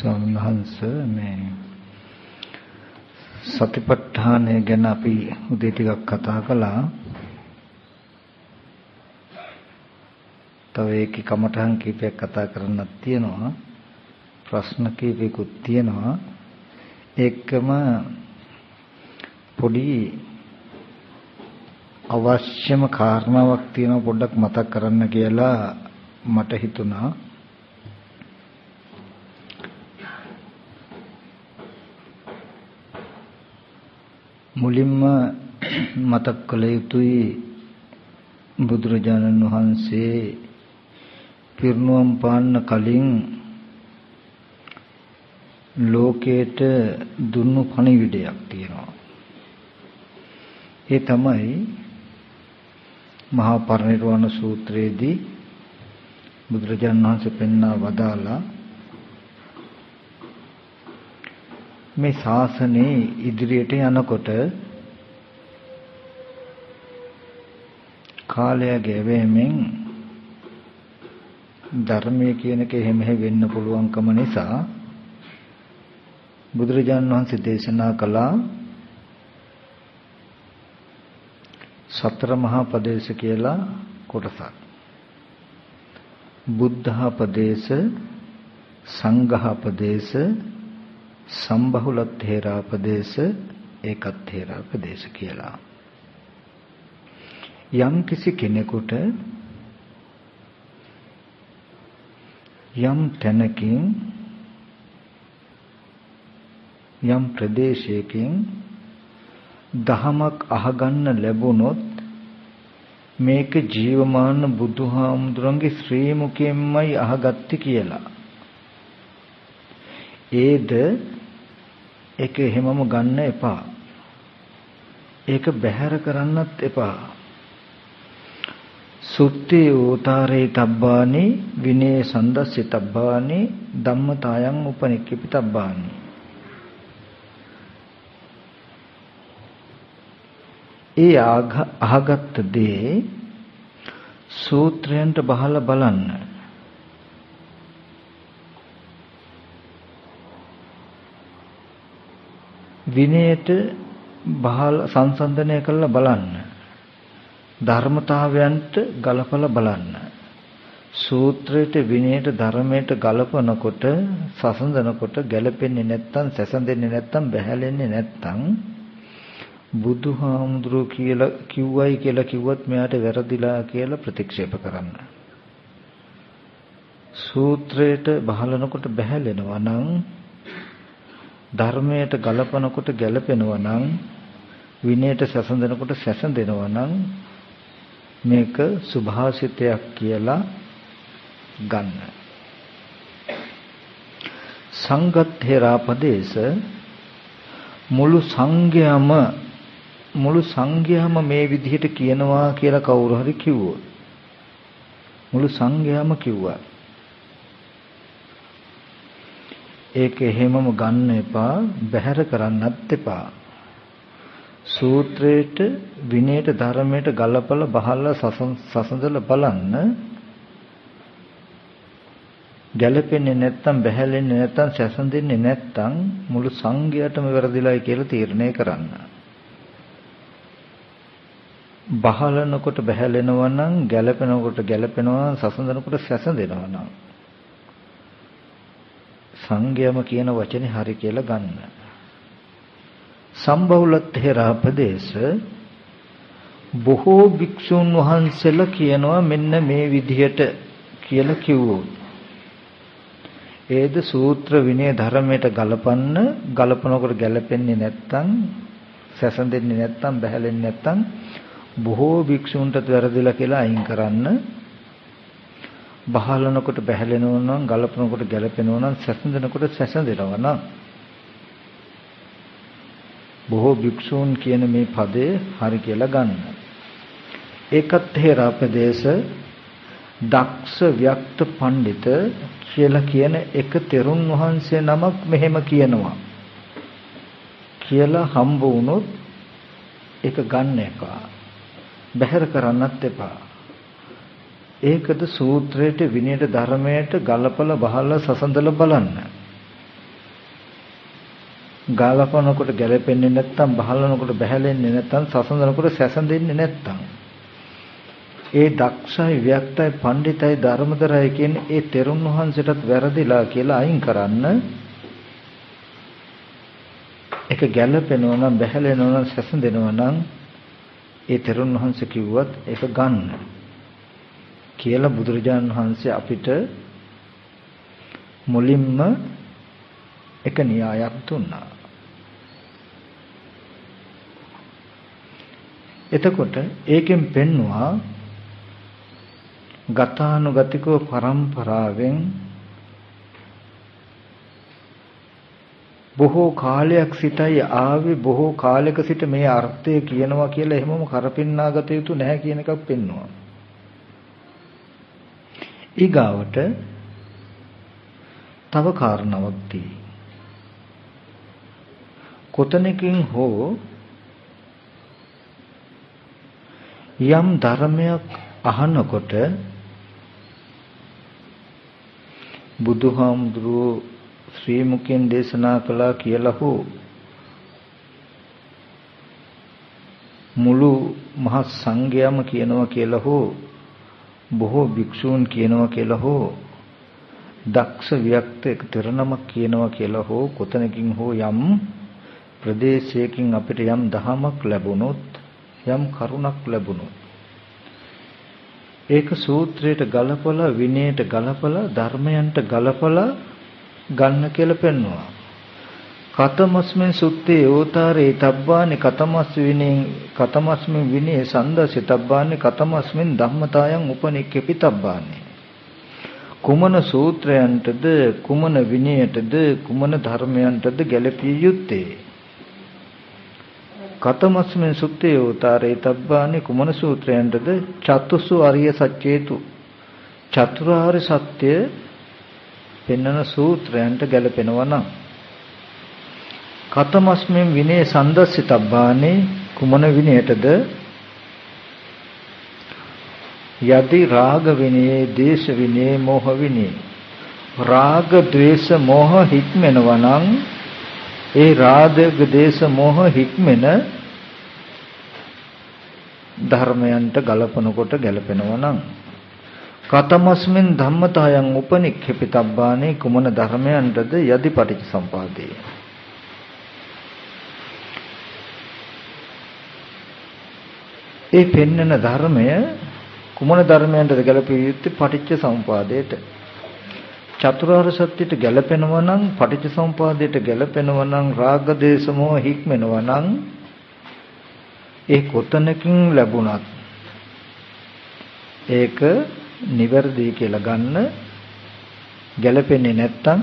සම්හංස මේ සතිපට්ඨානය ගැන අපි උදේ ටිකක් කතා කළා. තව ඒකේ කමඨහන් කීපයක් කතා කරන්නත් තියෙනවා. ප්‍රශ්න කීපයකුත් තියෙනවා. ඒකම පොඩි අවශ්‍යම කාරණාවක් තියෙනවා පොඩ්ඩක් මතක් කරන්න කියලා මට හිතුණා. මුලින්ම මතක් කළ යුතුයි බුදුරජාණන් වහන්සේ පිරිනුවම් පාන්න කලින් ලෝකයට දුන්නු පණිවිඩයක් තියෙනවා. ඒ තමයි මහා පරිනිර්වාණ සූත්‍රයේදී බුදුරජාණන් වහන්සේ පෙන්වා වදාලා මේ ශාසනයේ ඉදිරියට යනකොට කාලය ගෙවෙමින් ධර්මයේ කියන එක එහෙම වෙන්න පුළුවන්කම නිසා බුදුරජාන් වහන්සේ දේශනා කළා සතර මහා පදේශ කියලා කොටසක්. බුද්ධහපදේශ සංඝහපදේශ සම්බහුලත්ථේරාපදේශ ඒකත්ථේරාපදේශ කියලා. යම් කිසි කෙනෙකුට යම් තැනකින් යම් ප්‍රදේශයකින් දහමක් අහගන්න ලැබුණොත් මේක ජීවමාන බුදුහාමුදුරන්ගේ ශ්‍රී මුඛයෙන්මයි අහගatti කියලා. ඒද ඒක එහෙමම ගන්න එපා. ඒක බැහැර කරන්නත් එපා. සුත්ති උතාරේ තබ්බානි විනේ සන්දස්සි තබ්බානි ධම්මතායන් උපනික්කිපි තබ්බානි ඒ අහගත් දේ සූත්‍රයන්ට බහලා බලන්න විනයට බහල් සංසන්දනය කරලා බලන්න. ධර්මතාවයන්ට ගලපලා බලන්න. සූත්‍රයට විනයට ධර්මයට ගලපනකොට සසඳනකොට ගැලපෙන්නේ නැත්තම් සැසඳෙන්නේ නැත්තම් බැහැලෙන්නේ නැත්තම් බුදුහාමුදුරුවෝ කියලා කිව්වයි කියලා කිව්වත් මෙයාට වැරදිලා කියලා ප්‍රතික්ෂේප කරන්න. සූත්‍රයට බහලනකොට බැහැලෙනවා නම් ධර්මයට ගලපනකොට ගැලපෙනවා නම් විනයට සැසඳෙනකොට සැසඳෙනවා නම් මේක සුභාසිතයක් කියලා ගන්න. සංගතේරාපදේශ මුළු සංඝයාම මුළු සංඝයාම මේ විදිහට කියනවා කියලා කවුරු හරි කිව්වොත් මුළු සංඝයාම කිව්වා ඒක එහෙමම ගන්න එපා බැහැර කරන්නත් එපා. සූත්‍රයට විනයට ධර්මයට ගලපලා බහලා සසඳලා බලන්න. ගැලපෙන්නේ නැත්තම් බැහැලෙන්නේ නැත්තම් සැසඳෙන්නේ නැත්තම් මුළු සංඝයාටම වැරදිලායි කියලා තීරණය කරන්න. බහලනකොට බැහැලෙනවා නම් ගැලපෙනකොට ගැලපෙනවා සසඳනකොට සැසඳෙනවා නම්. සංගයම කියන වචනේ හරි කියලා ගන්න. සම්බහුලත් හේරාපදේශ බොහෝ භික්ෂුන් වහන්සේලා කියනවා මෙන්න මේ විදිහට කියලා කිව්වොත් ඒද සූත්‍ර විනය ධර්මයට ගලපන්න ගලපනකොට ගැලපෙන්නේ නැත්තම් සැසඳෙන්නේ නැත්තම් බහැලෙන්නේ නැත්තම් බොහෝ භික්ෂුන්ට වැරදිලා කියලා අයින් කරන්න බහලනකොට බැහැලෙනවා නම් ගලපනකොට ගැලපෙනවා නම් සැසඳෙනකොට සැසඳෙනවා නම් බොහෝ භික්ෂූන් කියන මේ පදය හරි කියලා ගන්න. ඒකත් හේරාපදේශ දක්ෂ ව්‍යක්ත පඬිත කියලා කියන එක තෙරුන් වහන්සේ නමක් මෙහෙම කියනවා. කියලා හම්බ වුණොත් ඒක ගන්න එපා. බැහැර කරන්නත් එපා. ඒකද සූත්‍රයට විනයට ධර්මයට ගලපල බහලා සසඳලා බලන්න. ගලපනකොට ගැලපෙන්නේ නැත්නම් බහලනකොට බැහැලෙන්නේ නැත්නම් සසඳනකොට සැසඳෙන්නේ නැත්නම්. ඒ දක්ෂයි ව්‍යක්තයි පඬිතයි ධර්මදරයි කියන්නේ ඒ තෙරුන් වහන්සේටත් වැරදිලා කියලා අයින් කරන්න. ඒක ගැළපෙනවා නම් බැහැලෙනවා නම් සැසඳෙනවා නම් ඒ තෙරුන් වහන්සේ කිව්වත් ඒක ගන්න. කියලා බුදුරජාණන් වහන්සේ අපිට මුලින්ම එක න්‍යායක් දුන්නා. එතකොට ඒකෙන් පෙන්නවා ගතානුගතිකව පරම්පරාවෙන් බොහෝ කාලයක් සිටයි ආවේ බොහෝ කාලයක සිට මේ අර්ථය කියනවා කියලා එහෙමම කරපින්නාගත යුතු නැහැ කියන එකක් පෙන්වනවා. ඊගාවට තව කාරණාවක් තියෙයි. කොතනකින් හෝ යම් ධර්මයක් අහනකොට බුදුහාමුදුරුවෝ ශ්‍රී මුකෙන් දේශනා කළා කියලා හෝ මුළු මහ සංඝයාම කියනවා කියලා හෝ බොහෝ භික්ෂූන් කියනවා කියලා හෝ දක්ෂ වික්ත එකතරනමක් කියනවා කියලා හෝ කොතනකින් හෝ යම් ප්‍රදේශයකින් අපිට යම් දහමක් ලැබුණොත් යම් කරුණක් ලැබුණොත් ඒක සූත්‍රයට ගලපලා විනයට ගලපලා ධර්මයන්ට ගලපලා ගන්න කියලා පෙන්වනවා. කතමස්මින් සුත්තේ යෝතාරේ තබ්බානි කතමස් විනේ කතමස්මින් විනේ සන්දසි තබ්බානි කතමස්මින් ධම්මතායන් උපනික්කපි තබ්බානි. කුමන සූත්‍රයන්ටද කුමන විනයටද කුමන ධර්මයන්ටද ගැලපිය යුත්තේ? කතමස්මින් සුත්තේ උතාරේ තබ්බානි කුමන සූත්‍රයන්ටද? චතුසු අරිය සත්‍යේතු චතුරාර්ය සත්‍ය පෙන්වන සූත්‍රයන්ට ගැලපෙනවා නම් කතමස්මින් විනේ සන්දස්සිතබ්බානේ කුමන විනයටද? යදි රාග විනේ දේශ විනේ මොහ විනේ රාග ద్వේෂ මොහ හික්මෙනවා නම් ඒ රාග දේශ මොහ හික්මෙන ධර්මයන්ට ගලපනකොට ගැලපෙනවා නම්. කතමස්මින් ධම්මතායන් උපනික්ඛිතබ්බානේ කුමන ධර්මයන්ටද? යදි පටිච්චසම්පාදේ. ඒ පෙන්වන ධර්මය කුමන ධර්මයන්ටද ගැලපිය යුත්තේ පටිච්ච සමුපාදයට චතුරාර්ය සත්‍යයට ගැලපෙනවා නම් පටිච්චසමුපාදයට ගැලපෙනවා නම් රාග දේශ මොහ හික්මෙනවා නම් ඒ කොතනකින් ලැබුණත් ඒක නිවැරදි කියලා ගන්න ගැලපෙන්නේ නැත්තම්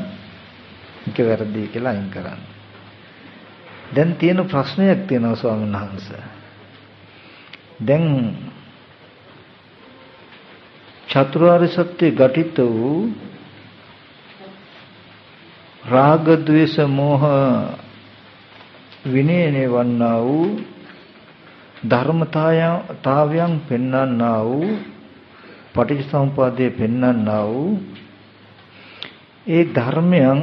ඒක වැරදි කියලා අයින් කරන්න. දැන් තියෙන ප්‍රශ්නයක් තියෙනවා ස්වාමීන් වහන්සේ. දැන් චතුරාර්ය සත්‍ය ඝටිත වූ රාග ద్వේෂ මෝහ විනයනේ වන්නා වූ ධර්මතාවයන් පෙන්වන්නා වූ පටිච්චසමුපාදයේ පෙන්වන්නා වූ ඒ ධර්මයන්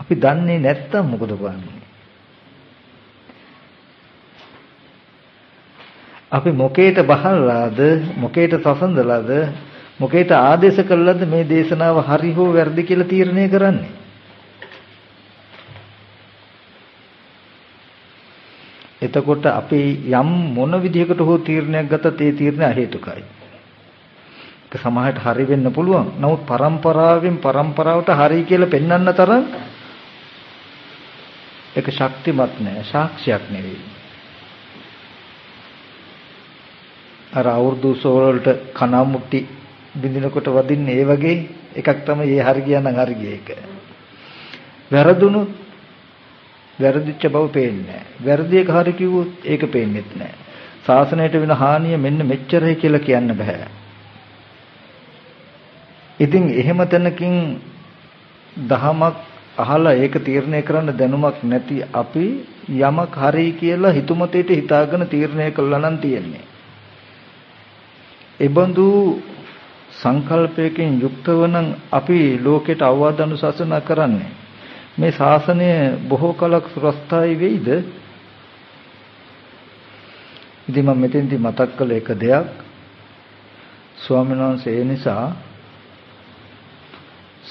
අපි දන්නේ නැත්තම් මොකද කරන්නේ? අපි මොකේට බහල්ලාද මොකේට සසඳලාද මොකේට ආදේශ කළාද මේ දේශනාව හරි හෝ වැරදි කියලා තීරණය කරන්නේ? එතකොට අපි යම් මොන විදිහකට හෝ තීරණයක් ගත්තත් ඒ තීරණය අහේතුකයි ඒක සමාහයට හරි වෙන්න පුළුවන්. නමුත් પરම්පරාවෙන් પરම්පරාවට හරි කියලා පෙන්වන්න තරම් ඒක ශක්තිමත් නෑ සාක්ෂියක් නෙවෙයි. අර අවුරුදු 16 වලට කනාමුට්ටි බින්දිනකොට වදින්නේ ඒ වගේ එකක් තමයි ඒ හරි ගියා නම් හරි ගිය එක. වැරදුනොත් වැරදිච්ච බව පේන්නේ නැහැ. වැරදි එක හරි කිව්වොත් ඒක පේන්නේත් නැහැ. ශාසනයට වෙන හානිය මෙන්න මෙච්චරයි කියලා කියන්න බෑ. ඉතින් එහෙම තැනකින් දහමක් අහලා ඒක තීරණය කරන්න දැනුමක් නැති අපි යමක් හරි කියලා හිතුමතේට හිතාගෙන තීරණය කළා නම් තියෙන්නේ. ඒබඳු සංකල්පයකින් යුක්තව නම් අපි ලෝකයට අවවාද අනුශාසනා කරන්නේ. මේ ශාසනය බොහෝ කලක් සුරස්ථායි වෙයිද? ඉතින් මම මෙතෙන්දි මතක් කළ එක දෙයක් ස්වාමීන් වහන්සේ ඒ නිසා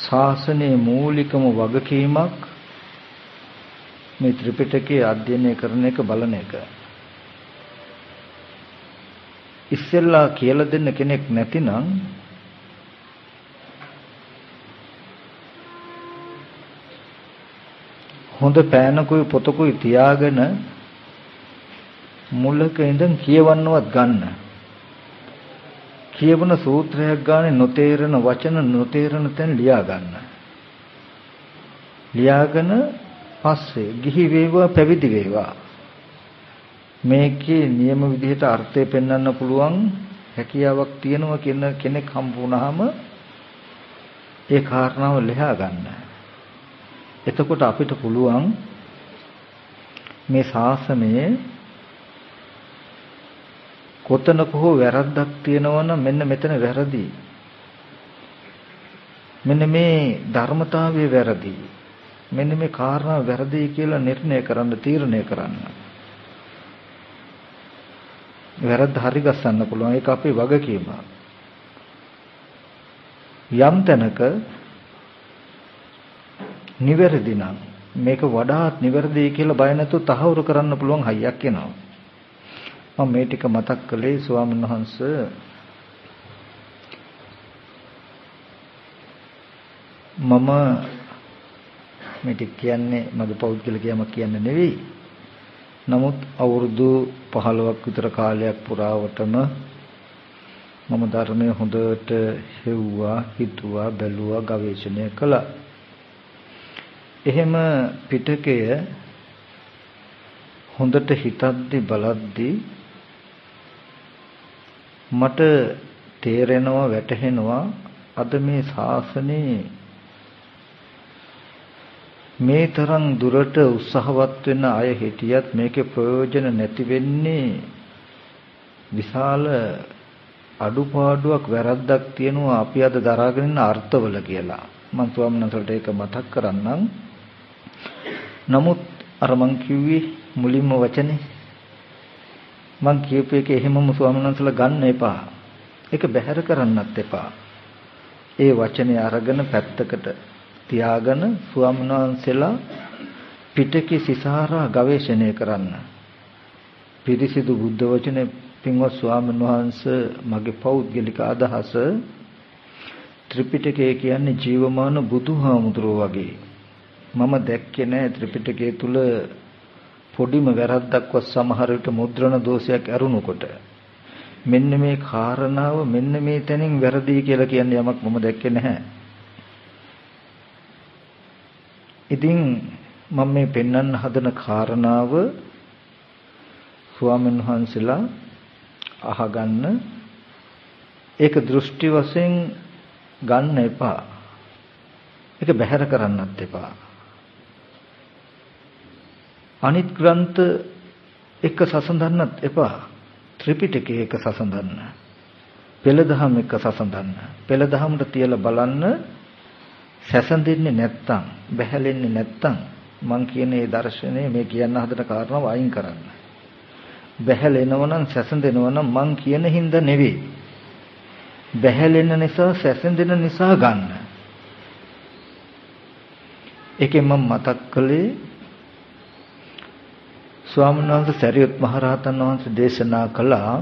ශාසනයේ මූලිකම වගකීමක් මේ ත්‍රිපිටකය අධ්‍යයනය කරන එක බලන එක. ඉස්සෙල්ලා කියලා දෙන්න කෙනෙක් නැතිනම් හොඳ පෑනකුයි පොතකුයි තියාගෙන මුලක ඉඳන් කියවන්නවත් ගන්න. කියවන සූත්‍රයක් ගානේ නොතේරෙන වචන නොතේරෙන තැන් ලියා ගන්න. ලියාගෙන පස්සේ ගිහි වේවා පැවිදි වේවා මේකේ නියම විදිහට අර්ථය පෙන්වන්න පුළුවන් හැකියාවක් තියෙනවා කියන කෙනෙක් හම්බ වුණාම ඒ කාරණාව ලියා ගන්න. එතකොට අපිට පුළුවන් මේ ශාසනයේ කොතනක හෝ වැරද්දක් තියෙනවා නම් මෙන්න මෙතන වැරදි. මෙන්න මේ ධර්මතාවයේ වැරදි. මෙන්න මේ කාරණා වැරදි කියලා නිර්ණය කරන්න තීරණය කරන්න. වැරද්ද හරි ගස්සන්න පුළුවන් ඒක අපේ වගකීම. යම් තැනක නිවැරදි නම් මේක වඩාත් නිවැරදි කියලා බය නැතුව තහවුරු කරන්න පුළුවන් හයියක් එනවා. මම මේ ටික මතක් කළේ ස්වාමීන් වහන්සේ මම මේ ටික කියන්නේ මගේ පෞද්ගලිකයම කියන්න නෙවෙයි. නමුත් අවුරුදු 15ක් විතර කාලයක් පුරාවටම මම ධර්මයේ හොඳට හෙව්වා, හිතුවා, බැලුවා, ගවේෂණය කළා. එහෙම පිටකය හොඳට හිතද්දි බලද්දි මට තේරෙනවා වැටහෙනවා අද මේ ශාසනේ මේ තරම් දුරට උත්සාහවත් වෙන අය හිටියත් මේකේ ප්‍රයෝජන නැති වෙන්නේ විශාල අඩුපාඩුවක් වැරද්දක් තියෙනවා අපි අද දරාගෙන ඉන්න අර්ථවල කියලා මම ස්වාමීන් වහන්සේට ඒක මතක් කරන්නම් නමුත් අර මං කිව්වේ මුලින්ම වචනේ මං කියපු එක එහෙමම ස්වාමීන් වහන්සේලා ගන්න එපා. ඒක බැහැර කරන්නත් එපා. ඒ වචනේ අරගෙන පැත්තකට තියාගෙන ස්වාමීන් වහන්සේලා පිටකේ සිසාරා ගවේෂණය කරන්න. පිරිසිදු බුද්ධ වචනේ පින්වත් ස්වාමීන් වහන්සේ මගේ පෞද්ගලික අදහස ත්‍රිපිටකය කියන්නේ ජීවමාන බුදුහාමුදුරුවෝ වගේ. මම දැක්කේ නෑ ත්‍රිපිටකය තුල පොඩිම වැරද්දක්වත් සමහර විට මුද්‍රණ දෝෂයක් ඇරුණුකොට මෙන්න මේ කාරණාව මෙන්න මේ තැනින් වැරදි කියලා කියන්නේ යමක් මම දැක්කේ නැහැ. ඉතින් මම මේ පෙන්වන්න හදන කාරණාව ස්වාමීන් වහන්සේලා අහගන්න ඒක දෘෂ්ටි වශයෙන් ගන්න එපා. ඒක බැහැර කරන්නත් එපා. අනිත් ග්‍රන්ථ එක සසඳන්නත් එපා. ත්‍රිපිටකය එක සසඳන්න. පෙළදහම එක සසඳන්න. පෙළදහමට තියලා බලන්න සැසඳෙන්නේ නැත්තම්, බැහැලෙන්නේ නැත්තම් මං කියන මේ දර්ශනය මේ කියන්න හදන කාරණාව අයින් කරන්න. බැහැලෙනවනම් සැසඳෙනවනම් මං කියන හින්දා නෙවෙයි. බැහැලෙන නිසා සැසඳෙන නිසා ගන්න. ඒකෙන් මම මතක් කළේ ස්වාමීන් වහන්සේ සරියුත් මහරහතන් වහන්සේ දේශනා කළා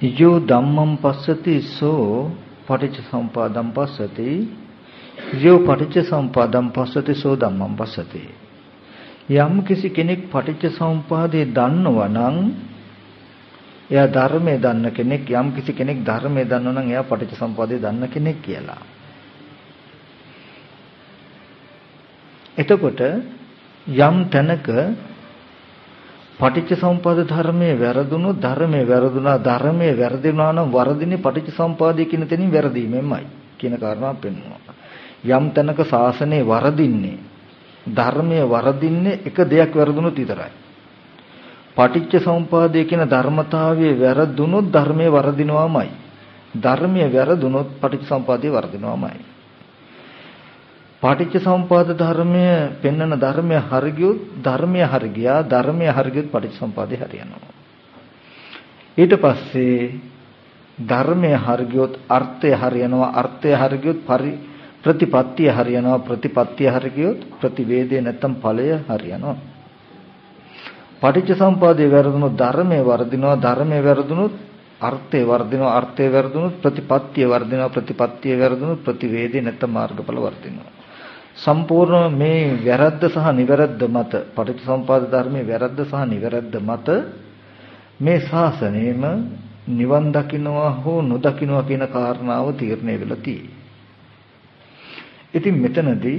ඉජෝ ධම්මං පස්සති සෝ පටිච්ච සම්පාදං පස්සති ඉජෝ පටිච්ච සම්පාදං පස්සති සෝ ධම්මං පස්සති යම් කිසි කෙනෙක් පටිච්ච සම්පාදේ දන්නවා නම් එයා ධර්මයේ දන්න කෙනෙක් යම් කිසි කෙනෙක් ධර්මයේ දන්නවා නම් එයා පටිච්චසමුපාදය දන්න කෙනෙක් කියලා. එතකොට යම් තැනක පටිච්චසමුපාද ධර්මයේ වැරදුණු ධර්මයේ වැරදුනා ධර්මයේ වැරදිනවා නම් වරදිනේ පටිච්චසමුපාදයේ කියන තැනින් වැරදීමෙන්මයි කියන කාරණාව පෙන්වනවා. යම් තැනක ශාසනය වරදින්නේ ධර්මයේ වරදින්නේ එක දෙයක් වැරදුනොත් විතරයි. පටිච්ච සමුපාදය කියන ධර්මතාවයේ වැරදුනොත් ධර්මයේ වරදිනවාමයි. ධර්මයේ වැරදුනොත් පටිච්ච සමුපාදයේ වරදිනවාමයි. පටිච්ච සමුපාද ධර්මය පෙන්වන ධර්මය හරියොත් ධර්මය හරියා ධර්මය හරියොත් පටිච්ච සමුපාදේ හරියනවා. ඊට පස්සේ ධර්මය හරියොත් අර්ථය හරියනවා අර්ථය හරියොත් පරි ප්‍රතිපත්තිය හරියනවා ප්‍රතිපත්තිය හරියොත් ප්‍රතිවේදය නැත්තම් ඵලය හරියනවා. පටිච්ච සමුපාදේ වැරදුනොත් ධර්මයේ වර්ධිනවා ධර්මයේ වැරදුනොත් අර්ථේ වර්ධිනවා අර්ථේ වැරදුනොත් ප්‍රතිපත්තිය වර්ධිනවා ප්‍රතිපත්තිය වැරදුනොත් ප්‍රතිවේදේ නැත්තම් මාර්ගඵල වර්ධිනවා. සම්පූර්ණ මේ වැරද්ද සහ නිවැරද්ද මත පටිච්චසමුපාද ධර්මයේ වැරද්ද සහ නිවැරද්ද මත මේ ශාසනයම නිවන් දකින්නවා හෝ නොදකින්නවා කියන කාරණාව තීරණය වෙලා තියෙයි. ඉතින් මෙතනදී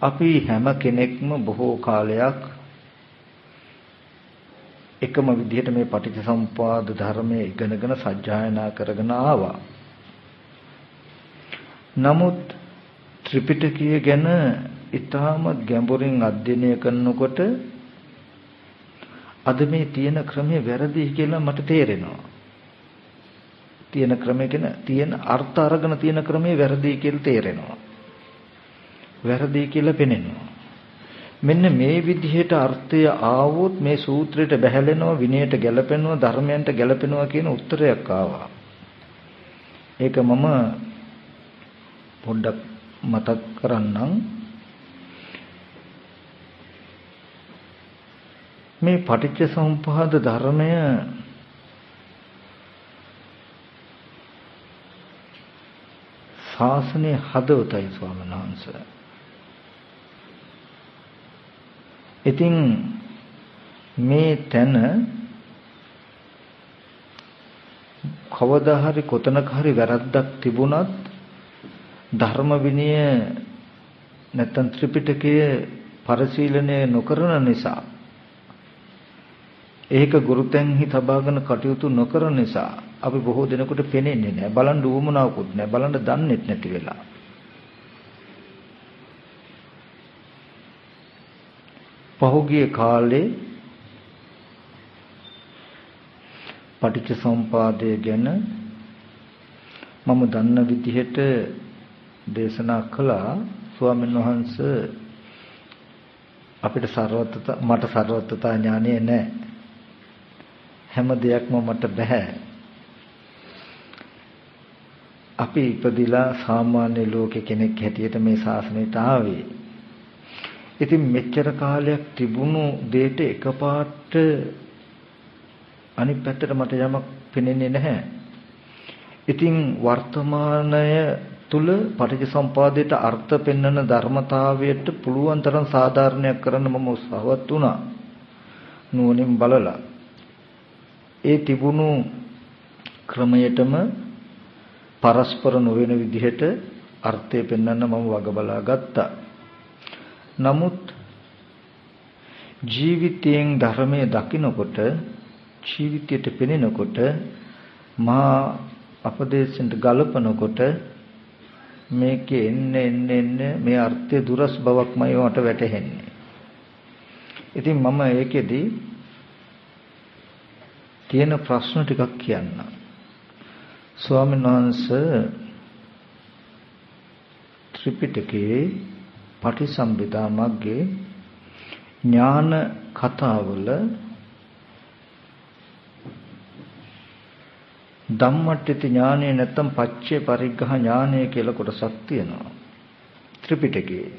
අපි හැම කෙනෙක්ම බොහෝ කාලයක් එකම විදිහට මේ පටිච්චසමුපාද ධර්මයේ ඉගෙනගෙන සජ්ජායනා කරගෙන ආවා. නමුත් ත්‍රිපිටකය ගැන ඊටමත් ගැඹුරින් අධ්‍යයනය කරනකොට අද මේ තියෙන ක්‍රමය වැරදි කියලා මට තේරෙනවා. තියෙන ක්‍රමය කියන තියෙන අර්ථ අරගෙන තියෙන ක්‍රමය වැරදි කියලා තේරෙනවා. වැරදි කියලා පෙනෙනවා. මෙන්න මේ විදිහට අර්ථය ආවොත් මේ සූත්‍රයට බැහැලෙනවා විනයට ගැලපෙනවා ධර්මයන්ට ගැලපෙනවා කියන උත්තරයක් ආවා. ඒක මම පොඩ්ඩක් මතක් කරන්නම්. මේ පටිච්ච සමුප්පාද ධර්මය ශාසනයේ හදවතයි ස්වාමීන් වහන්සේ. ඉතින් මේ තැන කවදා හරි කොතනක හරි වැරද්දක් තිබුණත් ධර්ම විනය නැත්නම් ත්‍රිපිටකය පරිශීලනය නොකරන නිසා ඒක ගුරුතෙන්හි තබාගෙන කටයුතු නොකරන නිසා අපි බොහෝ දෙනෙකුට පෙනෙන්නේ නැහැ. බලන් දුවමනාවකුත් නැහැ. බලන්න දන්නෙත් නැති වෙලා. පහුගිය කාලේ පටිච්ච සම්පාදය ගැන මම දන්න විදිහට දේශනා කළා ස්වාමීන් වහන්ස අපිට ਸਰවත්තා මට ਸਰවත්තා ඥානය නැහැ. හැම දෙයක්ම මට බෑ. අපි ඉපදිලා සාමාන්‍ය ලෝකෙ කෙනෙක් හැටියට මේ ශාසනයට ආවේ. ඉතින් මෙච්චර කාලයක් තිබුණු දෙයට එකපාරට අනිත් පැත්තට මට යමක් පෙනෙන්නේ නැහැ. ඉතින් වර්තමානය තුල පටිච්චසම්පාදයට අර්ථ පෙන්වන ධර්මතාවයට පුළුවන් තරම් සාධාරණයක් කරන්න මම උත්සාහවත් වුණා. නුවණින් බලලා. ඒ තිබුණු ක්‍රමයටම පරස්පර නොවන විදිහට අර්ථය පෙන්වන්න මම වග බලා ගත්තා. නමුත් ජීවිතයෙන් ධර්මයේ දකිනකොට ජීවිතයට පෙනෙනකොට මා අපදේශෙන්ට ගලපනකොට මේකේ එන්න එන්න එන්න මේ අර්ථය දුරස් බවක්මයි මට වැටහෙන්නේ. ඉතින් මම ඒකෙදි තියෙන ප්‍රශ්න ටිකක් කියන්න. ස්වාමීන් වහන්සේ ත්‍රිපිටකයේ පටිසම්භිදා මග්ගේ ඥාන කතාවල ධම්මට්ඨිත ඥානය නැත්තම් පච්චේ පරිග්‍රහ ඥානය කියලා කොටසක් තියෙනවා. ත්‍රිපිටකයේ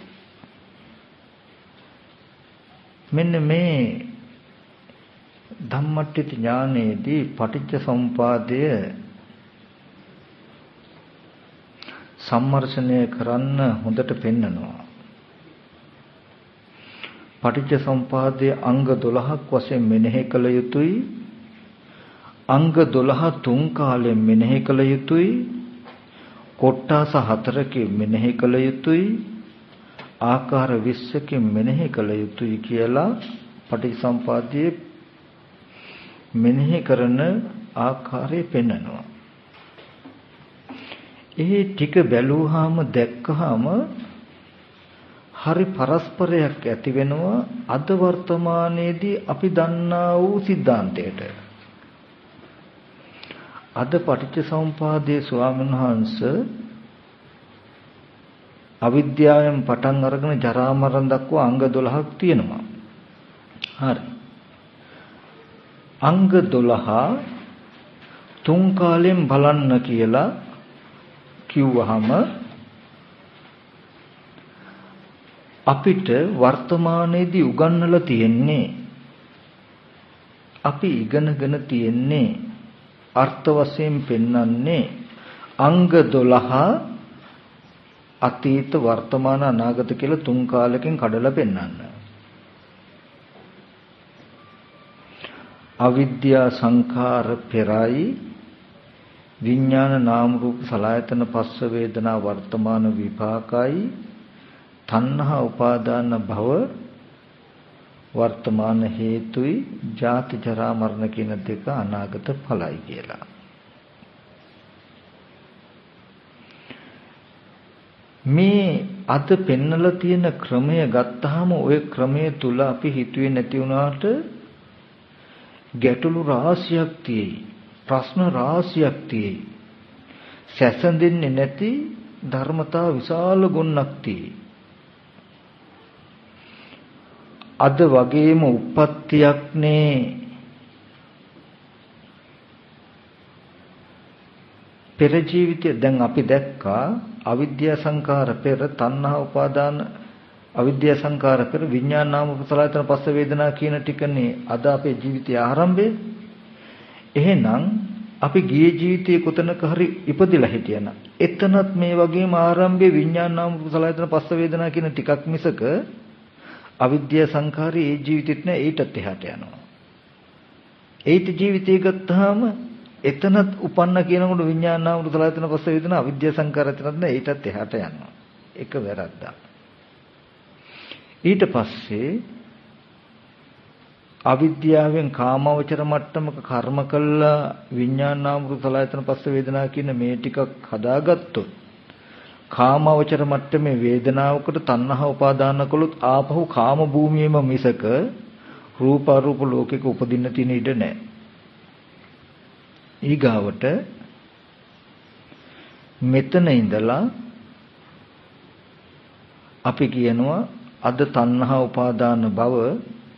මෙන්න මේ ධම්මට්ඨිත ඥානයේදී පටිච්ච සමුපාදය සම්මර්ෂණය කරන්න හොඳට පෙන්නනවා. පටිච්ච සම්පාදයේ අංග 12ක් වශයෙන් මෙනෙහි කළ යුතුයි. අංග 12 තුන් කාලයෙන් මෙනෙහි කළ යුතුයි කොට්ටාස හතරකින් මෙනෙහි කළ යුතුයි ආකාර 20කින් මෙනෙහි කළ යුතුයි කියලා පටිසම්පාදයේ මෙනෙහි කරන ආකාරය පෙන්වනවා. ඒ ටික බැලුවාම දැක්කහම හරි පරස්පරයක් ඇති වෙනවා අද වර්තමානයේදී අපි දන්නා වූ સિદ્ધාන්තයට. අද පටිච්චසමුපාදයේ ස්වාමීන් වහන්සේ අවිද්‍යාවෙන් පටන් අරගෙන ජරා මරණ දක්වා අංග 12ක් තියෙනවා. හරි. අංග 12 තුන් කාලෙන් බලන්න කියලා කිව්වහම අපිට වර්තමානයේදී උගන්වලා තියෙන්නේ අපි ඉගෙනගෙන තියෙන්නේ අර්ථ වශයෙන් පෙන්වන්නේ අංග 12 අතීත වර්තමාන අනාගත කියලා තුන් කාලෙකින් කඩලා පෙන්වන්න. අවිද්‍යා සංඛාර පෙරයි විඥාන නාම රූප සලආයතන පස්ස වේදනා වර්තමාන විපාකයි තණ්හා උපාදාන භව වර්තමාන හේතුයි ජාති ජරා මරණ කියන දෙක අනාගත ඵලයි කියලා. මේ අද පෙන්නලා තියෙන ක්‍රමය ගත්තාම ওই ක්‍රමය තුල අපි හිතුවේ නැති වුණාට ගැටලු රාශියක් තියෙයි. ප්‍රශ්න රාශියක් තියෙයි. සැසඳෙන්නේ නැති ධර්මතා විශාල ගොන්නක් තියෙයි. අද වගේම උප්පත්තියක් නේ. පෙර ජීවිතය දැන් අපි දැක්කා අවිද්‍යා සංකාර පෙර තණ්හා උපාදාන අවිද්‍යා සංකාර පෙර විඥාන නාම උපසලයතන පස්ස වේදනා කියන ටිකනේ අද අපේ ජීවිතයේ ආරම්භය. එහෙනම් අපි ගියේ ජීවිතයේ කොතනක හරි ඉපදිලා හිටියනම් එතනත් මේ වගේම ආරම්භයේ විඥාන නාම උපසලයතන පස්ස වේදනා කියන ටිකක් මිසක අවිද්‍යා සංඛාරي ඒ ජීවිතෙත් නෑ ඊටත් එහාට යනවා. ඒිට ජීවිතය ගත්තාම එතනත් උපන්න කියනකොට විඥානාම රුසලායතන පස්ස වේදන අවිද්‍යා සංඛාරයත් නෑ ඊටත් එහාට යනවා. එක වැරද්දක්. ඊට පස්සේ අවිද්‍යාවෙන් කාමවචර මට්ටමක කර්ම කළා විඥානාම රුසලායතන පස්ස වේදනා කියන මේ ටිකක් හදාගත්තොත් කාමවචර මට්ටමේ වේදනාවකට තණ්හා උපාදාන කළොත් ආපහු කාම භූමියේම මිසක රූප අරූප ලෝකෙක උපදින්න තියෙන ඉඩ නැහැ. ඊගාවට මෙතන ඉඳලා අපි කියනවා අද තණ්හා උපාදාන භව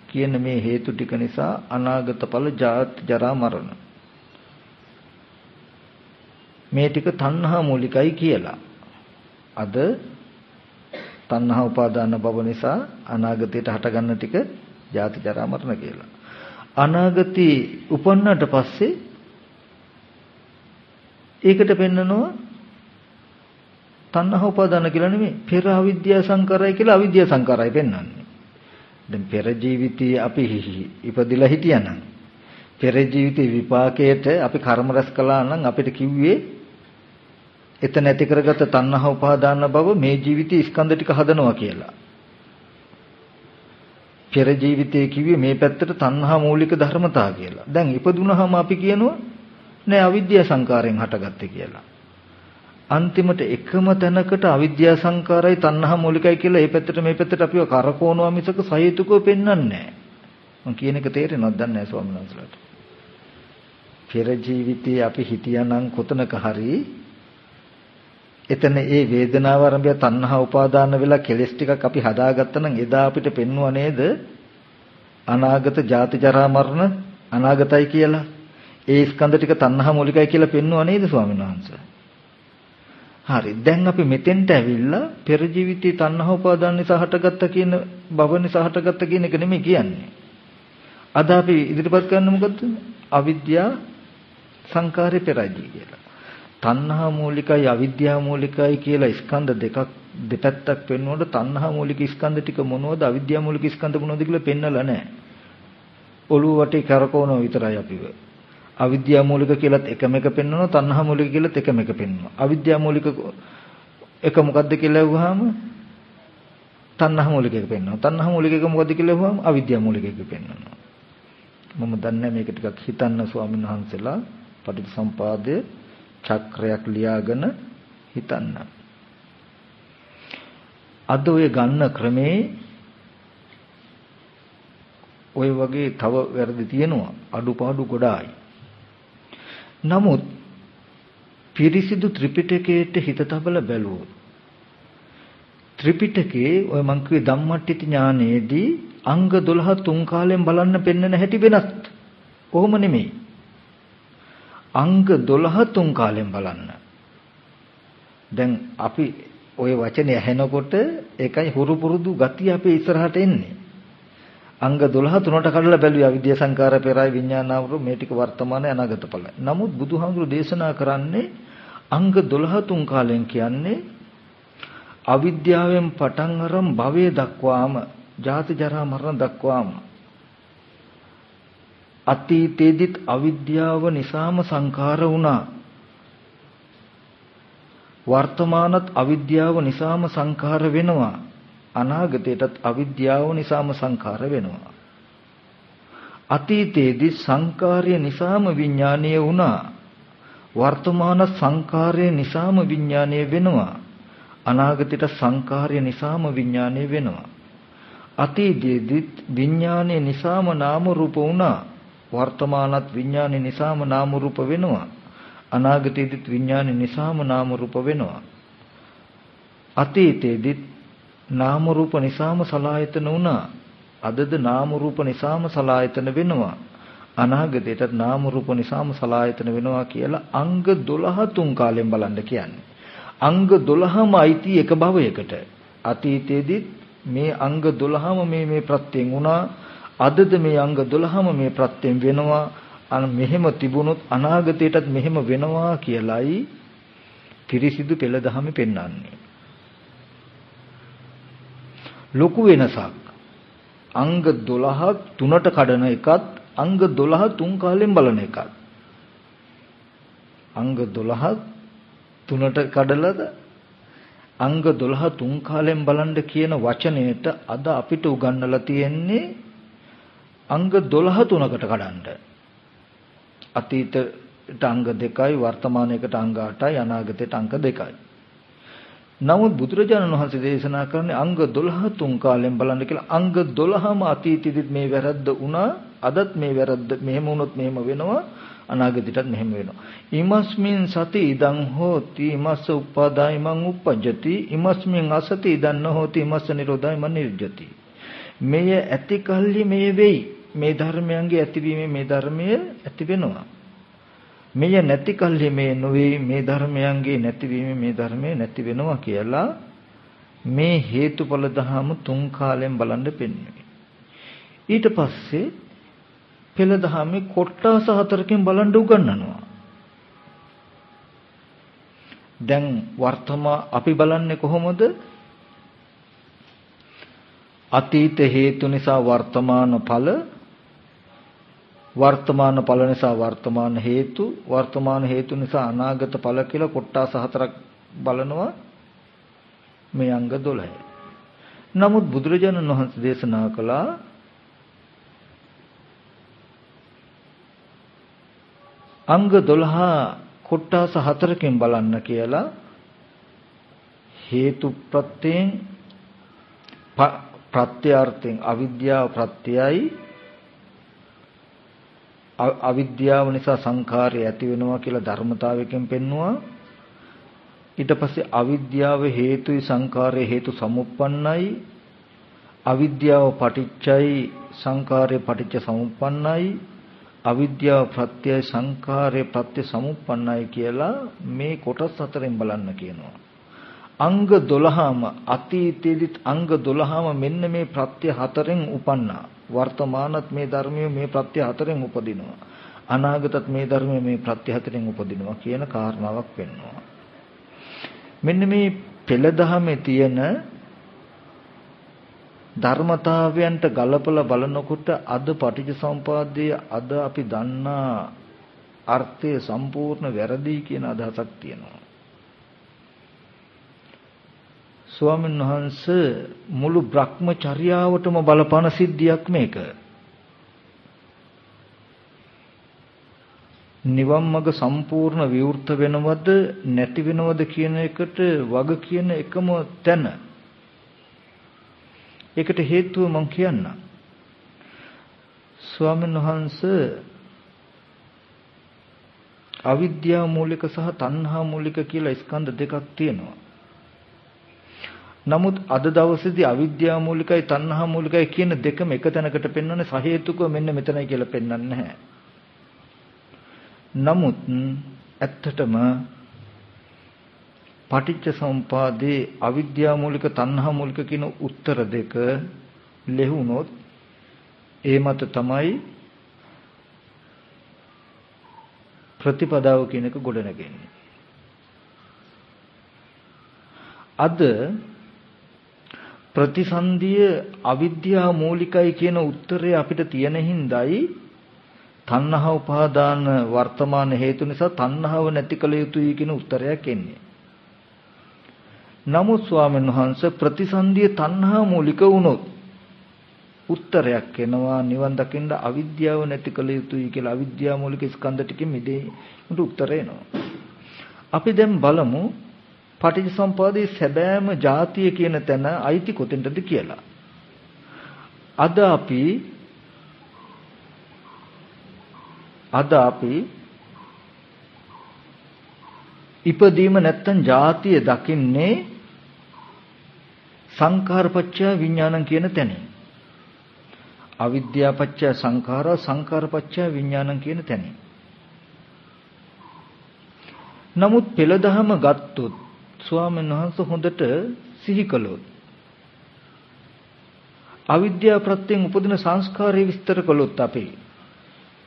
කියන මේ හේතු ටික නිසා අනාගත ඵල ජාති ජරා මරණ මේ ටික තණ්හා මූලිකයි කියලා අද තණ්හා උපාදාන බව නිසා අනාගතයට හටගන්න ටික ජාති ජරා මරණ කියලා. අනාගතී උපන්නට පස්සේ ඒකට පෙන්නනවා තණ්හා උපාදාන කියලා නෙමෙයි පෙර අවිද්‍යා සංකාරය කියලා අවිද්‍යා සංකාරය පෙන්වන්නේ. දැන් පෙර ජීවිතයේ අපි ඉපදිලා හිටියානම් පෙර ජීවිතේ විපාකයට අපි කර්ම රැස් කළා නම් අපිට කිව්වේ එතන ඇති කරගත තණ්හා උපාදාන බව මේ ජීවිතයේ ස්කන්ධ ටික හදනවා කියලා. පෙර ජීවිතයේ කිව්වේ මේ පැත්තට තණ්හා මූලික ධර්මතා කියලා. දැන් ඉපදුනහම අපි කියනවා නෑ අවිද්‍යා සංකාරයෙන් හටගත්තේ කියලා. අන්තිමට එකම තැනකට අවිද්‍යා සංකාරයි තණ්හා මූලිකයි කියලා මේ පැත්තට මේ පැත්තට අපිව කරකවනවා මිසක සහේතුකව පෙන්වන්නේ නෑ. මම කියන එක තේරෙනවද දන්නේ නැහැ ස්වාමීන් වහන්සේලාට. පෙර ජීවිතයේ අපි හිටියානම් කොතනක හරි එතන ඒ වේදනාව ආරම්භය තණ්හා උපාදාන වෙලා කෙලස් ටිකක් අපි හදාගත්තා නම් එදා අපිට පෙන්වුවා නේද? අනාගත ජාති ජරා මරණ අනාගතයි කියලා. ඒ ස්කන්ධ ටික තණ්හා මූලිකයි කියලා පෙන්වුවා නේද ස්වාමීන් වහන්සේ? හරි. දැන් අපි මෙතෙන්ට ඇවිල්ලා පෙර ජීවිතේ තණ්හා උපාදාන නිසා හටගත්ත කියන භව නිසා හටගත්ත කියන එක නෙමෙයි කියන්නේ. අද අපි ඉදිරිපත් කරන්නේ මොකද්ද? අවිද්‍යා සංකාරේ පෙරජී කියලා. තණ්හා මූලිකයි අවිද්‍යාව මූලිකයි කියලා ස්කන්ධ දෙකක් දෙපැත්තක් පෙන්වනකොට තණ්හා මූලික ස්කන්ධ ටික මොනවද අවිද්‍යාව මූලික ස්කන්ධ මොනවද කියලා පෙන්නලා නැහැ. ඔළුව වටේ කරකවනවා විතරයි අපිව. අවිද්‍යා මූලික කියලත් එකම එක පෙන්වනවා තණ්හා මූලික කියලත් එකම එක පෙන්වනවා අවිද්‍යා මූලික එක මොකද්ද කියලා අහුවාම තණ්හා මූලික එක පෙන්වනවා තණ්හා මූලික එක මොකද්ද කියලා අහුවාම අවිද්‍යා මූලික එක පෙන්වනවා මම දන්නේ මේක ටිකක් හිතන්න ස්වාමීන් වහන්සේලා පටිච්චසම්පාදයේ චක්‍රයක් ලියාගෙන හිතන්න අද ඔය ගන්න ක්‍රමේ ඔය වගේ තව වැරදි තියෙනවා අඩුපාඩු ගොඩායි නමුත් පිරිසිදු ත්‍රිපිටකයට හිත තබල බැලුවොත් ත්‍රිපිටකේ ඔය මං කිව්වේ ධම්මට්ටිති ඥානයේදී අංග 12 තුන් කාලෙන් බලන්න පෙන්වන හැටි වෙනත්. කොහොම නෙමෙයි. අංග 12 තුන් කාලෙන් බලන්න. දැන් අපි ওই වචනේ ඇහෙනකොට ඒකයි හුරු පුරුදු ගතිය අපේ ඉස්සරහට එන්නේ. අංග 12 තුනට කඩලා බැලුවා විද්‍යා සංකාර පෙරයි විඥානාවරු මේ ටික වර්තමාන අනාගත ඵල. නමුත් බුදුහාමුදුරු දේශනා කරන්නේ අංග 12 තුන් කාලෙන් කියන්නේ අවිද්‍යාවෙන් පටන් අරන් භවයේ දක්වාම ජාති ජරා මරණ දක්වාම අතීතේදිත් අවිද්‍යාව නිසාම සංඛාර වුණා. වර්තමානත් අවිද්‍යාව නිසාම සංඛාර වෙනවා. අනාගතයටත් අවිද්‍යාව නිසාම සංඛාර වෙනවා. අතීතයේදී සංකාරය නිසාම විඥානීය වුණා. වර්තමාන සංකාරය නිසාම විඥානීය වෙනවා. අනාගතයට සංකාරය නිසාම විඥානීය වෙනවා. අතීතයේදී විඥානයේ නිසාම නාම රූප වුණා. වර්තමානත් විඥානයේ නිසාම නාම රූප වෙනවා. අනාගතයේදීත් විඥානයේ නිසාම නාම රූප වෙනවා. අතීතයේදීත් නාම රූප නිසාම සලායතන වුණා. අදද නාම රූප නිසාම සලායතන වෙනවා. අනාගතයටත් නාම රූප නිසාම සලායතන වෙනවා කියලා අංග 12 තුන් කාලෙන් බලන්න කියන්නේ. අංග 12ම අයිති එක භවයකට. අතීතයේදීත් මේ අංග 12ම මේ මේ ප්‍රත්‍යයෙන් වුණා. අදද මේ අංග 12ම මේ ප්‍රත්‍යයෙන් වෙනවා. අන මෙහෙම තිබුණොත් අනාගතයටත් මෙහෙම වෙනවා කියලයි පිරිසිදු පෙළ දහමේ පෙන්වන්නේ. ලොකු වෙනසක්. අංග 12ක් තුනට කඩන එකත් අංග 12 තුන් කාලෙන් බලන එකත්. අංග 12 තුනට කඩලාද අංග 12 තුන් කාලෙන් බලන්න කියන වචනයට අද අපිට උගන්වලා තියෙන්නේ අංග 12 තුනකට කඩන්න. අතීතයට අංග 2යි වර්තමානයේකට අංග 8යි අනාගතයට අංග 2යි. නමුත් බුදුරජාණන් වහන්සේ දේශනා කරන්නේ අංග 12 තුන් කාලෙන් බලන්න කියලා අංග 12ම අතීතෙදිත් මේ වැරද්ද වුණා අදත් මේ වැරද්ද මෙහෙම වුණොත් මෙහෙම වෙනවා අනාගතයටත් මෙහෙම වෙනවා. ඉමස්මින් සති ඉදං හෝති ඉමස්ස උපාදාය මං උපජ්ජති ඉමස්මින් අසති ඉදං නොහෝති ඉමස්ස නිරෝධය මං නිර්ජති. මෙය ඇති කල්හි මේ වෙයි. මේ ධර්මයන්ගේ ඇතිවීමේ මේ ධර්මය ඇති වෙනවා. මෙය නැති කල්හි මේ නොවේ මේ ධර්මයන්ගේ නැතිවීමේ මේ ධර්මය නැති වෙනවා කියලා මේ හේතුඵල ධහම තුන් කාලෙන් බලන්න පෙන්වන්නේ. ඊට පස්සේ පෙළ දහමේ කොට්ටාස හතරකින් බලන් උගන්වනවා. දැන් වර්තමා අපි බලන්නේ කොහොමද? අතීත හේතු නිසා වර්තමාන ඵල වර්තමාන ඵල නිසා වර්තමාන හේතු වර්තමාන හේතු නිසා අනාගත ඵල කියලා කොට්ටාස හතරක් බලනවා මේ අංග 12. නමුත් බුදුරජාණන් වහන්සේ දේශනා කළා අංග 12 කොට්ටාස හතරකින් බලන්න කියලා හේතු ප්‍රත්‍යයෙන් ප්‍රත්‍යාර්ථයෙන් අවිද්‍යාව ප්‍රත්‍යයයි අවිද්‍යාව නිසා සංඛාරය ඇති වෙනවා කියලා ධර්මතාවයකින් පෙන්නවා ඊට පස්සේ අවිද්‍යාව හේතුයි සංඛාරය හේතු සමුප්පන්නයි අවිද්‍යාව පටිච්චයි සංඛාරය පටිච්ච සමුප්පන්නයි අවිද්‍යාව ප්‍රත්‍යය සංඛාරය ප්‍රත්‍ය සමුප්පන්නයි කියලා මේ කොටස් හතරෙන් බලන්න කියනවා. අංග 12ම අතීතයේදීත් අංග 12ම මෙන්න මේ ප්‍රත්‍ය හතරෙන් උපන්නා. වර්තමානත් මේ ධර්මයේ මේ ප්‍රත්‍ය හතරෙන් උපදිනවා. අනාගතත් මේ ධර්මයේ මේ ප්‍රත්‍ය හතරෙන් උපදිනවා කියන කාරණාවක් වෙන්නවා. මෙන්න මේ පෙළ දහමේ තියෙන ධර්මතාවයන්ට ගලපලා බලනකොට අද පටිච්චසමුපාදයේ අද අපි දන්නා අර්ථය සම්පූර්ණ වැරදි කියන අදහසක් තියෙනවා. ස්වාමීන් වහන්සේ මුළු Brahmචර්යාවටම බලපාන සිද්ධියක් මේක. නිවන් මඟ සම්පූර්ණ විවෘත වෙනවද නැති වෙනවද කියන එකට වග කියන එකම තැන. ඒකට හේතුව මම කියන්නම්. ස්වාමීන් වහන්සේ අවිද්‍යාව මූලික සහ තණ්හා මූලික කියලා ස්කන්ධ දෙකක් තියෙනවා. නමුත් අද දවසේදී අවිද්‍යාව මූලිකයි තණ්හා මූලිකයි කියන දෙකම එක තැනකට පෙන්වන්නේ සහේතුකව මෙන්න මෙතනයි කියලා පෙන්වන්නේ නැහැ. නමුත් ඇත්තටම පටිච්ච සමුපාදේ අවිද්‍යාව මූලික තණ්හා මූලික කියන උත්තර දෙක ලැබුණොත් ඒ මත තමයි ප්‍රතිපදාව කියන එක ගොඩනගන්නේ. අද ප්‍රතිසන්දිය අවිද්‍යාව මූලිකයි කියන උත්තරය අපිට තියෙන හිඳයි තණ්හා උපාදාන වර්තමාන හේතු නිසා තණ්හාව නැති කළ යුතුයි කියන උත්තරයක් එන්නේ. නමුත් ස්වාමීන් වහන්සේ ප්‍රතිසන්දිය තණ්හා මූලික වුණොත් උත්තරයක් එනවා නිවන් දකින්න අවිද්‍යාව නැති කළ යුතුයි කියලා අවිද්‍යාව මූලික ස්කන්ධ ටිකෙන් මිදෙන්න උත්තර එනවා. අපි දැන් බලමු පටිච්චසමුපාදයේ සැබෑම જાතිය කියන තැන අයිති කොතෙන්ටද කියලා. අද අපි අද අපි ඉපදීම නැත්තම් ಜಾතිය දකින්නේ සංඛාරපච්චය විඥානං කියන තැනින්. අවිද්‍යාපච්චය සංඛාරා සංඛාරපච්චය විඥානං කියන තැනින්. නමුත් පෙළදහම ගත්තොත් ස්වාමීන් වහන්සේ හොඳට සිහි කළොත් අවිද්‍යාව ප්‍රත්‍යයෙන් උපදින සංස්කාරය විස්තර කළොත් අපේ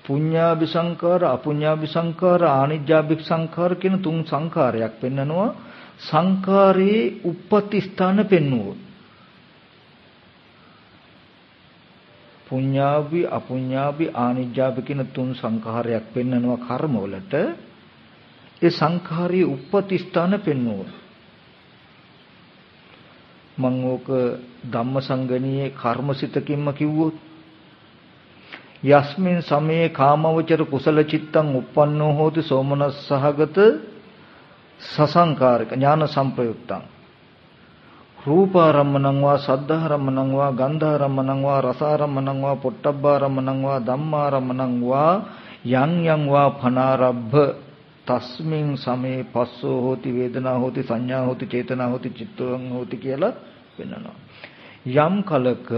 පුඤ්ඤාභි සංකාර අපුඤ්ඤාභි සංකාර ආනිජ්ජාභි සංකාර කියන තුන් සංකාරයක් පෙන්නනවා. සංකාරයේ උප්පත්ති ස්ථාන පෙන්වුවොත් පුඤ්ඤාභි අපුඤ්ඤාභි ආනිජ්ජාභි කියන තුන් සංඛාරයක් පෙන්නනවා කර්මවලට. ඒ සංඛාරයේ උප්පත්ති ස්ථාන පෙන්වුවොත් මම ඕක ධම්මසංගණියේ කර්මසිතකින්ම කිව්වොත් යස්මින් සමේ කාමවචර කුසල චිත්තං uppannෝ හෝති සෝමනස්සහගත සසංකාරක ඥාන සංප්‍රයුක්තං රූපාරම්මණං වා සද්ධාරම්මණං වා ගන්ධාරම්මණං වා රසාරම්මණං වා පොට්ටබ්බාරම්මණං වා ධම්මාරම්මණං වා යං යං වා පනාරබ්බ තස්මින් සමේ පස්සෝ හෝති වේදනා හෝති සංඥා හෝති චේතනා හෝති චිත්තං හෝති කියලා වෙන්නනවා යම් කලක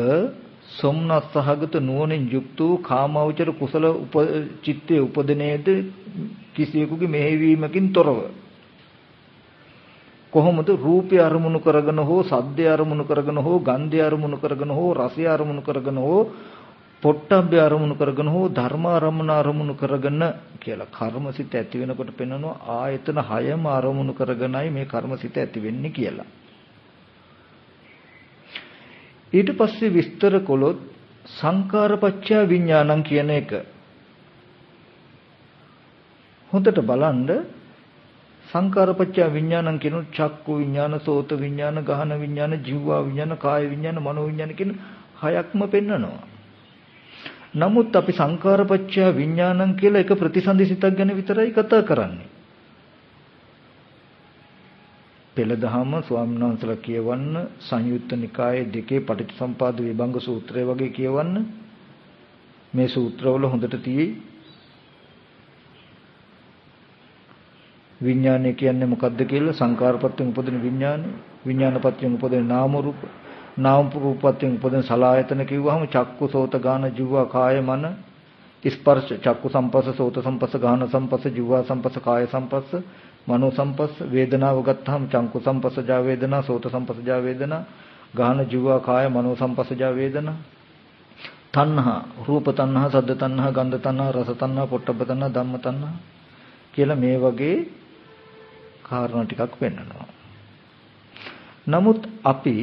සොම්නස් සහගත නුවණින් යුක්ත වූ කාමවචර කුසල උප චිත්තයේ උපදිනේද කිසියෙකුගේ මෙහෙවීමකින් තොරව. කොහොමද රූපය අරමුණු කරගෙන හෝ සද්දය අරමුණු කරගෙන හෝ ගන්ධය අරමුණු කරගෙන හෝ රසය අරමුණු කරගෙන හෝ පොට්ටබ්බය අරමුණු කරගෙන හෝ ධර්ම අරමුණ අරමුණු කරගෙන කියලා කර්මසිත ඇති වෙනකොට පෙන්වනවා ආයතන හයම අරමුණු කරගෙනයි මේ කර්මසිත ඇති වෙන්නේ කියලා. ඊට පස්සේ විස්තර කළොත් සංකාරපච්චය විඥානං කියන එක. හොඳට බලන්න සංකාරපච්චය විඥානං කියන චක්කු විඥාන සෝත විඥාන ගහන විඥාන ජීවා විඥාන කාය විඥාන මනෝ විඥාන කියන හයක්ම පෙන්නනවා නමුත් අපි සංකාරපච්චය විඥානං කියලා එක ප්‍රතිසන්දි සිතක් ගැන විතරයි කතා කරන්නේ. පෙළදහම ස්වාමීන් වහන්සේලා කියවන්න සංයුත්ත නිකායේ දෙකේ පටිච්චසම්පාද විභංග සූත්‍රය වගේ කියවන්න. මේ සූත්‍රවල හොඳට තියෙයි. විඥානය කියන්නේ මොකද්ද කියලා? සංකාරපත්‍යෙන් උපදින විඥානය විඥානපත්‍යෙන් උපදින නාම රූප. නාම රූපපත්‍යෙන් උපදින සලආයතන කිව්වහම චක්කු සෝත ගාන ජීවා කාය මන ස්පර්ශ චක්කු සම්පස්ස සෝත සම්පස්ස ගාන සම්පස්ස ජීවා සම්පස්ස කාය සම්පස්ස මනෝ සංපස්ස වේදනාව ගත්තාම චංකු සංපස්සජා වේදනා සෝත සංපස්සජා වේදනා ගාහන ජීවා කාය මනෝ සංපස්සජා වේදනා තණ්හා රූප තණ්හා සද්ද තණ්හා ගන්ධ තණ්හා රස තණ්හා පොට්ටබ්බ තණ්හා ධම්ම තණ්හා කියලා මේ වගේ කාරණා ටිකක් පෙන්නනවා. නමුත් අපි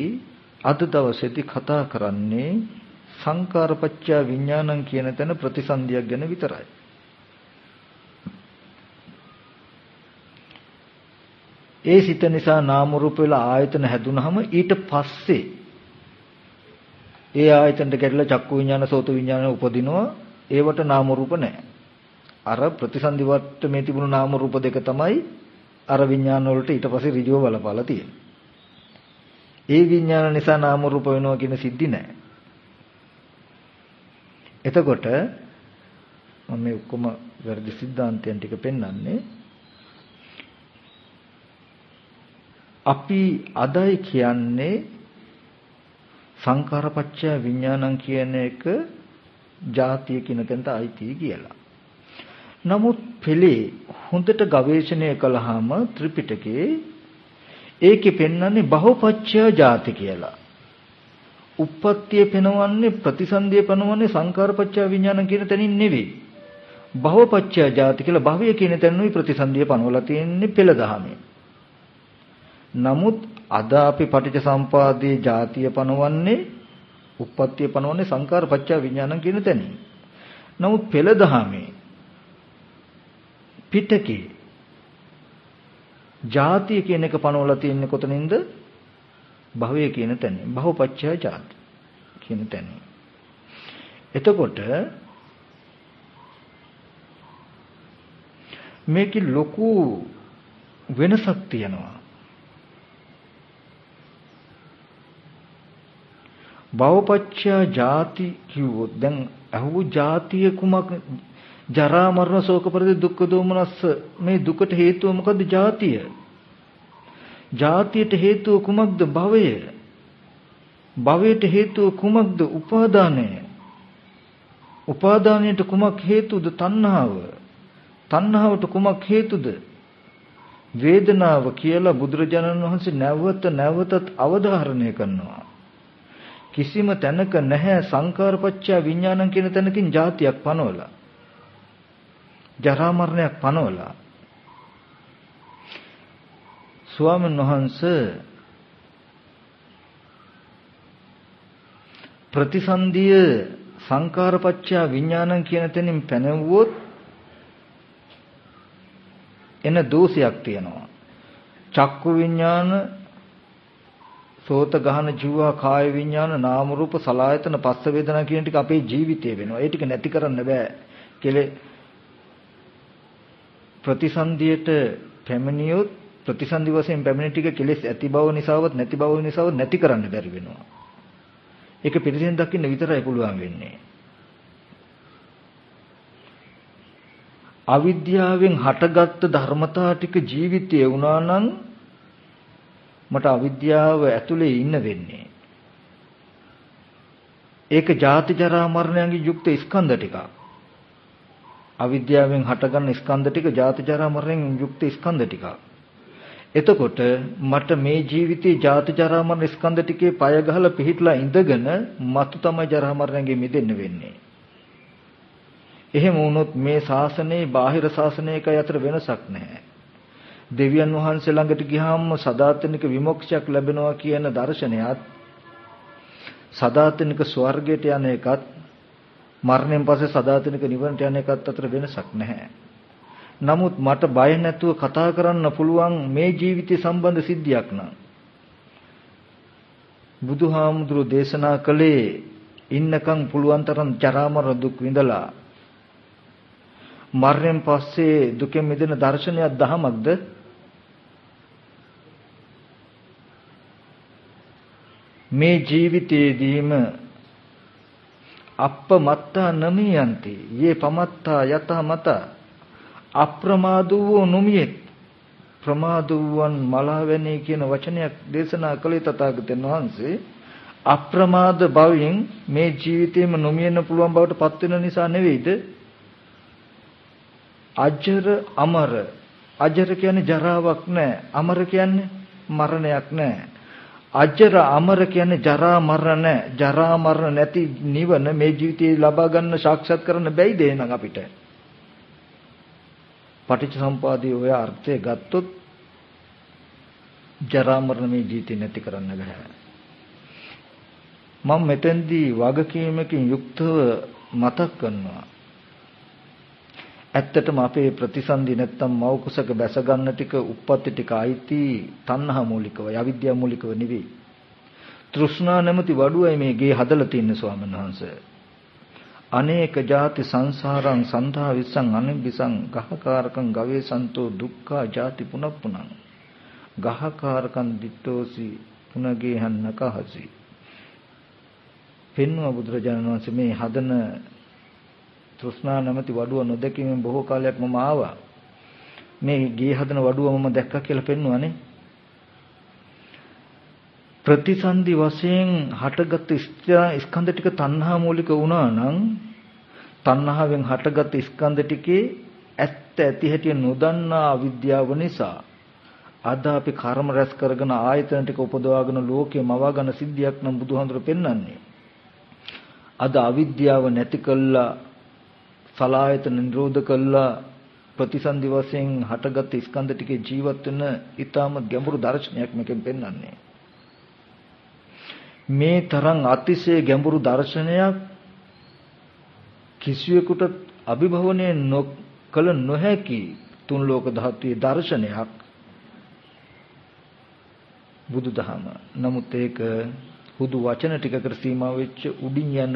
අද දවසේදී කතා කරන්නේ සංකාරපච්චය විඥානං කියන තැන ප්‍රතිසන්දියක් ගැන විතරයි. ඒ සිත නිසා නාම රූප වල ආයතන හැදුනහම ඊට පස්සේ ඒ ආයතනට ගැටලා චක්කු විඥාන සෝත විඥාන උපදිනවා ඒවට නාම රූප නැහැ. අර ප්‍රතිසන්දිවට මේ තිබුණු නාම රූප දෙක තමයි අර විඥාන වලට ඊට පස්සේ ඍජුව බලපාලා තියෙන්නේ. ඒ විඥාන නිසා නාම රූප වෙනවා කියන සිද්ධි නැහැ. එතකොට මම මේ ඔක්කොම වැරදි સિદ્ધාන්තයන් ටික පෙන්වන්නේ අපි අදයි කියන්නේ සංකාරපච්චය විඥානං කියන එක ಜಾතිය කියන තැනට අයිති කියලා. නමුත් පෙළේ හොඳට ගවේෂණය කළාම ත්‍රිපිටකේ ඒකේ පෙන්වන්නේ බහුපච්චය ಜಾති කියලා. උප්පත්තිය පෙනවන්නේ ප්‍රතිසන්දිය පෙනවන්නේ සංකාරපච්චය විඥාන කියන තැනින් නෙවෙයි. භවපච්චය ಜಾති කියලා භවය කියන තැනුයි ප්‍රතිසන්දිය පනවලා තියෙන්නේ පෙළ දහමේ. නමුත් අද අපි පටිච්ච සම්පාදයේ ಜಾතිය පනවන්නේ උප්පත්තිය පනවන්නේ සංකාරපච්චය විඥාන කියන තැනින්. නමුත් පෙළ දහමේ පිටකේ ජාතිය කියන එක පනවලා තියෙන්නේ කොතනින්ද? භවය කියන තැන. භවපච්චය ජාති කියන තැන. එතකොට මේකේ ලොකු වෙනසක් තියෙනවා. භවපච්චය ජාති කිව්වොත් දැන් අහුව ජාතිය කුමක් ජරා මරණ ශෝක පරිදේ දුක්ඛ දෝමනස්ස මේ දුකට හේතුව මොකද්ද? ජාතිය. ජාතියට හේතුව කුමක්ද? භවය. භවයට හේතුව කුමක්ද? උපාදානය. උපාදානයට කුමක් හේතුද? තණ්හාව. තණ්හාවට කුමක් හේතුද? වේදනාව කියලා බුදුරජාණන් වහන්සේ නැවත නැවතත් අවධාරණය කරනවා. කිසිම තැනක නැහැ සංකාරපච්චය විඥානං කියන තැනකින් જાතියක් පනවලා. ජරා මරණයක් පනවලා. ස්වාමීන් වහන්සේ ප්‍රතිසන්දිය සංකාරපච්චය විඥානං කියන තැනින් පැනවුවොත් එන දෝෂයක් තියෙනවා. චක්කු විඥාන, සෝත ගහන ජීවා කාය විඥාන, නාම රූප සලායතන පස්ස වේදනා කියන ටික අපේ ජීවිතේ වෙනවා. ඒ ටික නැති කරන්න බෑ. කෙලේ ප්‍රතිසන්දියට පැමිණියොත් ප්‍රතිසන්දි වශයෙන් පැමිණි ටික කෙලෙස් ඇති බව නිසාවත් නැති බව නිසාවත් නැති කරන්න බැරි වෙනවා. ඒක පිළිසෙන් දකින්න විතරයි පුළුවන් වෙන්නේ. අවිද්‍යාවෙන් හටගත්තු ධර්මතා ටික ජීවිතයේ වුණා නම් මට අවිද්‍යාව ඇතුලේ ඉන්න වෙන්නේ. ඒක ජාති ජරා මරණයන්ගේ යුක්ත ස්කන්ධ ටිකක්. අවිද්‍යාවෙන් හටගන්න ස්කන්ධ ටික ජාති ජරා මරණයෙන් යුක්ත ස්කන්ධ ටිකක්. එතකොට මට මේ ජීවිතේ ජාති ජරා මරණ ස්කන්ධ ටිකේ පය ගහලා පිහිටලා ඉඳගෙන මතු තමයි ජරා මරණයෙන් මිදෙන්න වෙන්නේ. එහෙම වුණොත් මේ ශාසනයේ බාහිර ශාසනයකයි අතර වෙනසක් නැහැ. දෙවියන් වහන්සේ ළඟට ගියාම සදාතනික විමුක්තියක් ලැබෙනවා කියන දර්ශනයත් සදාතනික ස්වර්ගයට යන එකත් මරණයෙන් පස්සේ සදාතනික නිවනට යන එකත් අතර වෙනසක් නැහැ. නමුත් මට බය නැතුව කතා කරන්න පුළුවන් මේ ජීවිතය සම්බන්ධ සිද්ධියක් නම්. බුදුහාමුදුරු දේශනා කළේ ඉන්නකම් පුළුවන් තරම් ජරා මරණ දුක් විඳලා. මරණයෙන් පස්සේ දුකෙන් මිදෙන දර්ශනයක් දහමක්ද? මේ ජීවිතයේදීම අප්පමත්තා නමියන්ති. යේ පමත්තා යත මත අප්‍රමාදවෝ නොමියෙත් ප්‍රමාදවන් මලවැණී කියන වචනයක් දේශනා කළේ තථාගතයන් වහන්සේ. අප්‍රමාද භවයෙන් මේ ජීවිතේම නොමියෙන්න පුළුවන් බවට පත් වෙන නිසා නෙවෙයිද? අජර අමර. අජර කියන්නේ ජරාවක් නැහැ අමර කියන්නේ මරණයක් නැහැ අජර අමර කියන්නේ ජරා මරණ නැහැ ජරා මරණ නැති නිවන මේ ජීවිතේ ලබා ගන්න සාක්ෂාත් කරන්න බැයිද එහෙනම් අපිට? පටිච්චසමුපාදයේ ඔය අර්ථය ගත්තොත් ජරා මරණ මේ ජීවිතේ නැති කරන්න බෑ. මම මෙතෙන්දී වගකීමකින් යුක්තව මතක් කරනවා. ඇත්තටම අපේ ප්‍රතිසන්දි නැත්තම් මව කුසක බැස ගන්න ටික උප්පත්ති ටික අයිති තණ්හා මූලිකව අවිද්‍යාව මූලිකව නෙවෙයි. තෘෂ්ණා නැමැති වඩුවයි මේ ගේ හදලා තින්නේ ස්වාමීන් වහන්සේ. අනේක ಜಾති සංසාරං සන්ධා විස්සං අනිබ්බිසං ගහකාරකං ගවේසන්තෝ දුක්ඛා ಜಾති පුනප්පුනං ගහකාරකං දිට්ඨෝසි පුනගේ හන්නකහසි පෙන්වුව බුදුරජාණන් වහන්සේ මේ හදන තෘෂ්ණා නැමැති වඩුව නොදැකීමෙන් බොහෝ කාලයක් මම ආවා. මේ ගේ හදන වඩුව මම දැක්කා කියලා පෙන්වුවානේ. ප්‍රතිසන්දි වශයෙන් හටගත් ස්කන්ධ ටික තණ්හා මූලික වුණා නම් තණ්හාවෙන් හටගත් ස්කන්ධ ටිකේ ඇත්ත ඇති හැටි නොදන්නා අවිද්‍යාව නිසා අද අපි කර්ම රැස් කරගෙන ආයතන ටික උපදවාගෙන ලෝකේ මවාගෙන සිද්ධියක් නම් බුදුහාඳුර පෙන්වන්නේ. අද අවිද්‍යාව නැති කළා සලායතන නිරෝධ කළා ප්‍රතිසන්දි වශයෙන් හටගත් ස්කන්ධ ටිකේ ජීවත් වෙන ඊටාම ගැඹුරු දර්ශනයක් මේකෙන් පෙන්වන්නේ මේ තරම් අතිශය ගැඹුරු දර්ශනයක් කිසියෙකුට අභිභවනය නොකළ නොහැකි තුන් ලෝක ධාතුවේ දර්ශනයක් බුදුදහම. නමුත් ඒක හුදු වචන ටිකකට සීමා වෙච්ච උඩින් යන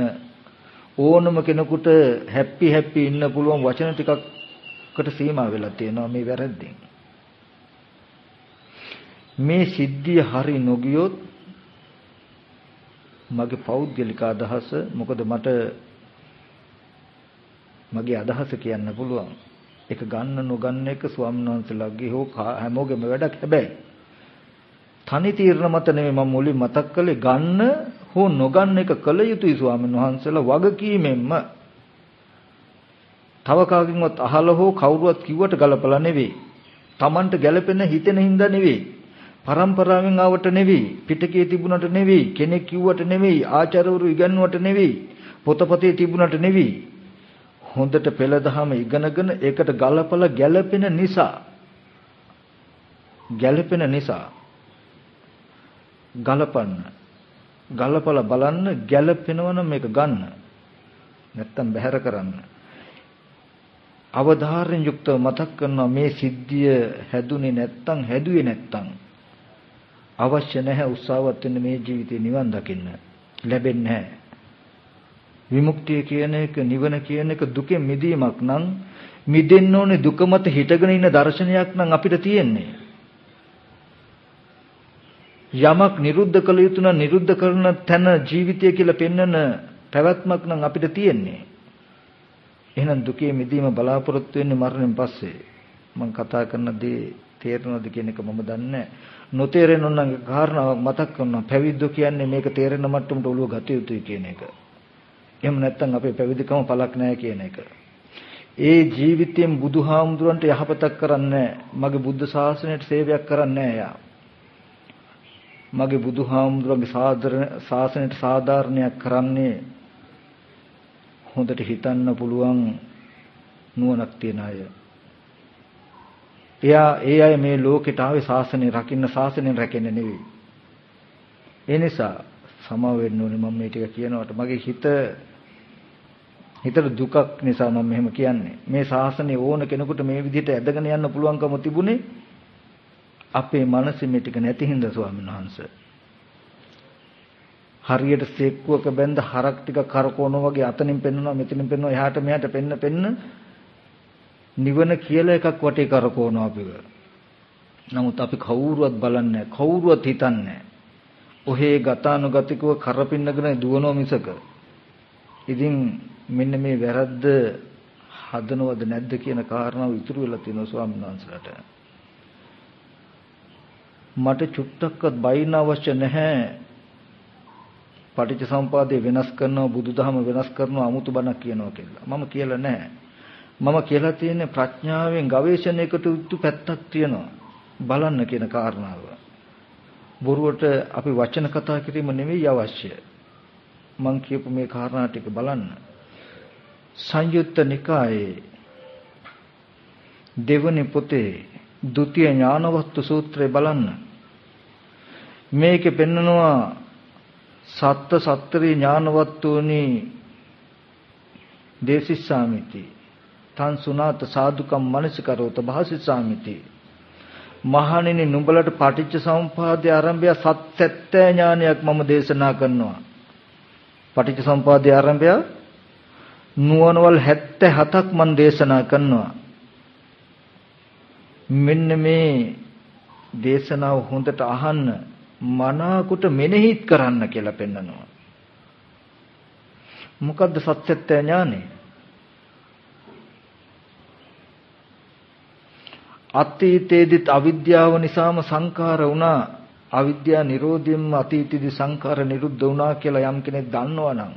ඕනම කෙනෙකුට හැපි හැපි ඉන්න පුළුවන් වචන ටිකකට සීමා වෙලා තියෙනවා මේ වැරද්දෙන්. මේ සිද්ධිය හරි නොගියොත් මගේ පෞද්ගලික අදහස මොකද මට මගේ අදහස කියන්න පුළුවන්. ඒක ගන්න නොගන්න එක ස්වාමීන් වහන්සේලාගේ හෝ හැමෝගෙම වැඩක් හැබැයි තනි තීරණ මත නෙමෙයි මම මුලින් මතක් කළේ ගන්න හෝ නොගන්න එක කළ යුතුයි ස්වාමීන් වහන්සේලා වගකීමෙන්ම තව කාගෙන්වත් අහලා හෝ කවුරුවත් කිව්වට ගලපලා නෙවෙයි. Tamanට ගැළපෙන හිතෙන හින්දා නෙවෙයි. પરම්පරාවෙන් ආවට නෙවෙයි. පිටකේ තිබුණට නෙවෙයි. කෙනෙක් කිව්වට නෙවෙයි. ආචාර්යවරු ඉගන්වුවට නෙවෙයි. පොතපතේ තිබුණට නෙවෙයි. හොඳට පෙළ දහම ඉගෙනගෙන ඒකට ගලපලා ගැළපෙන නිසා. ගැළපෙන නිසා. ගලපන්න. ගලපලා බලන්න ගැළපෙනවනම් මේක ගන්න නැත්තම් බැහැර කරන්න අවධාරයෙන් යුක්තව මතක් කරනවා මේ සිද්ධිය හැදුනේ නැත්තම් හැදුවේ නැත්තම් අවශ්‍ය නැහැ උත්සාහවත් වෙන්න මේ ජීවිතේ නිවන් දකින්න. ලැබෙන්නේ නැහැ. විමුක්තිය කියන එක නිවන කියන එක දුකෙන් මිදීමක් නම් මිදෙන්න ඕනේ දුක මත හිටගෙන ඉන්න දර්ශනයක් නම් අපිට තියෙන්නේ. යමක් නිරුද්ධ කළ යුතු නම් නිරුද්ධ කරන තැන ජීවිතය කියලා පෙන්වන පැවැත්මක් නම් අපිට තියෙන්නේ. එහෙනම් දුකේ මිදීම බලාපොරොත්තු වෙන්නේ මරණයෙන් පස්සේ. මම කතා කරන දේ තේරෙනවද කියන එක මම දන්නේ නැහැ. නොතේරෙන නම් කාරණාවක් මතක් කරනවා. පැවිද්දෝ කියන්නේ මේක තේරෙන මට්ටමට ඔළුව ගත යුතුයි කියන එක. එහෙම නැත්නම් අපේ පැවිදිකම පළක් නැහැ කියන එක. ඒ ජීවිතයෙන් බුදුහාමුදුරන්ට යහපතක් කරන්නේ මගේ බුද්ධ ශාසනයට සේවයක් කරන්නේ නැහැ මගේ බුදුහාමුදුරන්ගේ සාදර ශාසනයට සාධාරණයක් කරන්නේ හොඳට හිතන්න පුළුවන් නුවණක් තියන අය. එයා ඒ අය මේ ලෝකෙට ආවේ ශාසනය රකින්න ශාසනයෙන් රැකෙන්න නෙවෙයි. ඒ නිසා සමාව වෙන්න ඕනේ මම මේ ටික කියනකොට මගේ හිත හිතට දුකක් නිසා මම මෙහෙම කියන්නේ. මේ ශාසනය ඕන කෙනෙකුට මේ විදිහට ඇදගෙන යන්න පුළුවන්කම තිබුණේ අපේ මනසේ මේ ටික නැති හින්දා ස්වාමීන් වහන්සේ. හරියට සෙක්කුවක බැඳ හරක් ටික කරකවනවා වගේ අතනින් පෙන්නනවා මෙතනින් පෙන්නනවා එහාට මෙහාට පෙන්න පෙන්න නිවන කියලා එකක් වටේ කරකවනවා අපිව. නමුත් අපි කවුරුවත් බලන්නේ කවුරුවත් හිතන්නේ ඔහේ ගතානුගතිකව කරපින්නගෙන දුවනෝ මිසක. ඉතින් මෙන්න මේ වැරද්ද හදනවද නැද්ද කියන කාරණාව ඉතුරු වෙලා තියෙනවා ස්වාමීන් වහන්සේලාට. මට චුට්ටක්වත් බයින්න අවශ්‍ය නැහැ. පටිච්චසම්පාදේ වෙනස් කරනවා බුදුදහම වෙනස් කරනවා 아무තු බණක් කියනවා කියලා. මම කියලා නැහැ. මම කියලා තියෙන්නේ ප්‍රඥාවෙන් ගවේෂණයකට උත්තු පැත්තක් තියෙනවා. බලන්න කියන කාරණාව. බොරුවට අපි වචන කතා කිරීම නෙවෙයි අවශ්‍ය. මං කියපු මේ කාරණා ටික බලන්න. සංයුත්ත නිකායේ දෙවනි පොතේ ဒုတိ ය ඥානවස්තු සූත්‍රය බලන්න. මේකේ පෙන්නනවා සත්ත්‍ය සත්‍තරී ඥානවත්තුනි දේසිස්සාමිති. තං සුනාත සාදුකම් මනසිකරෝත භාසිසාමිති මහණෙනි නුඹලට පටිච්ච සමුපාදයේ ආරම්භය සත්‍යත්‍ය ඥානයක් මම දේශනා කරනවා. පටිච්ච සමුපාදයේ ආරම්භය නුවණවල් 77ක් මම දේශනා කරනවා. මෙන්න මේ දේශනාව හොඳට අහන්න මනාකොට මෙනෙහිත් කරන්න කියලා පෙන්නනවා. මොකද්ද සත්‍යත්‍ය ඥානෙ? අතීතයේදීත් අවිද්‍යාව නිසාම සංඛාර වුණා. අවිද්‍යා නිරෝධයෙන්ම අතීතයේදී සංඛාර නිරුද්ධ වුණා කියලා යම් කෙනෙක් දන්නවනම්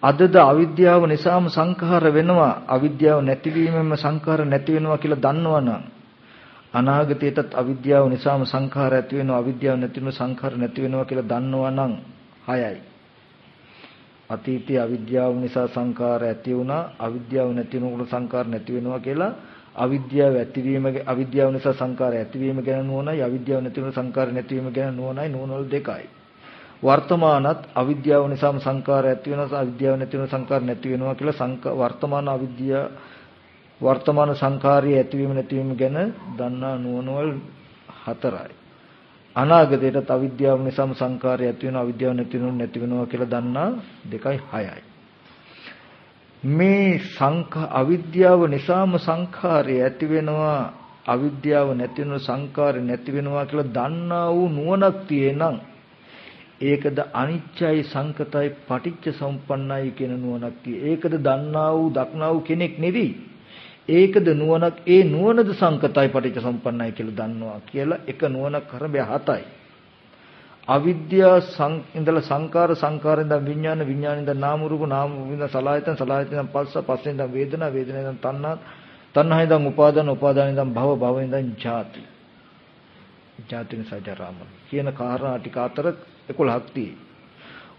අදද අවිද්‍යාව නිසාම සංඛාර වෙනවා. අවිද්‍යාව නැතිවීමෙන්ම සංඛාර නැති වෙනවා කියලා දන්නවනම් අනාගතයටත් අවිද්‍යාව නිසාම සංඛාර ඇති වෙනවා අවිද්‍යාව නැති වෙනවා සංඛාර නැති වෙනවා කියලා දන්නවනම් හයයි. අතීතයේ අවිද්‍යාව නිසා සංඛාර ඇති වුණා අවිද්‍යාව නැති වෙනකොට සංඛාර නැති වෙනවා කියලා අවිද්‍යාව ඇතිවීම අවිද්‍යාව නිසා සංකාර ඇතිවීම ගැන නුවණයි අවිද්‍යාව නැති වෙන සංකාර නැතිවීම ගැන නුවණයි නුවණවල දෙකයි. වර්තමානත් අවිද්‍යාව නිසාම සංකාර ඇති වෙනවා අවිද්‍යාව නැති වෙන සංකාර නැති වෙනවා කියලා වර්තමාන අවිද්‍යාව වර්තමාන සංකාරයේ ඇතිවීම නැතිවීම ගැන දන්නා නුවණවල හතරයි අනාගතයටත් අවිද්‍යාව නිසාම සංකාරය ඇති වෙනවා අවිද්‍යාව නැති වෙනවා නැති වෙනවා කියලා දන්නා දෙකයි හයයි මේ සංඛ අවිද්‍යාව නිසාම සංඛාරය ඇති වෙනවා අවිද්‍යාව නැති වෙන සංඛාරය නැති වෙනවා කියලා දන්නා වූ නුවණක් තියෙනම් ඒකද අනිච්චයි සංකතයි පටිච්ච සම්පන්නයි කියන නුවණක් තියෙ. ඒකද දන්නා වූ දක්නා වූ කෙනෙක් නෙවෙයි. ඒකද නුවණක් ඒ නුවණද සංකතයි පටිච්ච සම්පන්නයි කියලා දන්නවා කියලා එක නුවණක් කරබය හතයි. අවිද්‍යාව ඉඳලා සංකාර සංකාරෙන් ඉඳන් විඥාන විඥානෙන් ඉඳන් නාම රූප නාම රූපෙන් ඉඳන් සලආයතන සලආයතන ඉඳන් පස්ස පස්සේ ඉඳන් වේදනා වේදනා ඉඳන් තණ්හා තණ්හා ඉඳන් උපාදාන උපාදාන ඉඳන් භව භව ඉඳන් ජාති ජාති නිසා ජරාම කියන කාරණා ටික අතර 11ක් තියෙයි.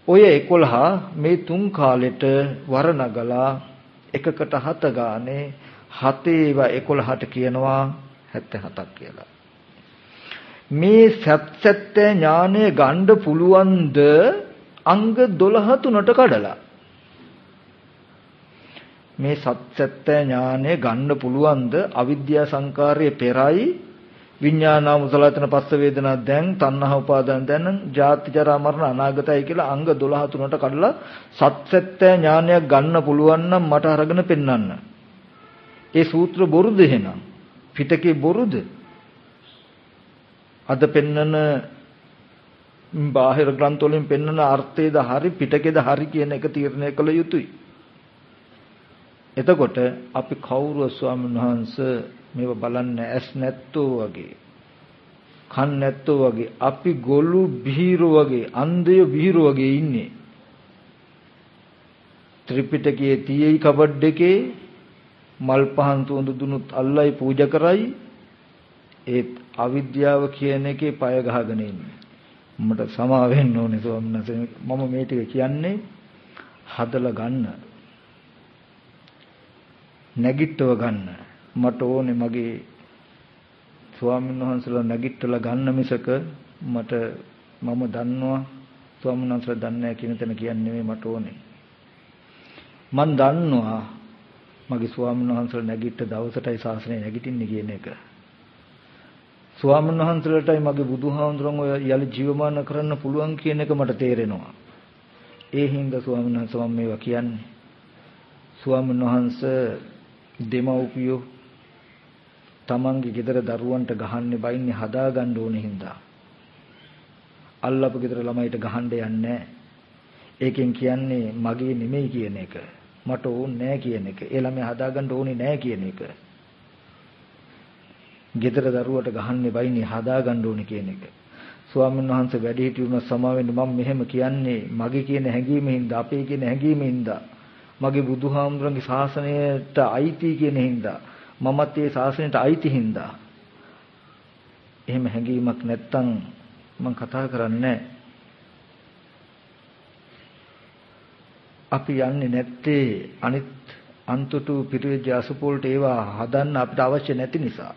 ඔය 11 මේ තුන් කාලෙට වරණගලා එකකට හත ගානේ හතේ ඒවා 11ට කියනවා 77ක් කියලා. මේ සත්‍යත්‍ය ඥානය ගන්න පුළුවන්ද අංග 12 තුනට කඩලා මේ සත්‍යත්‍ය ඥානය ගන්න පුළුවන්ද අවිද්‍යා සංකාරයේ පෙරයි විඥානා මුසලතන පස්ස වේදනා දැන් තණ්හා උපාදාන දැන් ජාති ජරා මරණ අනාගතයි කියලා අංග 12 තුනට කඩලා සත්‍යත්‍ය ඥානයක් ගන්න පුළුවන් නම් මට අරගෙන පෙන්වන්න. ඒ සූත්‍ර බොරුද එහෙනම්? පිටකේ බොරුද? අද පෙන්නන බාහිර ග්‍රන්ථ වලින් පෙන්නන අර්ථයේද හරි පිටකේද හරි කියන එක තීරණය කළ යුතුයි. එතකොට අපි කවුරු ස්වාමීන් වහන්සේ මේව බලන්නේ ඇස් නැත්තෝ වගේ කන් නැත්තෝ වගේ අපි ගොළු බිහිරු වගේ අන්ධය බිහිරු වගේ ඉන්නේ ත්‍රිපිටකයේ තියෙයි කබඩ් එකේ මල් පහන් තුඳු දුනුත් අල්ලයි පූජා කරයි ඒත් අවිද්‍යාව කියන එකේ පය ගහගෙන ඉන්නේ. මට සමා වෙන්න ඕනේ ස්වාමීන් වහන්සේ. මම මේ ටික කියන්නේ හදලා ගන්න. නැගිටව ගන්න. මට ඕනේ මගේ ස්වාමීන් වහන්සේලා නැගිටලා ගන්න මිසක මට මම දන්නවා ස්වාමීන් වහන්සේලා දන්නේ නැහැ කියන තැන කියන්නේ මට ඕනේ. මන් දන්නවා මගේ ස්වාමීන් වහන්සේලා නැගිට දවසටයි ශාසනය නැගිටින්නේ කියන එක. ස්වාමීන් වහන්සේලාටයි මගේ බුදුහාමුදුරන් ඔය යලි ජීවමාන කරන්න පුළුවන් කියන එක මට තේරෙනවා. ඒ හින්දා ස්වාමීන් වහන්සේ මම මේවා කියන්නේ. ස්වාමීන් වහන්සේ දෙමව්පියෝ තමන්ගේ ගෙදර දරුවන්ට ගහන්නේ බයින්නේ හදාගන්න ඕනේ හින්දා. අල්ලපු ගෙදර ළමයිට ගහන්න යන්නේ ඒකෙන් කියන්නේ මගේ නෙමෙයි කියන එක. මට ඕනේ නෑ කියන එක. ඒ ළමයා හදාගන්න ඕනේ නෑ කියන එක. ගෙදර දරුවට ගහන්නේ බයිනේ හදාගන්න ඕනේ කියන එක. ස්වාමීන් වහන්සේ වැඩි හිටියුන සමාවෙන්න මම මෙහෙම කියන්නේ මගේ කියන හැඟීමෙන්ද අපේ කියන හැඟීමෙන්ද මගේ බුදුහාමුදුරන්ගේ ශාසනයට අයිති කියන හින්දා මමත් ඒ ශාසනයට අයිති හින්දා එහෙම හැඟීමක් නැත්තම් මම කතා කරන්නේ අපි යන්නේ නැත්තේ අනිත් අන්තුටු පිරිවෙජ්ජ අසුපෝල්ට ඒවා හදන්න අපිට අවශ්‍ය නැති නිසා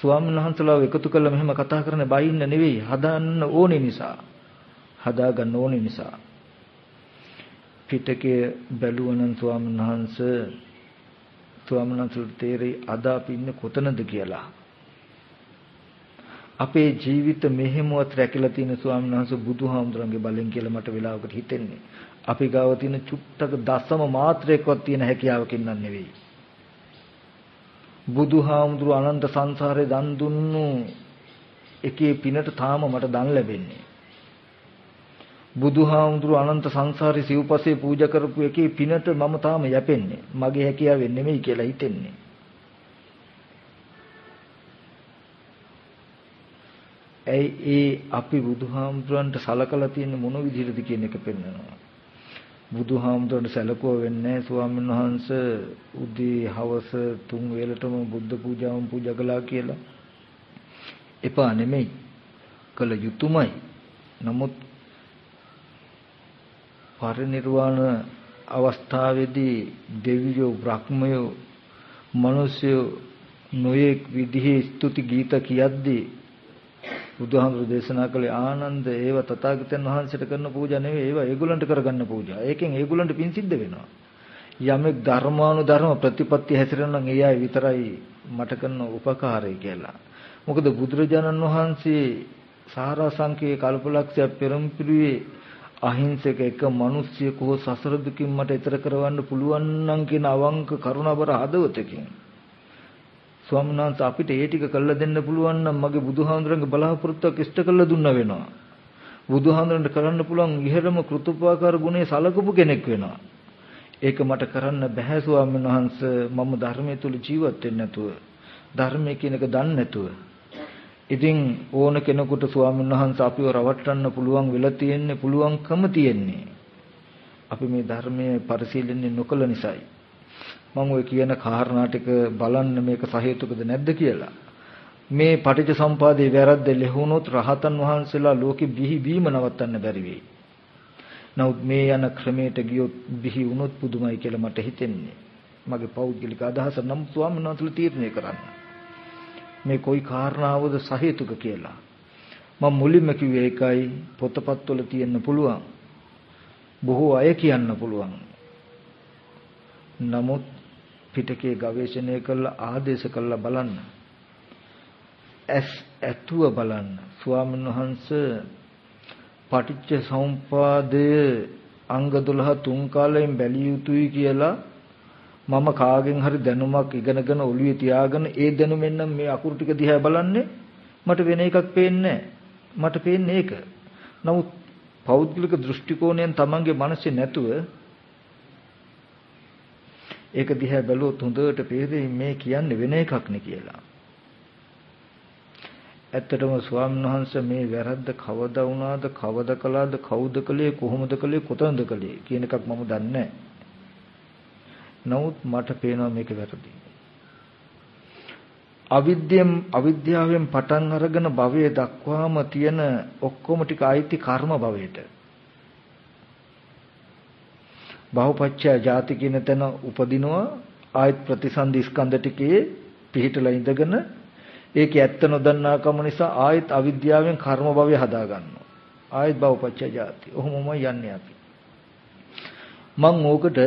ස්වාමීන් වහන්සේලාව එකතු කරලා මෙහෙම කතා කරන බයින්න නෙවෙයි හදාන්න ඕනේ නිසා හදාගන්න ඕනේ නිසා පිටකයේ බැලුවනම් ස්වාමීන් වහන්සේ ස්වාමීන් වහන්සේට තේරෙයි අද අපි ඉන්නේ කොතනද කියලා. අපේ ජීවිත මෙහෙමවත් රැකිලා තියෙන ස්වාමීන් වහන්සේ බුදුහාමුදුරන්ගේ බලෙන් කියලා මට වෙලාවකට හිතෙන්නේ. අපි ගාව තියෙන චුට්ටක දසම මාත්‍රයකවත් තියෙන හැකියාවකින් නම් නෙවෙයි. බුදුහාමුදුරු අනන්ත සංසාරේ දන් දුන්නු එකේ පිනට තාම මට දන් ලැබෙන්නේ. බුදුහාමුදුරු අනන්ත සංසාරේ සිව්පසේ පූජා කරපු එකේ පිනට මම තාම යැපෙන්නේ. මගේ හැකියාවෙන් නෙමෙයි කියලා හිතෙන්නේ. ඇයි ඒ අපි බුදුහාමුදුරන්ට සලකලා තියෙන මොන විදිහටද කියන එක පෙන්වනවා. බුදුහාමුදුරන්ට සැලකුව වෙන්නේ ස්වාමීන් වහන්සේ උදේ හවස තුන් වේලටම බුද්ධ පූජාවන් පූජා කළා කියලා. එපා නෙමෙයි. කළ යුතුයමයි. නමුත් පරිනිර්වාණ අවස්ථාවේදී දෙවියෝ බ්‍රහ්මයෝ මිනිස්යෝ නොයෙක් විදිහේ ස්තුති ගීත කියද්දී බුදුහාමුදුරු දේශනා කළේ ආනන්ද ඒව තථාගතයන් වහන්සේට කරන පූජා නෙවෙයි ඒව ඒගොල්ලන්ට කරගන්න පූජා. ඒකෙන් ඒගොල්ලන්ට පින් සිද්ධ වෙනවා. යමෙක් ධර්මානුධර්ම ප්‍රතිපත්ති හැසිරෙනවා නම් ඒ අය විතරයි මට කරන උපකාරය කියලා. මොකද බුදුරජාණන් වහන්සේ සාරාංශකයේ කල්පලක්ෂය පෙරම්පිරුවේ අහිංසක එක මිනිසියෙකු හෝ සසර දුකින් මට ඈතර කරවන්න පුළුවන් නම් කියන අවංක කරුණාබර හදවතකින් ස්වාමීන් වහන්සේ අපිට ඒ ටික කළා දෙන්න පුළුවන් නම් මගේ බුදුහාමුදුරන්ගේ බලාපොරොත්තුවක් ඉෂ්ට කළා දුන්න වෙනවා. බුදුහාමුදුරන්ට කරන්න පුළුවන් ඉහළම කෘතෝපකාර ගුණේ සලකපු කෙනෙක් වෙනවා. ඒක මට කරන්න බෑ ස්වාමීන් වහන්සේ මම ධර්මයේ තුල ජීවත් වෙන්නේ නැතුව ධර්මයේ කියන එක දන්නේ නැතුව ඉතින් ඕන කෙනෙකුට ස්වාමීන් වහන්සේ අපිව රවට්ටන්න පුළුවන් වෙලා තියෙන්නේ පුළුවන්කම තියෙන්නේ අපි මේ ධර්මයේ පරිශීලනය නොකළ නිසායි මම ඔය කියන කාරණා ටික බලන්න මේක සහේතුකද නැද්ද කියලා. මේ පටිච්ච සම්පාදේ වැරද්ද ලැබුණොත් රහතන් වහන්සේලා ලෝකෙ බිහි බීම නවත්තන්න බැරි වෙයි. නමුත් මේ යන ක්‍රමයට ගියොත් බිහි වුණොත් පුදුමයි කියලා මට හිතෙන්නේ. මගේ පෞද්ගලික අදහස නම් ස්වාමීන් වහන්සේලා තීරණය කරන්න. මේ කොයි කාරණාවද සහේතුක කියලා. මම මුලින්ම කිව්වේ ඒකයි පොතපත්වල තියෙන්න පුළුවන්. බොහෝ අය කියන්න පුළුවන්. නමුත් පිටකේ ගවේෂණය කරලා ආදේශ කරලා බලන්න. ඇස් ඇතුව බලන්න. ස්වාමීන් වහන්සේ පටිච්ච සමුපාදය අංග 12 තුන් කාලයෙන් බැලිය යුතුයි කියලා මම කාගෙන් හරි දැනුමක් ඉගෙනගෙන ඔළුවේ තියාගෙන ඒ දැනුමෙන් නම් මේ අකුරු ටික දිහා බලන්නේ මට වෙන එකක් පේන්නේ මට පේන්නේ ඒක. නමුත් පෞද්ගලික දෘෂ්ටි කෝණයෙන් Tamange මනසේ නැතුව ඒක දිහා බැලුවොත් හොඳට පේරෙයි මේ කියන්නේ වෙන එකක් නේ කියලා. ඇත්තටම ස්වාමීන් වහන්සේ මේ වැරද්ද කවදා වුණාද කවදා කළාද කවුද කළේ කොහොමද කළේ කොතනද කළේ කියන එකක් මම දන්නේ නමුත් මට පේනවා මේක වැරදි. අවිද්‍යෙන් අවිද්‍යාවෙන් පටන් අරගෙන භවයේ දක්වාම තියෙන ඔක්කොම ටික අයිති කර්ම භවයට. බහුපච්චය ಜಾති කියන තැන උපදිනවා. ආයත් ප්‍රතිසන්දි ස්කන්ධ ටිකේ පිහිටලා ඉඳගෙන ඒකේ ඇත්ත නොදන්නාකම නිසා ආයත් අවිද්‍යාවෙන් කර්ම භවය හදා ගන්නවා ආයත් බහුපච්චය ಜಾති ඔහොමම යන්නේ අපි. මම ඕකට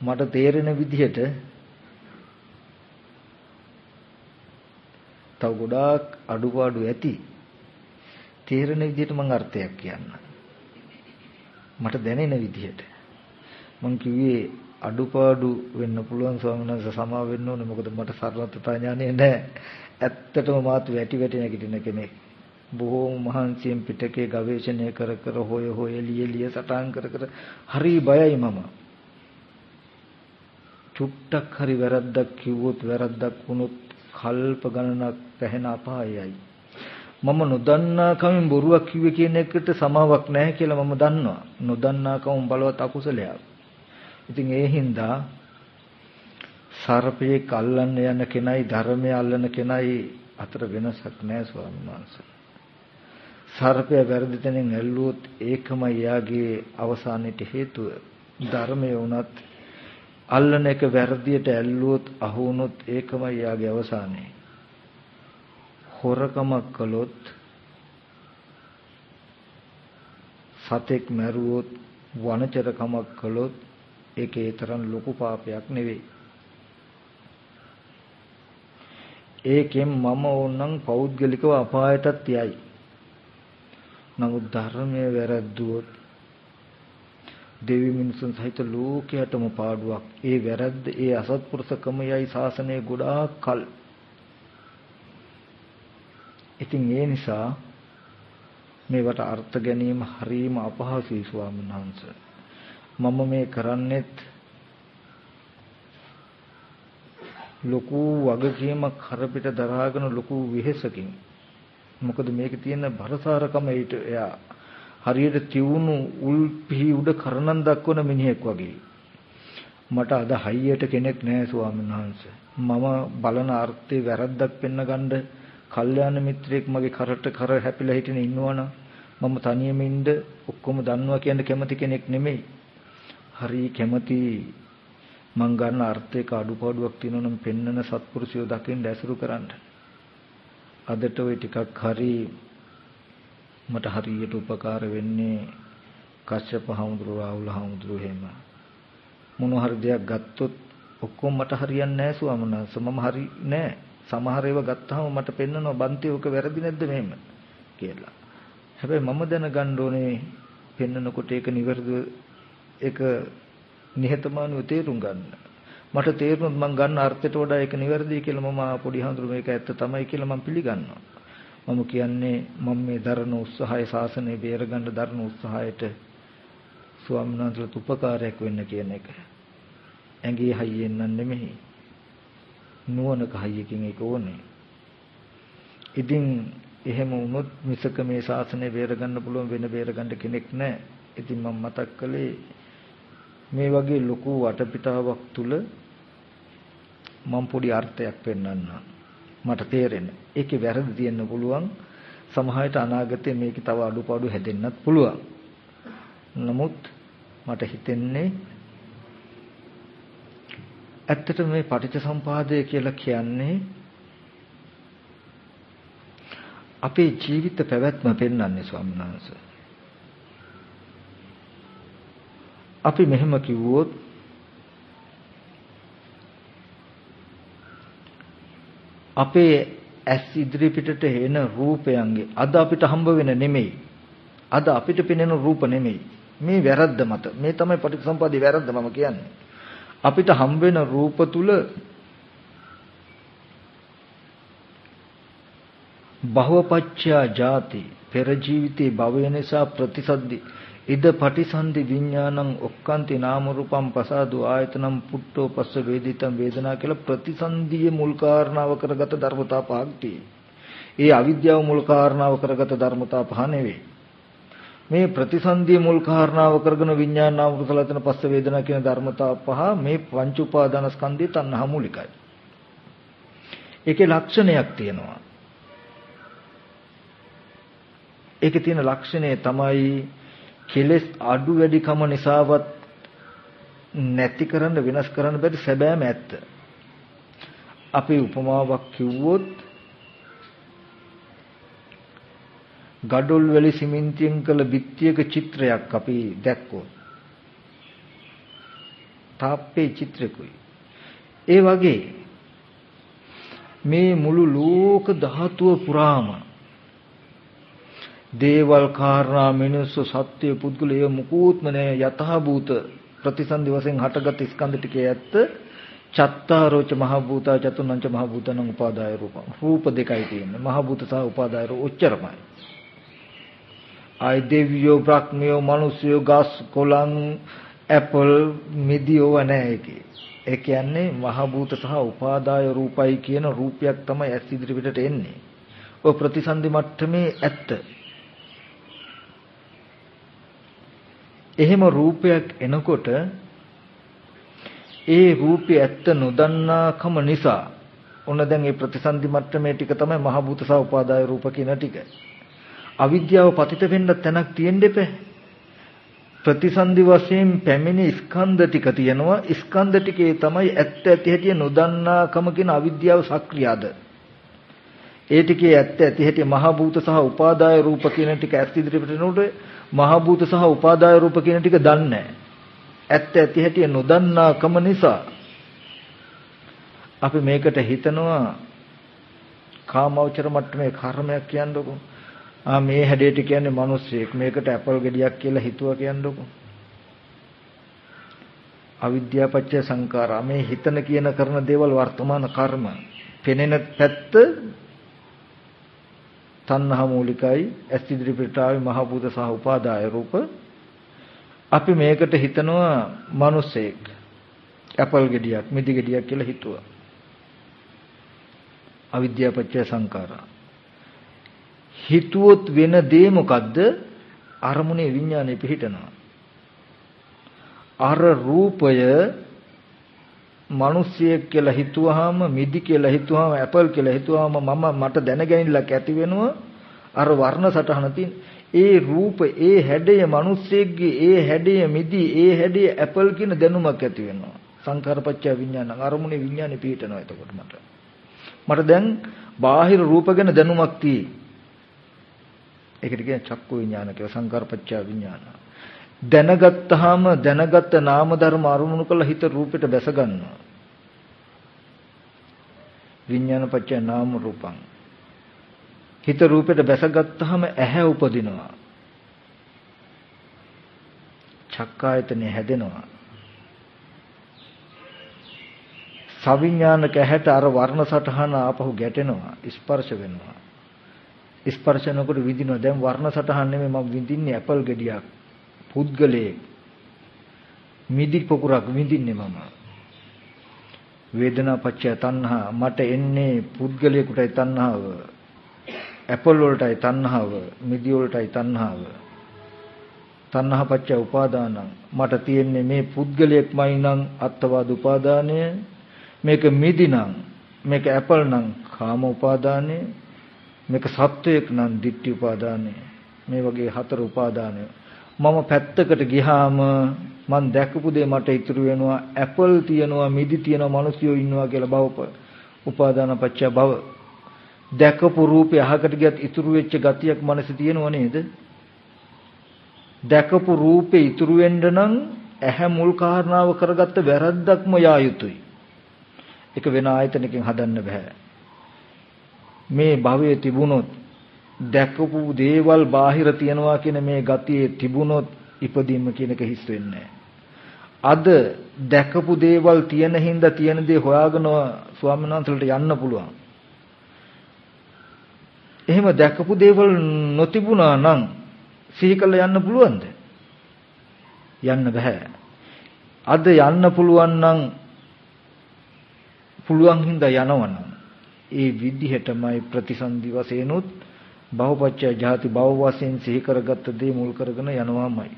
මට තේරෙන විදිහට තව ගොඩාක් අඩුපාඩු ඇති තේරෙන විදිහට මම අර්ථයක් කියන්න. මට දැනෙන විදිහට. මං කිව්වේ අඩුපාඩු වෙන්න පුළුවන් ස්වාමීන් වහන්සේ සමා වෙන්න ඕනේ මොකද මට සරලතා ඥානය නැහැ. ඇත්තටම මාත් වැටි වැටි නැගිටින කෙනෙක්. බොහෝම මහන්සියෙන් පිටකේ ගවේෂණය කර කර හොය හොය එළිය එළිය සටහන් කර කර හරි බයයි මම. චුට්ටක් හරි වැරද්දක් කිව්වොත් වැරද්දක් වුණොත් කල්ප ගණනක් පැහැෙන අපායයි. මම නොදන්නා කමින් බොරුවක් කිව්වේ කියන එකට සමාවක් නැහැ කියලා මම දන්නවා. නොදන්නා කම බලවත් අකුසලයක්. ඉතින් ඒ හින්දා සර්පයේ කල්ලන්න යන කෙනයි ධර්මයේ අල්ලන කෙනයි අතර වෙනසක් නැහැ ස්වාමීන් වහන්සේ. සර්පය වැරදි තැනින් ඇල්ලුවොත් ඒකම යාගේ අවසානයේ හේතුව ධර්මයේ වුණත් අල්ලන එක වැරදියට ඇල්ලුවොත් අහු වුණොත් ඒකම යාගේ අවසානය. හොරකමක් කළොත් සතෙක් මැරුවොත් වනචරකමක් කළොත් ඒකේ තරම් ලොකු පාපයක් නෙවෙයි. ඒකෙන් මම ඕනනම් පෞද්ගලිකව අපායටත් යයි. නමුත් ධර්මයේ වැරද්දුවොත් දෙවි මිනිසුන් සහිත ලෝකයටම පාඩුවක්. ඒ වැරද්ද ඒ අසත්පුරුෂකම යයි ශාසනය ගොඩාක් කල්. ඉතින් ඒ නිසා මේවට අර්ථ ගැනීම හරීම අපහසුයි ස්වාමීන් වහන්සේ. මම මේ කරන්නේත් ලොකු වගකීමක් කරපිට දරාගෙන ලොකු වෙහෙසකින්. මොකද මේකේ තියෙන බරසාරකම ඊට එයා හරියට තියුණු උල් පිහි උඩ කරණම් දක්වන මිනිහෙක් වගේ. මට අද හයියට කෙනෙක් නැහැ ස්වාමීන් වහන්සේ. මම බලන අර්ථේ වැරද්දක් පෙන්න ගන්න කල්යාණ මිත්‍රයෙක් මගේ කරට කර හැපිලා හිටින ඉන්නවනම් මම තනියම ඉන්න ඔක්කොම දන්නවා කියන කැමති කෙනෙක් නෙමෙයි. හරි කැමති මං ගන්න අර්ථයක අඩුපාඩුවක් තියෙනවා නම් පෙන්නන සත්පුරුෂයෝ දකින්න ඇසුරු කරන්න. අදට ওই ටිකක් හරි මට හරියට උපකාර වෙන්නේ කශ්‍යප හමුදුරු රාහුල හමුදුරු එහෙම. මොන හරි දෙයක් ගත්තොත් ඔක්කොම මට හරියන්නේ නැහැ ස්වාමීන් වහන්සේ. මම හරි නෑ. සමහර ඒවා ගත්තාම මට පෙන්නනවා බන්ති ඔක වැරදි නැද්ද මෙහෙම කියලා. හැබැයි මම දැනගන්න ඕනේ පෙන්නනකොට ඒක නිවැරදිව ඒක නිහතමානීව තේරුම් ගන්න. මට තේරුණොත් මම ගන්න අර්ථයට වඩා ඒක නිවැරදි කියලා මම පොඩි හඳුරු මේක ඇත්ත තමයි කියලා මම පිළිගන්නවා. මම කියන්නේ මම මේ දරන උත්සාහය සාසනය බේරගන්න දරන උත්සාහයට ස්වාමීන් වහන්සේට උපකාරයක් වෙන්න කියන එක. ඇඟේ හයියෙන් නම් නෙමෙයි. නුවණක හයියකින් ඒක ඕනේ. ඉතින් එහෙම වුණොත් මිසක මේ ශාසනය බේරගන්න පුළුවන් වෙන බේරගන්න කෙනෙක් නැහැ. ඉතින් මම මතක් කළේ මේ වගේ ලොකු වටපිටාවක් තුල මම පොඩි අර්ථයක් පෙන්වන්නම්. මට තේරෙන. ඒකේ වැරදි තියෙන්න පුළුවන්. සමහරවිට අනාගතේ මේකේ තව අඩුපාඩු හැදෙන්නත් පුළුවන්. නමුත් මට හිතෙන්නේ ඇත්තට මේ පටිච්චසම්පාදය කියලා කියන්නේ අපේ ජීවිත පැවැත්ම පෙන්වන්නේ ස්වාමීන් වහන්සේ. අපි මෙහෙම කිව්වොත් අපේ ඇස් ඉදිරි පිටට එන රූපයන්ගේ අද අපිට හම්බ වෙන නෙමෙයි. අද අපිට පෙනෙන රූප නෙමෙයි. මේ වැරද්ද මත මේ තමයි පටිච්චසම්පාදේ වැරද්ද මම කියන්නේ. අපිට හම්බ වෙන රූප තුල භවපච්චයා ජාති පෙර ජීවිතේ භවය නිසා ප්‍රතිසද්දි ඉද පටිසන්ධි විඥානං ඔක්කාන්ති නාම රූපම් පසාදු ආයතනම් පුට්ටෝ පස්ස වේදිතම් වේදනා කියලා ප්‍රතිසන්ධිය මුල් කාරණාව කරගත ධර්මතා පහක් ඒ අවිද්‍යාව මුල් කාරණාව කරගත ධර්මතා පහ නෙවෙයි. මේ ප්‍රතිසන්ධිය මුල් කාරණාව කරගෙන විඥාන නාම රූප සලතන පස්ස වේදනා කියන ධර්මතා පහ මේ පංච උපාදාන ස්කන්ධයේ තණ්හා මූලිකයි. ඒකේ ලක්ෂණයක් තියෙනවා. ඒකේ තියෙන ලක්ෂණය තමයි කෙලෙස් අඩු වැඩිකම නිසාවත් නැති කරන්න වෙනස් කරන්න බැරි සැබෑම ඇත්ත. අපි උපමාවක් කිව්වොත් ගඩොල් වැලි සිමෙන්තියෙන් කළ බිත්තියක චිත්‍රයක් අපි දැක්කොත් තාප්පේ චිත්‍රකුයි ඒ වගේ මේ මුළු ලෝක ධාතුව පුරාම දේවල් කාරණා මිනිස්සු සත්‍ය පුද්ගලය මුකුත්ම නැහැ. යතහභූත ප්‍රතිසන්දි වශයෙන් හටගත් ස්කන්ධ ටිකේ ඇත්ත චත්තාරෝච මහ භූතා චතුර්ණංච මහ භූතනං උපාදාය රූපං. රූප දෙකයි තියෙන්නේ. මහ භූත සහ උපාදාය ඔච්චරමයි. ආයි දෙවියෝ බ්‍රහ්මියෝ මිනිස්සුයෝ ගස් කොළන් ඇපල් මිදියෝ නැහැ ඒකේ. ඒ කියන්නේ මහ භූත සහ උපාදාය රූපයි කියන රූපයක් තමයි ඇස් ඉදිරි පිටට එන්නේ. ඔය ප්‍රතිසන්දි මට්ටමේ ඇත්ත. එහෙම රූපයක් එනකොට ඒ රූපය ඇත්ත නොදන්නාකම නිසා ඔන්න දැන් මේ ප්‍රතිසන්දි මට්ටමේ ටික තමයි මහ භූත සහ උපාදාය රූප කියන ටික. අවිද්‍යාව පතිත වෙන්න තැනක් තියෙන්න එපේ. ප්‍රතිසන්දි වශයෙන් පැමිණි ස්කන්ධ ටික තියෙනවා. ස්කන්ධ ටිකේ තමයි ඇත්ත ඇති හැටි නොදන්නාකම කියන අවිද්‍යාව සක්‍රියද. ඒ ටිකේ ඇත්ත ඇති හැටි මහ භූත සහ උපාදාය රූප කියන ටික ඇස් ඉදිරියට එනකොට මහ භූත සහ උපාදාය රූප කියන ටික දන්නේ ඇත්ත ඇති හැටි නොදන්නාකම නිසා අපි මේකට හිතනවා කාමවචර මට්ටමේ කර්මයක් කියන්නකො. ආ මේ හැඩයට කියන්නේ මිනිස්සෙක් මේකට ඇපල් ගෙඩියක් කියලා හිතුවා කියන්නකො. අවිද්‍යාපච්චය සංඛාරා මේ හිතන කියන කරන දේවල් වර්තමාන කර්ම පෙනෙන පැත්ත තණ්හා මූලිකයි ඇස් ඉදිරි පිට ආවේ මහ භූත සහ උපාදාය රූප. අපි මේකට හිතනවා මිනිසෙක් ඇපල් ගෙඩියක් මිදි ගෙඩියක් කියලා හිතුවා. අවිද්‍යාපච්චය සංඛාරා. හිතුවොත් වෙන දේ මොකද්ද? අරමුණේ විඥානය පිහිටනවා. අර රූපය මිනිසියෙක් කියලා හිතුවාම මිදි කියලා හිතුවාම ඇපල් කියලා හිතුවාම මම මට දැනගැනිල්ලක් ඇති වෙනවා අර වර්ණ සටහන තියෙන ඒ රූප ඒ හැඩය මිනිස්සෙක්ගේ ඒ හැඩය මිදි ඒ හැඩය ඇපල් කියන දැනුමක් ඇති වෙනවා. සංකාරපච්චය විඥාන අරමුණේ විඥානේ පිහිටනවා එතකොට මට. මට දැන් බාහිර රූප ගැන දැනුමක් තියෙයි. ඒකට කියන්නේ චක්කු විඥාන කියලා සංකාරපච්චය විඥාන. දැනගත්තාම දැනගත්ත නාම ධර්ම අරමුණු කළ හිත රූපෙට බැස ගන්නවා. විඥාන පත්‍ය නාම රූපං. හිත රූපෙට බැසගත්තාම ඇහැ උපදිනවා. චක්කායතනෙ හැදෙනවා. සවිඥානික ඇහැට අර වර්ණ සටහන ආපහු ගැටෙනවා ස්පර්ශ වෙනවා ස්පර්ශනකොට විඳිනවා දැන් වර්ණ සටහන් නෙමෙයි මම විඳින්නේ ඇපල් ගෙඩියක් පුද්ගලයේ මිදි පොකුරක් විඳින්නේ මම. වේදනා පච්චය තණ්හා මට එන්නේ පුද්ගලයෙකුටයි තණ්හාව. ඇපල් වලටයි තණ්හාව. මිදි වලටයි තණ්හාව. තණ්හා පච්චය උපාදානං. මට තියෙන්නේ මේ පුද්ගලයෙක්මයි නම් අත්වාද උපාදානය. මේක මිදි නම් මේක ඇපල් නම් කාම උපාදානය. මේක සත්වයක් නම් ditthi උපාදානය. මේ වගේ හතර උපාදානය. මම පැත්තකට ගියාම මං දැකපු දේ මට ඉතුරු වෙනවා. ඇපල් තියනවා මිදි තියනවා මිනිස්සුયો ඉන්නවා කියලා භව උපාදාන පත්‍ය භව දැකපු රූපේ අහකට ගියත් ඉතුරු වෙච්ච ගතියක් මනසේ තියෙනව නේද? දැකපු රූපේ ඉතුරු වෙන්න නම් ඇහැ මුල් කාරණාව කරගත්ත වැරද්දක්ම යා යුතුයි. ඒක වෙන ආයතනකින් හදන්න බෑ. මේ භවයේ තිබුණොත් දැකපු දේවල් බාහිර තියනවා කියන මේ ගතියේ තිබුණොත් ඉපදීම කියන එක හිස් වෙන්නේ අද දැකපු දේවල් තියෙන හින්දා තියෙන දේ හොයාගෙන ස්වාමීන් වහන්සේලට යන්න පුළුවන්. එහෙම දැකපු දේවල් නොතිබුණා නම් සිහි කළ යන්න පුළුවන්ද? යන්න බෑ. අද යන්න පුළුවන් නම් පුළුවන් හින්දා යනවනම් ඒ විදිහටමයි ප්‍රතිසන්දි වශයෙන්ුත් බහුපච්චය ජාති භව වශයෙන් සිහි කරගත්ත දේ මුල් කරගෙන යනවාමයි.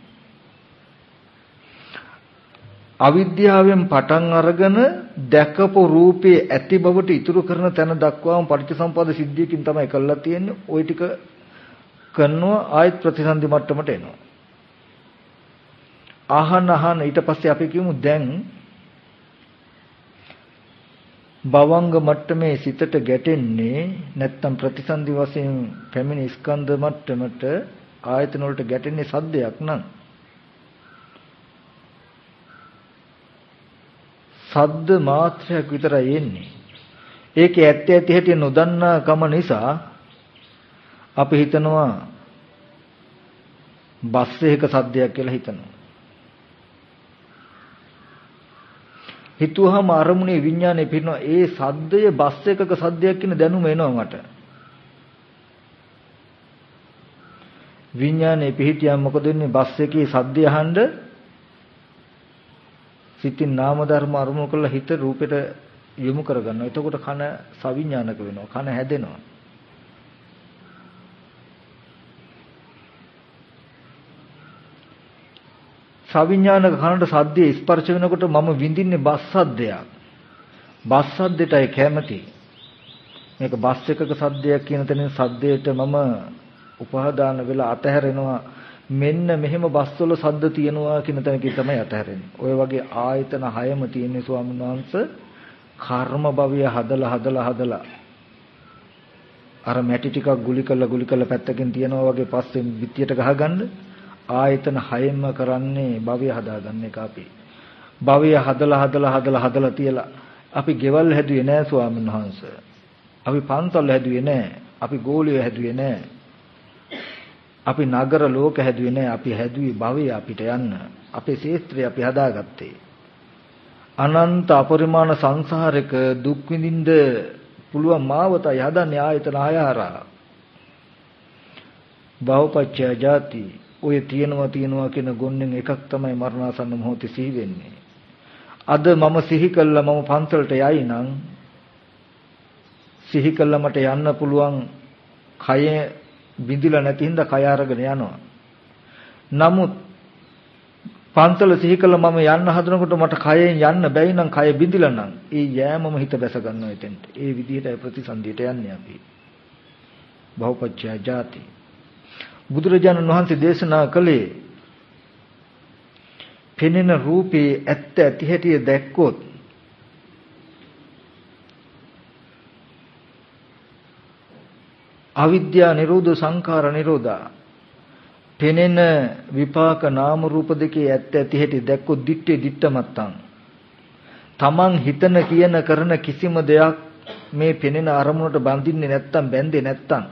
අවිද්‍යාවෙන් පටන් අරගෙන දැකපු රූපේ ඇති බවට ඉතුරු කරන තැන දක්වාම පටිච්චසමුප්පාද සිද්ධියකින් තමයි කළා තියෙන්නේ. ওই ටික කරනවා ආයත් ප්‍රතිසන්දි මට්ටමට එනවා. ආහන ආහන ඊට පස්සේ අපි කියමු දැන් භවංග මට්ටමේ සිතට ගැටෙන්නේ නැත්තම් ප්‍රතිසන්දි වශයෙන් පැමිණි ස්කන්ධ මට්ටමට ආයතන වලට ගැටෙන්නේ සද්දයක් නම් සද්ද මාත්‍රයක් විතරයි එන්නේ. ඒකේ ඇත්ත ඇති හැටි නොදන්නා කම නිසා අපි හිතනවා බස් එකක සද්දයක් කියලා හිතනවා. හිතුවාම අරමුණේ විඥානේ පිරෙනවා. ඒ සද්දය බස් එකක සද්දයක් කියන දැනුම එනවා මට. විඥානේ පිහිටියම මොකද වෙන්නේ? බස් එකේ සද්දය අහන්න සිතින් නාම ධර්ම අරමුණු කරලා හිත රූපෙට යොමු කරගන්නවා. එතකොට කන සවිඥානික වෙනවා. කන හැදෙනවා. සවිඥානික කනට සද්දේ ස්පර්ශ වෙනකොට මම විඳින්නේ බස් සද්දයක්. බස් සද්දෙටයි කැමති. මේක බස් එකක සද්දයක් කියන තැනින් සද්දයට මම උපහාදාන වෙලා අතහැරෙනවා. මෙන්න මෙහෙම බස්වල සද්ද තියෙනවා කියන තැනකින් තමයි අතහැරෙන්නේ. ඔය වගේ ආයතන හයම තියෙන ස්වාමීන් වහන්සේ කර්ම භවය හදලා හදලා හදලා අර මැටි ටිකක් ගුලි කරලා ගුලි කරලා පැත්තකින් තියනවා වගේ පස්සෙන් පිටියට ගහගන්න ආයතන හයෙන්ම කරන්නේ භවය හදාගන්න එක අපි. භවය හදලා හදලා හදලා හදලා තියලා අපි ගෙවල් හැදුවේ නෑ ස්වාමීන් වහන්සේ. අපි පන්සල් හැදුවේ නැහැ. අපි ගෝලිය හැදුවේ නැහැ. අපි නගර ලෝක හැදුවේ නැහැ. අපි හැදුවේ භවය අපිට යන්න. අපේ ශේත්‍රය අපි හදාගත්තේ. අනන්ත අපරිමාණ සංසාරයක දුක් විඳින්න පුළුවන් මාවතයි හදන්නේ ආයතන ආයාරා. භවපච්චය ජාති ඔය තියෙනවා තියෙනවා කියන ගොන්නෙන් එකක් තමයි මරණාසන්න මොහොතේ සිහි වෙන්නේ. අද මම සිහි කළා මම පන්සලට යයි නම් සිහි කළා මට යන්න පුළුවන් කය බිඳිලා නැති හින්දා කය අරගෙන යනවා. නමුත් පන්සල සිහි කළා මම යන්න හදනකොට මට කයෙන් යන්න බැයි නම් කය බිඳිලා නම් ඒ යෑමම හිත බැස ගන්නවා එතෙන්ට. ඒ විදිහට ප්‍රතිසන්දියට යන්නේ අපි. බහුපච්චය ජාති. බුදුරජාණන් වහන්සේ දේශනා කළේ පෙනෙන රූපේ ඇත්ත ඇති හැටි දැක්කොත් අවිද්‍යා නිරෝධ සංඛාර නිරෝධා. පෙනෙන විපාක නාම රූප දෙකේ ඇත්ත ඇති හැටි දැක්කොත් දිත්තේ දිත්තමත්තං තමන් හිතන කියන කරන කිසිම දෙයක් මේ පෙනෙන අරමුණට බඳින්නේ නැත්තම් බැඳේ නැත්තම්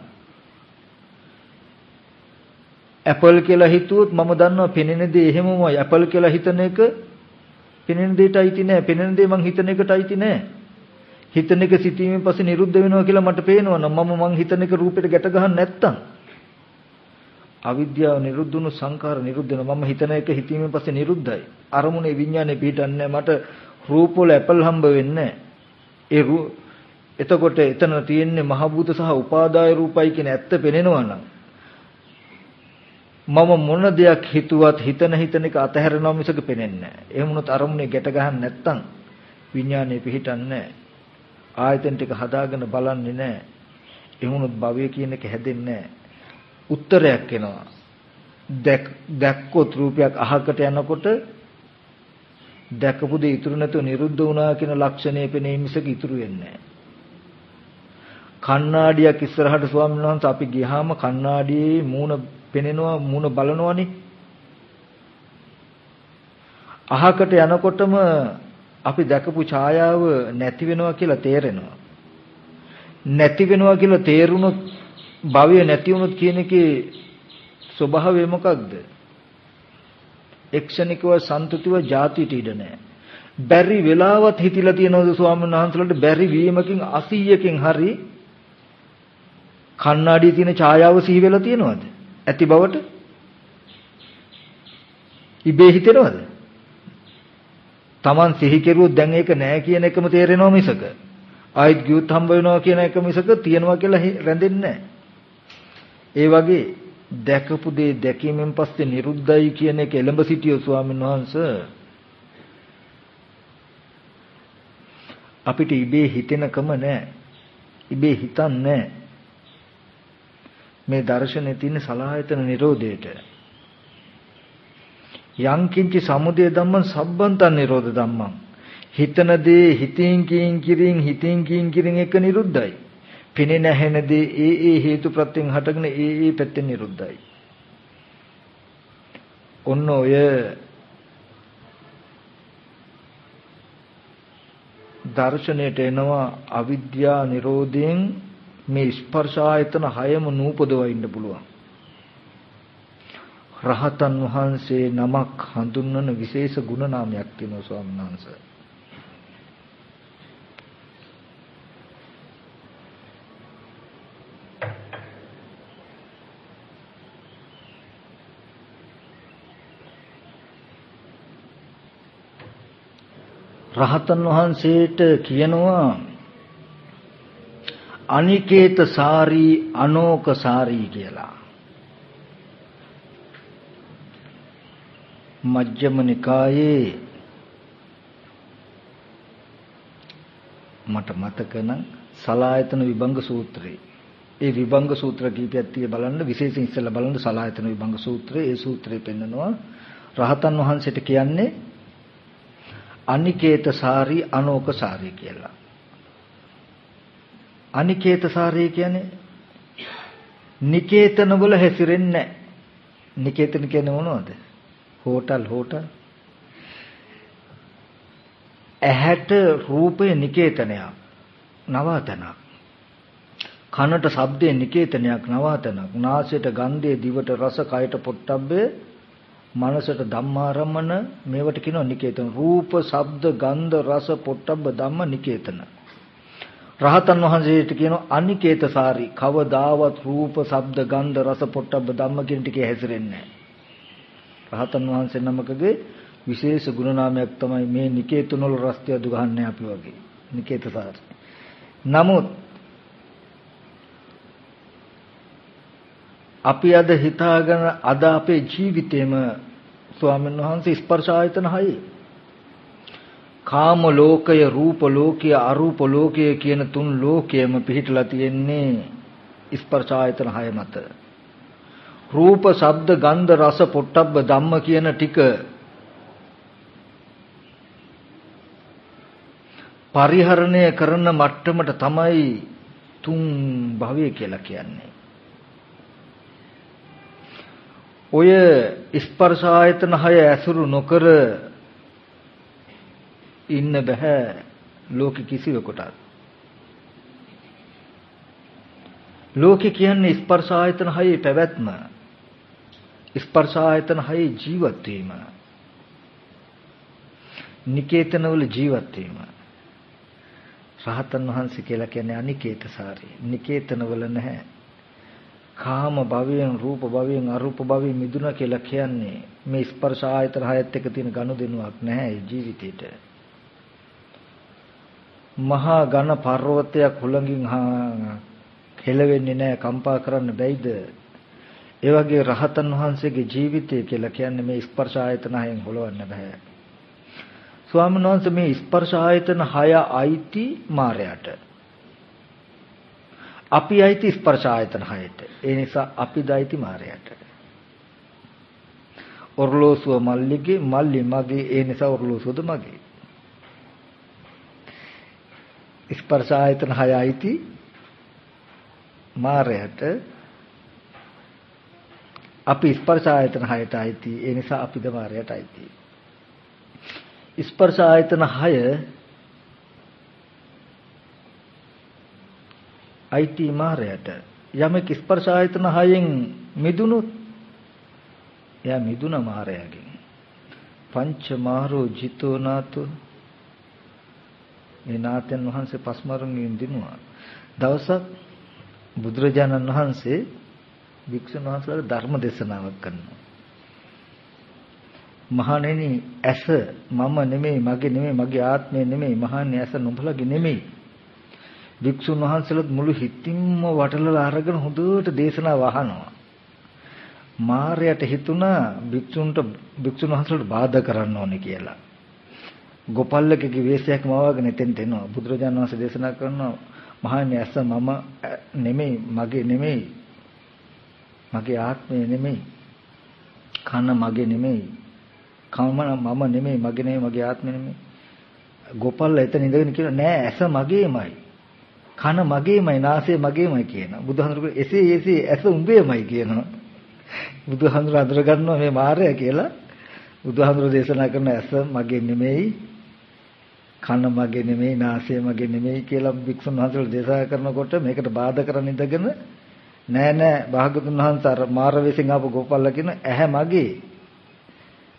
ඇපල් කියලා හිතුවොත් මම දන්නවා පෙනෙන දේ එහෙමමයි. ඇපල් කියලා හිතන එක පෙනෙන දෙයට අයිති නෑ. පෙනෙන දේ මං හිතන එකට අයිති නෑ. හිතන එක සිටීමෙන් පස්සේ නිරුද්ධ වෙනවා කියලා මට පේනවා නම් මම මං හිතන එක රූපෙට ගැට ගහන්න නැත්තම්. අවිද්‍යාව නිරුද්ධ වුණු සංකාර නිරුද්ධ වෙනවා. මම හිතන එක හිතීමෙන් පස්සේ නිරුද්ධයි. අරමුණේ විඥානේ පිටන්නේ මට රූප වල ඇපල් හම්බ වෙන්නේ ඒ එතකොට එතන තියෙන්නේ මහ භූත සහ උපාදාය රූපයි කියන ඇත්ත පෙනෙනවා නම් මම මොන දෙයක් හිතුවත් හිතන හිතන එක අතහැරෙනවා මිසක පෙනෙන්නේ නැහැ. එහෙම වුණොත් අරමුණේ ගැට ගහන්න නැත්තම් විඥානේ පිහිටන්නේ නැහැ. ආයතන ටික හදාගෙන බලන්නේ නැහැ. එහෙම වුණොත් භවය කියන එක හැදෙන්නේ නැහැ. උත්තරයක් එනවා. දැක්කොත් රූපයක් අහකට යනකොට දැකපු දේ ඉතුරු නැතුව නිරුද්ධ වුණා කියන ලක්ෂණය පෙනේ මිසක ඉතුරු වෙන්නේ නැහැ. කණ්ණාඩියක් ඉස්සරහට ස්වාමීන් වහන්සේ අපි ගියාම කණ්ණාඩියේ මූණ පෙනෙනවා මූණ බලනවනේ. අහකට යනකොටම අපි දැකපු ඡායාව නැති වෙනවා කියලා තේරෙනවා. නැති වෙනවා කියලා තේරුණොත් භවය නැති වුණොත් කියන එකේ ස්වභාවය මොකක්ද? එක්ෂණිකව සන්තුතිව ಜಾතිට ඉඩ නැහැ. බැරි වෙලාවත් හිතිලා තියෙනවද ස්වාමීන් වහන්සේලාට බැරි වීමකින් 80කින් හරි කණ්ණාඩියේ තියෙන ඡායාව සිහි වෙලා තියෙනවද? ඇති බවට ඉබේ හිතෙනවද? Taman සිහි කෙරුවොත් දැන් ඒක නෑ කියන එකම තේරෙනව මිසක ආයිත් ගියුත් හම්බ වෙනවා කියන එක මිසක තියනවා කියලා රැඳෙන්නේ ඒ වගේ දැකපු දේ දැකීමෙන් පස්සේ නිරුද්ධයි කියන එක එළඹ සිටියෝ ස්වාමීන් වහන්සේ අපිට ඉබේ හිතෙනකම නැහැ. ඉබේ හිතන්නේ මේ දර්ශනේ තියෙන සලායතන නිරෝධයට. යංකින්චි සමුදය ධම්මං සම්බන්තං නිරෝධ ධම්මං. හිතන දේ හිතින් කින් කිරින් හිතින් කින් කිරින් එක නිරුද්ධයි. පිනේ නැහෙන දේ ඒ ඒ හේතු ප්‍රත්‍යයෙන් හටගෙන ඒ ඒ පැත්තෙන් නිරුද්ධයි. ඔන්න ඔය දර්ශනයට එනවා අවිද්‍යා නිරෝධයෙන් මේ ස්පර්ශ ආයතන හයම නූපදව ඉන්න පුළුවන්. රහතන් වහන්සේ නමක් හඳුන්වන විශේෂ ගුණ නාමයක් තියෙනවා ස්වාමීන් වහන්සේ. රහතන් වහන්සේට කියනවා අනිකේත සාරී අනෝක සාරී කියලා. මජ්ක්‍ධිම නිකායේ මට මතක නම් සලායතන විභංග සූත්‍රය. ඒ විභංග සූත්‍ර කීපයක් තිය බලන්න විශේෂයෙන් ඉස්සෙල්ලා බලන්න සලායතන විභංග සූත්‍රය. ඒ සූත්‍රය පෙන්නනවා රහතන් වහන්සේට කියන්නේ අනිකේත සාරී අනෝක සාරී කියලා. අනිකේතසාරය කියන්නේ නිකේතන වල හැසිරෙන්නේ නැහැ. නිකේතන කියන්නේ මොනවද? Hotel hotel. ඇහැට රූපය නිකේතනයක්. නවාතනක්. කනට ශබ්දේ නිකේතනයක් නවාතනක් නාසයට ගන්ධයේ දිවට රස කයට පොට්ටබ්බේ මනසට ධම්මාරම්මන මේවට කියනවා නිකේතන රූප ශබ්ද ගන්ධ රස පොට්ටබ්බ ධම්ම නිකේතන රහතන් වහන්සේට කියනවා අනිකේතසාරි. කවදාවත් රූප ශබ්ද ගන්ධ රස පොට්ටබ්බ ධම්ම කියන ටිකේ හැසිරෙන්නේ නැහැ. රහතන් වහන්සේ නමකගේ විශේෂ ගුණ නාමයක් තමයි මේ නිකේතන වල රස්තිය අදු ගන්නෑ අපි වගේ. නිකේතසාරි. නමුත් අපි අද හිතාගෙන අද අපේ ජීවිතේම ස්වාමීන් වහන්සේ ස්පර්ශ ආයතන හයයි. කාම ලෝකය, රූප ලෝකය, අරූප ලෝකය කියන තුන් ලෝකයේම පිහිටලා තියෙන්නේ ස්පර්ශ ආයතන හය මත. රූප, ශබ්ද, ගන්ධ, රස, පොට්ටබ්බ ධම්ම කියන ටික පරිහරණය කරන මට්ටමට තමයි තුන් භවය කියලා කියන්නේ. ඔය ස්පර්ශ ආයතන හය ඇසුරු නොකර ඉන්න බෑ ලෝකෙ කිසිවෙකුට. ලෝකෙ කියන්නේ ස්පර්ශ ආයතන හයේ පැවැත්ම. ස්පර්ශ ආයතන හයේ ජීවත් වීම. නිකේතනවල ජීවත් වීම. රහතන් වහන්සේ කියලා කියන්නේ අනිකේතසාරී. නිකේතනවල නැහැ. කාම භවයෙන් රූප භවයෙන් අරූප භවයෙන් මිදුණා කියලා කියන්නේ මේ ස්පර්ශ ආයතන හයත් එක්ක තියෙන ගනුදෙනුවක් නැහැ ජීවිතේට. මහා ඝන පර්වතයක් හුළඟින් හෙලවෙන්නේ නැහැ කම්පා කරන්න බැයිද? ඒ වගේ රහතන් වහන්සේගේ ජීවිතය කියලා කියන්නේ මේ ස්පර්ශ ආයතන හයෙන් හොලවන්න බෑ. ස්වාමීන් වහන්සේ මේ ස්පර්ශ ආයතන හය අයිති මායයට. අපි අයිති ස්පර්ශ ආයතන හයට. ඒ නිසා අපි දයිති මායයට. ඔර්ලෝසුව මල්ලිගේ මල්ලි මගේ ඒ නිසා ඔර්ලෝසුවද මගේ. ස්පර්ශ ආයතන හය අයිති මායයට අපි ස්පර්ශ ආයතන හයට අයිති. ඒ නිසා අපිද මායයට අයිති. ස්පර්ශ ආයතන හය අයිති මාරයට. යමෙක් ස්පර්ශ ආයතන හයෙන් මිදුනොත් එයා මිදුන මාරයාගෙන්. පංච මාරෝ ජිතෝ නාතු මේ නාතයන් වහන්සේ පස්මරුන්ගෙන් දිනුවා දවසක් බුදුරජාණන් වහන්සේ වික්ෂුන් වහන්සේලාට ධර්ම දේශනාවක් කරනවා මහණෙනි ඇස මම නෙමෙයි මගේ නෙමෙයි මගේ ආත්මය නෙමෙයි මහන්නේ ඇස නුඹලගේ නෙමෙයි වික්ෂුන් වහන්සේලාත් මුළු හිතින්ම වටලලා අරගෙන හොඳට දේශනාව අහනවා. මාර්යට හිතුණා වික්ෂුන්ට වික්ෂුන් වහන්සේලාට බාධා කරන්න ඕනේ කියලා. ගෝපල්ලකගේ වෙස්යක් මවාගෙන එතෙන්ට එනවා. බුදුරජාණන් වහන්සේ දේශනා කරනවා මහන්නේ ඇස මම නෙමෙයි මගේ නෙමෙයි. මගේ ආත්මය නෙමෙයි. කන මගේ නෙමෙයි. කම මම නෙමෙයි මගේ නෙමෙයි මගේ ආත්මය නෙමෙයි. ගෝපල්ල එතන ඉඳගෙන කියනවා නෑ ඇස මගේමයි. කන මගේමයි නාසය මගේමයි කියනවා. බුදුහාමුදුරුවෝ එසේ එසේ ඇස උඹේමයි කියනවා. බුදුහාමුදුරුවෝ අඳුර ගන්නවා මේ මායя කියලා. බුදුහාමුදුරුවෝ දේශනා කරන ඇස මගේ නෙමෙයි කන මගේ නෙමෙයි නාසය මගේ නෙමෙයි කියලා වික්ෂුන් වහන්සේලා දේශනා කරනකොට මේකට බාධා කරන් ඉඳගෙන නෑ නෑ භාගතුන් වහන්සේ අර මාරවේසින් ආපු ගෝපල්ලා කියන ඇහැ මගේ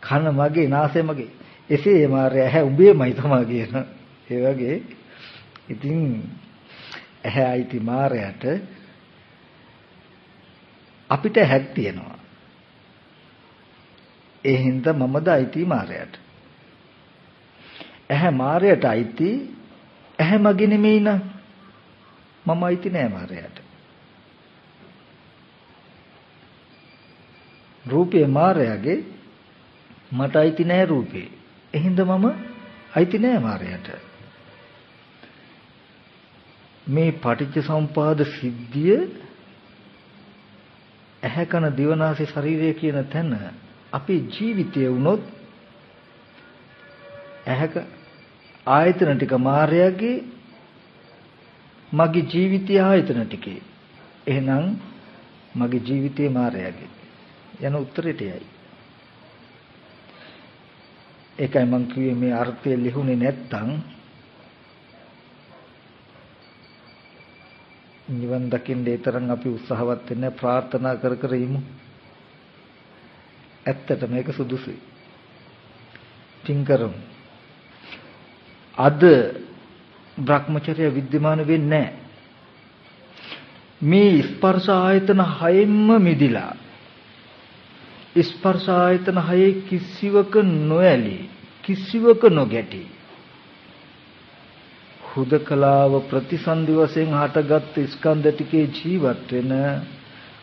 කන මගේ නාසය මගේ එසේ මාරය ඇහැ උඹේමයි තමයි කියන ඒ වගේ ඉතින් ඇහැ අයිති මායයට අපිට හැක් තියෙනවා. ඒ හින්දා මමද අයිති මායයට. ඇහැ මායයට අයිති ඇහැ මගේ නෙමෙයි නම් මම අයිති නෑ මායයට. රූපේ මායයගේ මට අයිති නෑ රූපේ. එහෙනම් මම අයිති නෑ මායයට. මේ පටිච්ච සම්පාද සිද්ධිය ඇහැ කන දිවනාසය ශරීරය කියන තැන අපේ ජීවිතය වුණොත් ඇහැක ආයතන ටික මායාවේ මගේ ජීවිතය ආයතන ටිකේ. එහෙනම් මගේ ජීවිතේ මායාවේ යන උත්තරයට යයි. ඒකයි මම කිව්වේ මේ අර්ථය ලිහුනේ නැත්තම් නිවන් දකින්න ඒ තරම් අපි උත්සාහවත් වෙන්නේ ප්‍රාර්ථනා කර කර ඉමු. ඇත්තට මේක සුදුසුයි. තින් කරමු. අද Brahmacharya විද්‍යමාන වෙන්නේ මේ ස්පර්ශ ආයතන හයෙන්ම මිදිලා ස්පර්ශ ආයතන හයේ කිසිවක නොඇලී කිසිවක නොගැටි හුදකලාව ප්‍රතිසන්දි වශයෙන් හටගත් ස්කන්ධ ටිකේ ජීවත් වෙන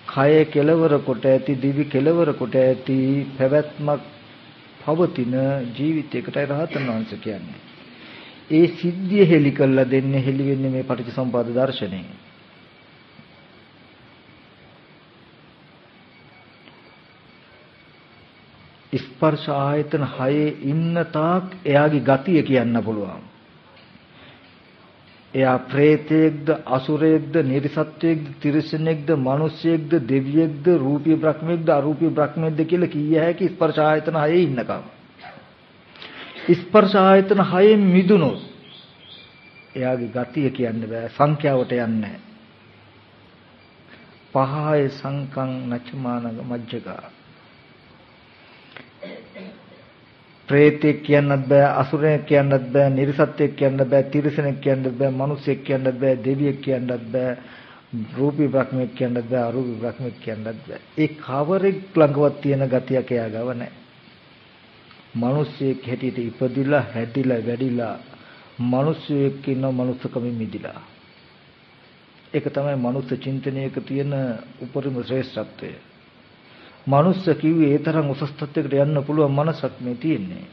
කය කෙලවර කොට ඇති දිවි කෙලවර කොට ඇති පැවැත්මක් පවතින ජීවිතයකටයි රහතන් වහන්සේ කියන්නේ. ඒ සිද්ධිය හෙලි කළා දෙන්නේ හෙලි වෙන්නේ මේ පටිච්චසමුපාද දර්ශනයෙන්. ස්පර්ශ ආයතන හයේ ඉන්න තාක් එයාගේ ගතිය කියන්න පුළුවන්. එයා ප්‍රේතයෙක්ද අසුරයෙක්ද නිර්සත්වයෙක්ද තිරිසනෙක්ද මිනිසෙක්ද දෙවියෙක්ද රූපී බ්‍රහ්මයෙක්ද අරූපී බ්‍රහ්මයෙක්ද කියලා කිය හැකි ස්පර්ශ ආයතන හයේ ඉන්නකම්. ස්පර්ශ ආයතන හයෙන් මිදුනොත් එයාගේ ගතිය කියන්න බෑ සංඛ්‍යාවට යන්නේ පහය සංකං නචමානග මජ්ජකා ප්‍රේතෙක් කියන්නත් බෑ අසුරයෙක් කියන්නත් බෑ නිර්සත්යෙක් කියන්නත් බෑ තිරිසනෙක් කියන්නත් බෑ මිනිසෙක් කියන්නත් බෑ දෙවියෙක් කියන්නත් බෑ රූපී බ්‍රහ්මෙක් කියන්නත් බෑ අරූපී බ්‍රහ්මෙක් කියන්නත් බෑ. ඒ කවරෙක් ළඟවත් තියෙන ගතියක් එයා ගව නැහැ මිනිස්සෙක් හැටියට ඉපදිලා හැදිලා වැඩිලා මිනිස්සෙක් ඉන්න මනුස්සකමින් මිදිලා. ඒක තමයි මනුස්ස චින්තනයක තියෙන උපරිම ශ්‍රේෂ්ඨත්වය. මනුස්ස කිව්වේ ඒ තරම් උසස් තත්යකට යන්න පුළුවන් මනසක් මේ තියෙන්නේ.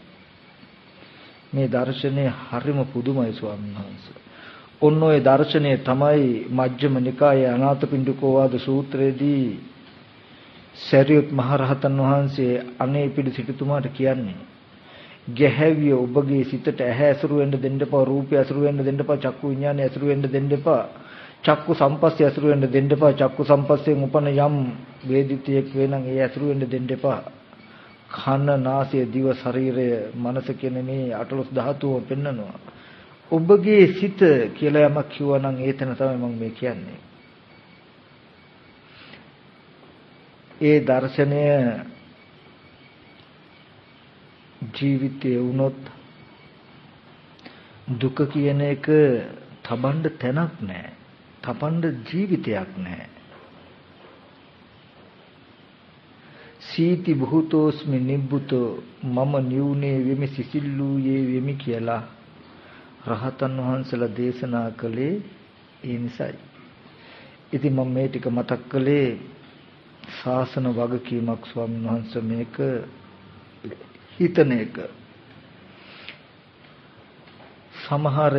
මේ දර්ශනය හරිම පුදුමයි ස්වාමීන් වහන්සේ. ඔන්න ඔය දර්ශනය තමයි මජ්ක්‍ධිම නිකායේ අනාථපිණ්ඩිකෝ වාද සූත්‍රයේදී සරියුත් මහරහතන් වහන්සේ අනේ පිළි සිටුතුමාට කියන්නේ ගැහැවිය ඔබගේ සිතට ඇහැ ඇසුරු වෙන්න දෙන්න එපා රූපය ඇසුරු වෙන්න දෙන්න එපා චක්කු විඥානය ඇසුරු වෙන්න දෙන්න එපා චක්කු සම්පස්සේ ඇසුරු වෙන්න දෙන්න එපා. චක්කු සම්පස්සෙන් උපන යම් වේදිතයෙක් වෙනනම් ඒ ඇසුරු වෙන්න දෙන්න එපා. කන, නාසය, දිව, ශරීරය, මනස කියන මේ අටලොස් ධාතුව පෙන්නනවා. ඔබගේ සිත කියලා යමක් කිව්වනම් ඒතන තමයි මම මේ කියන්නේ. ඒ දර්ශනය ජීවිතයේ වුණොත් දුක කියන එක තබන්න තැනක් නැහැ. තපන්න ජීවිතයක් නැහැ. සීති භූතෝස්මි නිබ්බුතෝ මම නියුනේ වෙමි සිසිල්ලූයේ වෙමි කියලා රහතන් වහන්සේලා දේශනා කළේ ඒ නිසයි. ඉතින් මම මේ ටික මතක් කළේ ශාසන වගකීමක් ස්වාමීන් වහන්සේ මේක හිතන එක. සමහර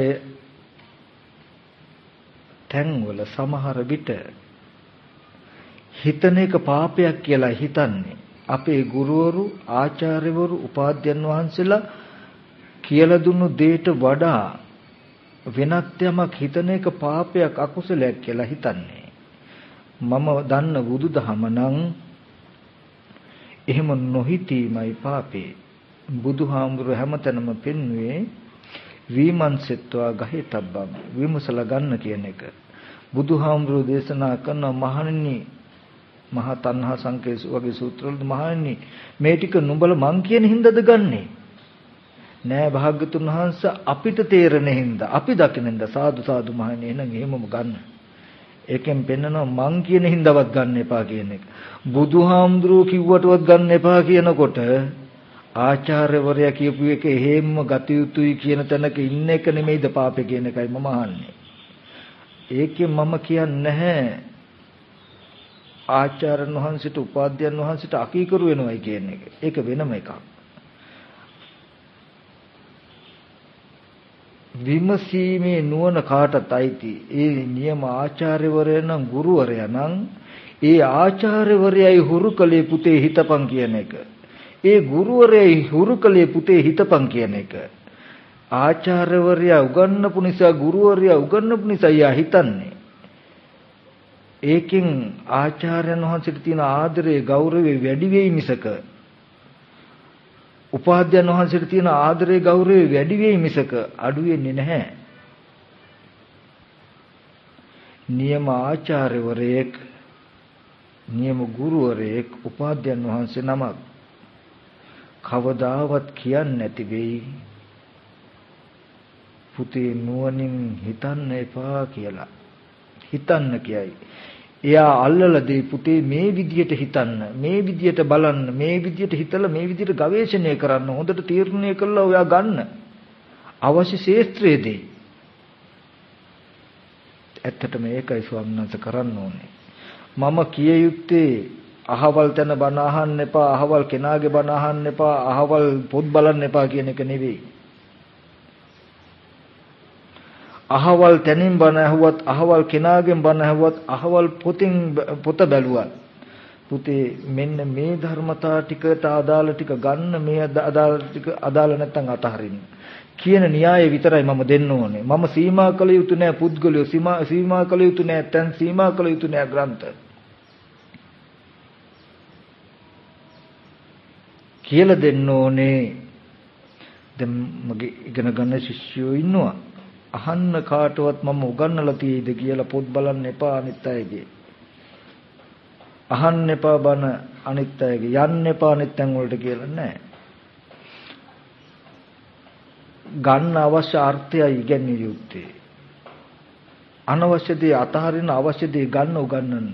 තැන්වල සමහර විට හිතන එක පාපයක් කියලා හිතන්නේ අපේ ගුරුවරු ආචාර්යවරු උපාධ්‍යයන් වහන්සේලා කියලා දුන්නු දෙයට වඩා වෙනත් යමක් හිතන එක පාපයක් අකුසලයක් කියලා හිතන්නේ. මම දන්න බුදුදහම නම් එහෙම නොහිතීමයි පාපේ. බුදුහාමුදුර හැමතැනම පෙන්වුවේ විමංසෙත්වා ගහිතබ්බම් විමසලා ගන්න කියන එක. බුදුහාමුදුරෝ දේශනා කරන මහණෙනි මහා තණ්හා සංකේස වගේ සූත්‍රවල මහණෙනි මේ ටික නුඹල මං කියන හින්දාද ගන්නෙ? නෑ භාග්‍යතුන් වහන්සේ අපිට තේරෙන හින්දා අපි දකින හින්දා සාදු සාදු මහණෙනි එහෙනම් එහෙමම ගන්න. ඒකෙන් පෙන්නනවා මං කියන හින්දාවත් ගන්න එපා කියන එක. බුදුහාමුදුරුවෝ කිව්වටවත් ගන්න එපා කියනකොට ආචාර්යවරයා කියපු එක එහෙම්ම ගත යුතුයි කියන තැනක ඉන්න එක නෙමෙයිද පාපේ කියන එකයි මම අහන්නේ. ඒකෙන් මම කියන්නේ නැහැ ආචාර්යන් වහන්සේට උපාධ්‍යයන් වහන්සේට අකීකරු වෙනවයි කියන එක. ඒක වෙනම එකක්. විමසීමේ නුවණ කාටත් අයිති. ඒ නියම ආචාර්යවරයා නම් ගුරුවරයා නම් ඒ ආචාර්යවරයයි හුරුකලේ පුතේ හිතපන් කියන එක. ඒ ගුරුවරයා හුරුකලේ පුතේ හිතපන් කියන එක. ආචාර්යවරයා උගන්වපු නිසා ගුරුවරයා උගන්වපු නිසා යා හිතන්නේ. ඒකෙන් ආචාර්යයන් වහන්සේට තියෙන ආදරය ගෞරවය වැඩි වෙයි මිසක උපාධ්‍යයන් වහන්සේට තියෙන ආදරය ගෞරවය වැඩි වෙයි මිසක අඩු වෙන්නේ නැහැ. නියම ආචාර්යවරයෙක් නියම ගුරුවරයෙක් උපාධ්‍යයන් වහන්සේ නමක් කවදාවත් කියන්නේ නැති වෙයි. පුතේ නුවණින් හිතන්න එපා කියලා. හිතන්න කියයි. එයා අල්ලලා දෙයි පුතේ මේ විදියට හිතන්න මේ විදියට බලන්න මේ විදියට හිතලා මේ විදියට ගවේෂණය කරන්න හොඳට තීරණය කළා ඔයා ගන්න. අවශ්‍ය ශේත්‍රයේ දෙයි ඇත්තටම ඒකයි ස්වාමීන් වහන්සේ කරන්න ඕනේ. මම කිය යුත්තේ අහවල් තැන බණ අහන්න එපා අහවල් කෙනාගේ බණ අහන්න එපා අහවල් පොත් බලන්න එපා කියන එක නෙවෙයි. අහවල් තැනින් බණ ඇහුවත් අහවල් කෙනාගෙන් බණ ඇහුවත් අහවල් පොතින් පොත බැලුවත් පුතේ මෙන්න මේ ධර්මතා ටිකට අදාළ ටික ගන්න මේ අදාළ ටික අදාළ නැත්නම් අතහරින්න කියන න්‍යාය විතරයි මම දෙන්න ඕනේ. මම සීමා කළ යුතු නෑ පුද්ගලයෝ සීමා සීමා කළ යුතු නෑ තැන් සීමා කළ යුතු නෑ ග්‍රන්ථ. කියලා දෙන්න ඕනේ දැන් මගේ ඉගෙන ගන්න ශිෂ්‍යයෝ ඉන්නවා අහන්න කාටවත් මම උගන්වලා තියෙයිද කියලා පොත් බලන්න එපා අනිත් අයගේ. අහන්න එපා බන අනිත් අයගේ. යන්න එපා අනිත් තැන් වලට කියලා නෑ. ගන්න අවශ්‍ය අර්ථයයි ඉගෙනිය යුත්තේ. අනවශ්‍ය දේ අතහරින අවශ්‍ය දේ ගන්න උගන්නන්න.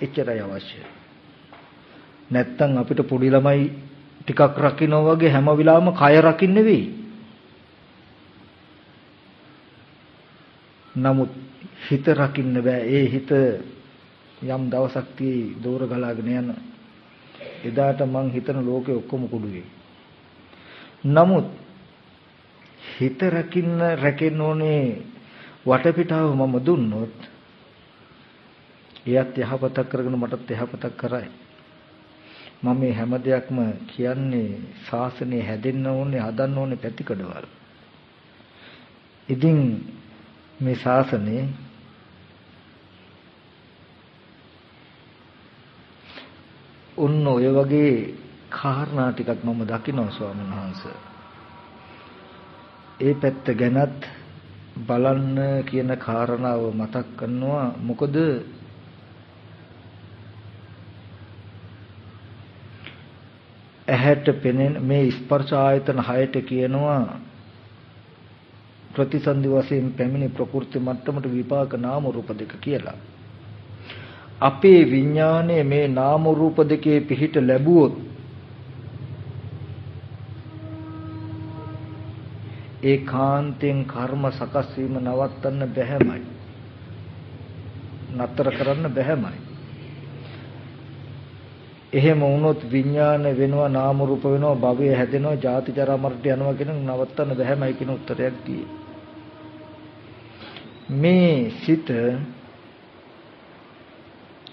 එච්චරයි අවශ්‍ය. නැත්තම් අපිට පොඩි ළමයි ටිකක් රකින්න වගේ හැම වෙලාවෙම කය රකින්න වෙයි. නමුත් හිත රකින්න බෑ. ඒ හිත යම් දවසක් tie දෝර ගලාගෙන යන එදාට මං හිතන ලෝකේ ඔක්කොම කුඩු නමුත් හිත රකින්න රැකෙන්න ඕනේ වටපිටාව මම දුන්නොත් එයත් යහපතක් කරගෙන මටත් යහපතක් කරයි. මම මේ හැම දෙයක්ම කියන්නේ ශාසනය හැදෙන්න ඕනේ හදන්න ඕනේ පැතිකඩවල්. ඉතින් මේ ශාසනයේ උන්න ඔය වගේ කාරණා ටිකක් මම දකිනවා ස්වාමීන් වහන්සේ. ඒ පැත්ත ගැනත් බලන්න කියන කාරණාව මතක් කරනවා මොකද ඇහැට පෙනෙන මේ ස්පර්ශ ආයතන හයට කියනවා ප්‍රතිසන්දි වශයෙන් පැමිණි ප්‍රකෘති මට්ටමට විපාක නාම රූප දෙක කියලා. අපේ විඥානයේ මේ නාම රූප දෙකේ පිහිට ලැබුවොත් ඒකාන්තයෙන් කර්ම සකස් වීම නවත්තන්න බැහැමයි. නතර කරන්න බැහැමයි. එහෙම වුණොත් විඥාන වෙනවා නාම රූප වෙනවා භවය හැදෙනවා ජාති ජරා මරණ යනවා කියන නවත්තන්න බැහැමයි කියන උත්තරයක් දීලා මේ සිත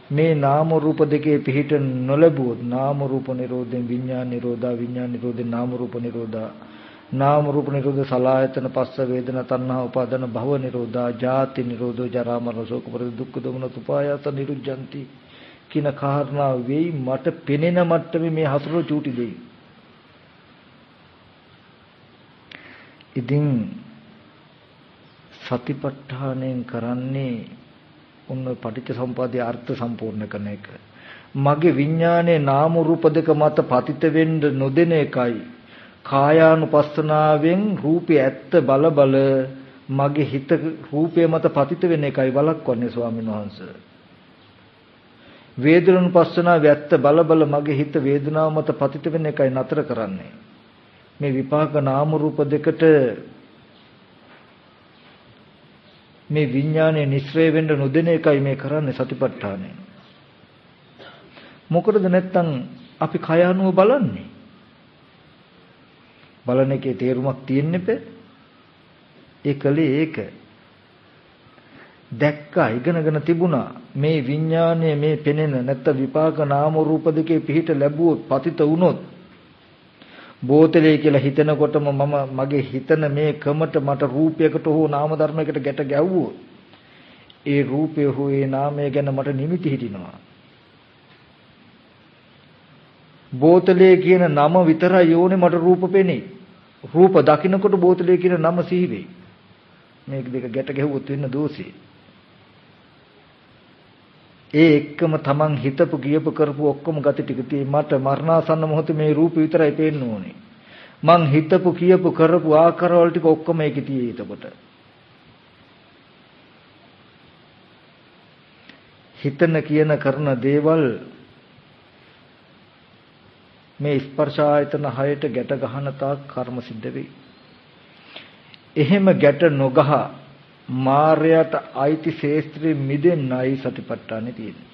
මේ නාම රූප දෙකේ පිහිට නොලැබුවොත් නාම රූප නිරෝධයෙන් විඥාන නිරෝධා විඥාන නිරෝධයෙන් නාම රූප නිරෝධා. නාම රූප නිරෝධ සලායතන පස්ස වේදනා තණ්හා උපාදාන භව නිරෝධා ජාති නිරෝධෝ ජරා මරණ ශෝක පරිදු දුක්ඛ දොමන උපායාස නිරුද්ධಂತಿ කින කාරණා වෙයි මට පෙනෙන මට්ටමේ මේ හසුරු චූටි දෙයි. ඉතින් සතිපට්ඨානයෙන් කරන්නේ උන්න පටිච්ච සම්පදායේ අර්ථ සම්පූර්ණ කරන එක. මගේ විඥානයේ නාම රූප දෙක මත පතිත වෙන්න නොදෙන එකයි. කායානුපස්සනාවෙන් රූපේ ඇත්ත බල බල මගේ හිත රූපය මත පතිත වෙන එකයි වළක්වන්නේ ස්වාමීන් වහන්සේ. වේදනානුපස්සනාව ඇත්ත බල බල මගේ හිත වේදනාව මත පතිත වෙන එකයි නතර කරන්නේ. මේ විපාක නාම රූප දෙකට මේ විඥානය නිස්සරේ වෙන්න නොදෙන එකයි මේ කරන්නේ සතිපට්ඨානය. මොකටද නැත්තම් අපි කය අනුව බලන්නේ? බලන එකේ තේරුමක් තියෙන්නේ බෑ. ඒකලේ ඒක. දැක්කා ඉගෙනගෙන තිබුණා. මේ විඥානය මේ පෙනෙන නැත්නම් විපාක නාම රූප දෙකේ පිහිට ලැබුවොත් පතිත වුණොත් බෝතලේ කියලා හිතනකොටම මම මගේ හිතන මේ කමට මට රූපයකට හෝ නාම ධර්මයකට ගැට ගැව්වොත් ඒ රූපය හෝ ඒ නාමය ගැන මට නිමිති හිටිනවා. බෝතලේ කියන නම විතරයි ඕනේ මට රූප පෙනේ. රූප දකින්නකොට බෝතලේ කියන නම සිහි වෙයි මේක දෙක ගැට ගැහුවොත් වෙන දෝෂේ. ඒ එක්කම Taman හිතපු කියපු කරපු ඔක්කොම gati ටික tie මට මරණාසන්න මොහොතේ මේ රූපය විතරයි පේන්න ඕනේ. මං හිතපු කියපු කරපු ආකාරවල ටික ඔක්කොම ඒකේ tie එතකොට. හිතන කියන කරන දේවල් මේ ස්පර්ශ ආයතන හයට ගැට ගහන තාක් කර්ම සිද්ධ වෙයි. එහෙම ගැට නොගහ මායයට අයිති ශේස්ත්‍රෙ මිදෙන්නයි සතිපට්ඨානෙ තියෙන්නේ.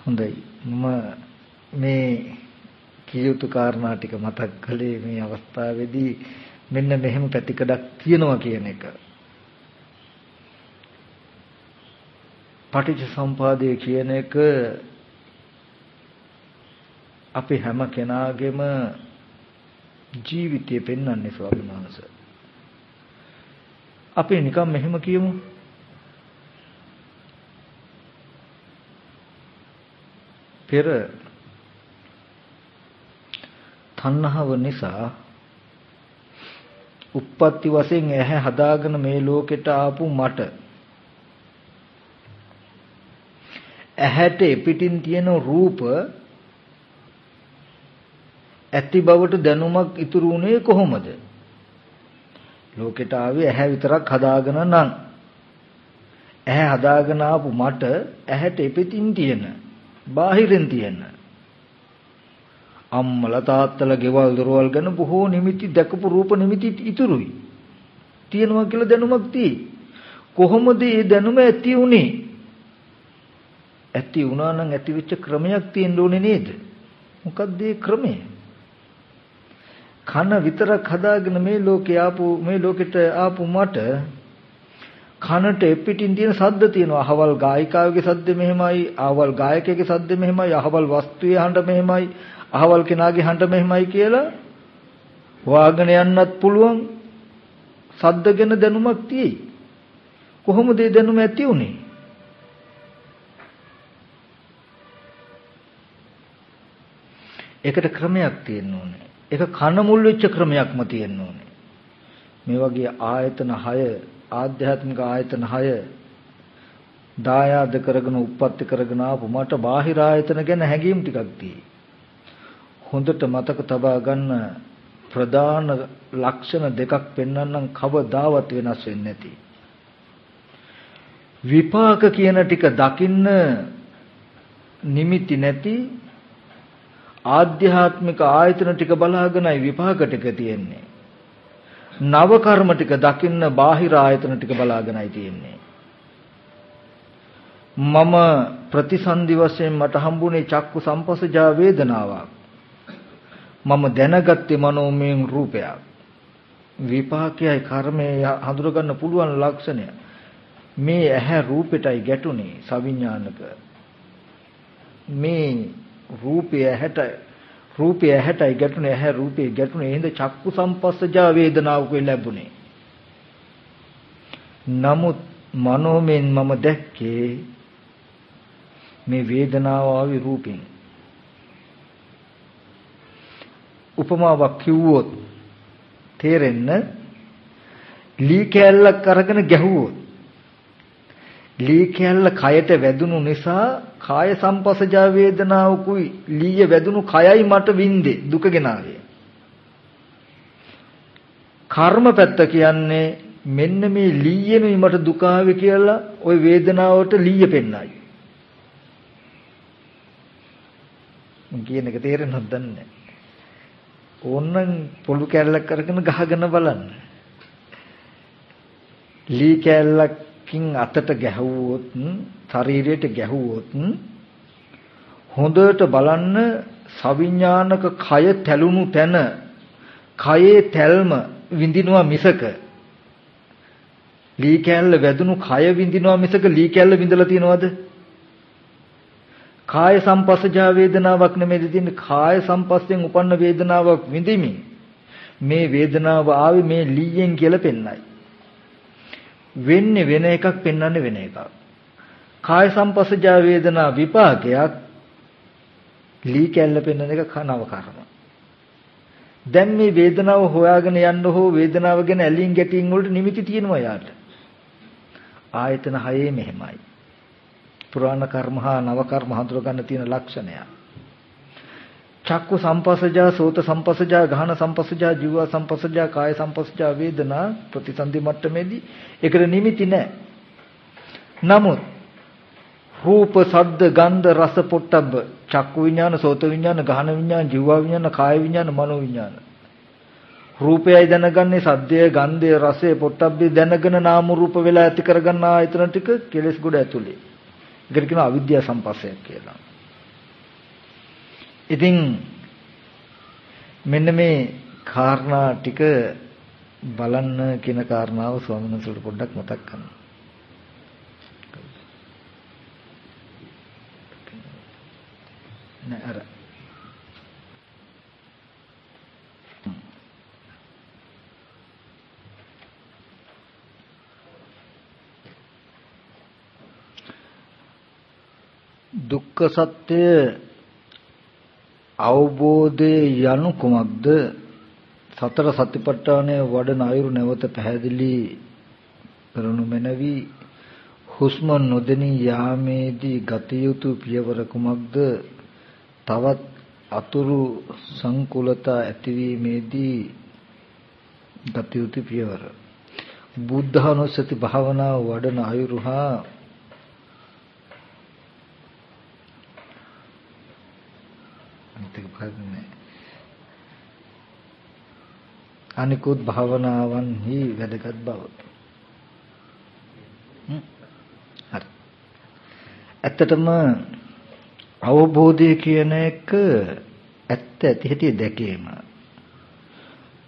හොඳයි. මම මේ කියුතු කාරණා ටික මතක් කළේ මේ අවස්ථාවේදී මෙන්න මෙහෙම පැතිකඩක් තියෙනවා කියන එක. පටිච්ච සම්පාදය කියන එක අපි හැම කෙනාගේම ජීවිතය පෙන්වන්නේ ස්වාමීන් වහන්සේ. අපි නිකන් මෙහෙම කියමු. පෙර තණ්හාව නිසා උප්පත්ති වශයෙන් ඇහැ හදාගෙන මේ ලෝකෙට ආපු මට ඇහැට එපිටින් තියෙන රූප ඇති බවට දැනුමක් ඉතුරු වුණේ කොහොමද? ලෝකෙට ආවේ ඇහැ විතරක් හදාගෙන නම් ඇහැ හදාගෙන ආපු මට ඇහැට එපිටින් තියෙන බාහිරින් තියෙන අම්මලා තාත්තලා ගෙවල් දොරවල් ගැන බොහෝ නිමිති දැකපු රූප නිමිති ඉතුරුයි. තියෙනවා කියලා දැනුමක් තියෙයි. කොහොමද මේ දැනුම ඇති උනේ? ඇති වුණා නම් ඇති වෙච්ච ක්‍රමයක් තියෙන්න ඕනේ නේද? මොකක්ද ඒ ක්‍රමය? කන විතරක් හදාගෙන මේ ලෝකේ ආපු මේ ලෝකෙට ආපු මට කනට එපිටින් තියෙන සද්ද තියෙනවා. අහවල් ගායිකාවගේ සද්ද මෙහෙමයි, අහවල් ගායකයාගේ සද්ද මෙහෙමයි, අහවල් වස්තුවේ හඬ මෙහෙමයි, අහවල් කෙනාගේ හඬ මෙහෙමයි කියලා හොයාගෙන යන්නත් පුළුවන්. සද්ද ගැන දැනුමක් තියෙයි. කොහොමද ඒ දැනුම ඇති උනේ? ඒකට ක්‍රමයක් තියෙන්න ඕනේ. ඒක කන මුල් වෙච්ච ක්‍රමයක්ම තියෙන්න ඕනේ. මේ වගේ ආයතන 6 ආධ්‍යාත්මික ආයතන 6 දායාද කරගෙන උප්පත්ති කරගෙන ආපු මට බාහිර ආයතන ගැන හැඟීම් ටිකක් තියෙයි. හොඳට මතක තබා ගන්න ප්‍රධාන ලක්ෂණ දෙකක් පෙන්වන්නම් කවදාවත් වෙනස් වෙන්නේ නැති. විපාක කියන ටික දකින්න නිමිති නැති ආධ්‍යාත්මික ආයතන ටික බලාගෙනයි විපාක ටික තියෙන්නේ. නව කර්ම ටික දකින්න බාහිර ආයතන ටික බලාගෙනයි තියෙන්නේ. මම ප්‍රතිසන්දි වශයෙන් මට හම්බුනේ චක්කු සම්පස්සජා වේදනාවක්. මම දැනගත්තේ මනෝමය රූපයක්. විපාකයයි කර්මයයි හඳුනගන්න පුළුවන් ලක්ෂණය. මේ ඇහැ රූපෙටයි ගැටුනේ සවිඥානික. මේ රූපය ඇහැට රූපය ඇහැටයි ගැටුනේ ඇහැ රූපේ ගැටුනේ. එහෙනම් චක්කු සම්පස්සජා වේදනාවක ලැබුණේ. නමුත් මනෝමෙන් මම දැක්කේ මේ වේදනාව ආවි රූපෙන්. උපමාවක් කිව්වොත් තේරෙන්න ලී කෑල්ලක් අරගෙන ගැහුවොත් ලී කෑල්ල කයට වැදුණු නිසා කාය සංපස්සජා වේදනාවකුයි ලීය වැදුණු කයයි මට වින්දේ දුක ගෙනාවේ. කර්ම පැත්ත කියන්නේ මෙන්න මේ ලීයෙනුයි මට දුක ආවේ කියලා ওই වේදනාවට ලීය පෙන්නයි. මම කියන එක තේරෙනවද දන්නේ ඕන්නම් පොළු කැල්ලක් අරගෙන ගහගෙන බලන්න. ලී කැල්ලක් කින් අතට ගැහුවොත් ශරීරයට ගැහුවොත් හොඳට බලන්න සවිඥානික කය තැලුණු තැන කයේ තැල්ම විඳිනවා මිසක. ලී කැල්ල වැදුණු කය විඳිනවා මිසක ලී කැල්ල විඳලා තියනවද? කාය සංපස්සජා වේදනාවක් නෙමෙයි තියෙන්නේ? කාය සංපස්සෙන් උපන්න වේදනාවක් විඳිමින් මේ වේදනාව ආවේ මේ ලීයෙන් කියලා පෙන්නයි. වෙන්නේ වෙන එකක් පෙන්වන්නේ වෙන එකක්. කාය සංපස්සජා වේදනා විපාකයක් ලී කැල්ල පෙන්වන එක කනව කර්ම. දැන් මේ වේදනාව හොයාගෙන යන්න හෝ වේදනාව ගැන ඇලින් ගැටින් වලට නිමිති තියෙනවා යාට. ආයතන හයේ මෙහෙමයි. පුරාණ කර්ම හා නව කර්ම හඳුර ගන්න තියෙන ලක්ෂණය. චක්කු සම්පස්සජා සෝත සම්පස්සජා ගහන සම්පස්සජා ජීව සම්පස්සජා කාය සම්පස්සජා වේදනා ප්‍රතිසන්දි මට්ටමේදී ඒකට නිමිති නැහැ. නමුත් රූප සද්ද ගන්ධ රස පොට්ටබ්බ චක්කු විඥාන සෝත විඥාන ගහන විඥාන ජීව විඥාන කාය විඥාන මනෝ විඥාන. රූපයයි දැනගන්නේ සද්දය ගන්ධය රසය පොට්ටබ්බේ දැනගෙන නාම රූප වෙලා ඇති කරගන්න ආයතන ටික කෙලස් ගොඩ ඇතුලේ. ඒකට කියනවා අවිද්‍යා සම්පස්සයක් කියලා. ඉතින් මෙන්න මේ කාරණා ටික බලන්න කියන කාරණාව ස්වාමීන් වහන්සේට පොඩ්ඩක් මතක් කරන්න. නෑ අර. දුක්ඛ සත්‍ය අවබෝධයේ යනු කුමක්ද? සතර සතිපට්ඨානයේ වඩන අයුරු නැවත පැහැදිලි කරනු මැනවි. හුස්ම නොදෙනී යාමේදී ගත යුතු පියවර කුමක්ද? තවත් අතුරු සංකුලතා ඇතිවීමේදී ගත යුතු පියවර. බුද්ධානුස්සති භාවනාව වඩන අයුරු හා අනිතික බලන්නේ අනිකුත් භාවනාවන්හි වැදගත් බව. හරි. ඇත්තටම අවබෝධය කියන එක ඇත්ත ඇති හැටි දැකීම.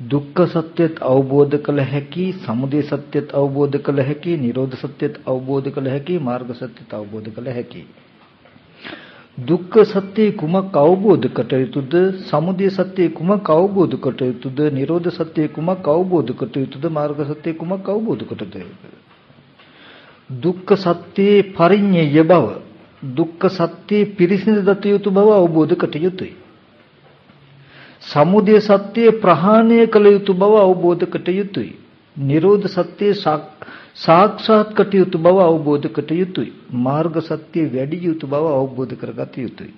දුක්ඛ සත්‍යත් අවබෝධ කළ හැකි, සමුදය සත්‍යත් අවබෝධ කළ හැකි, නිරෝධ සත්‍යත් අවබෝධ කළ හැකි, මාර්ග සත්‍යත් අවබෝධ කළ හැකි. දුක්ඛ සත්‍ය කුමක් අවබෝධ කට යුතුද? සමුදය සත්‍ය කුමක් අවබෝධ කට යුතුද? නිරෝධ සත්‍ය කුමක් අවබෝධ කට යුතුද? මාර්ග සත්‍ය කුමක් අවබෝධ කට යුතුද? දුක්ඛ සත්‍යේ පරිඤ්ඤය බව දුක්ඛ සත්‍ය පිරිසිදු දත යුතු බව අවබෝධ කට යුතුයි. සමුදය සත්‍ය ප්‍රහාණය කළ යුතු බව අවබෝධ කට යුතුයි. නිරෝධ සත්‍ය සාක්ෂාත් කට යුතු බව අවබෝධ කට යුතුයි. මාර්ග සත්‍ය වැඩි යුතු බව අවබෝධ කරගත යුතුයි.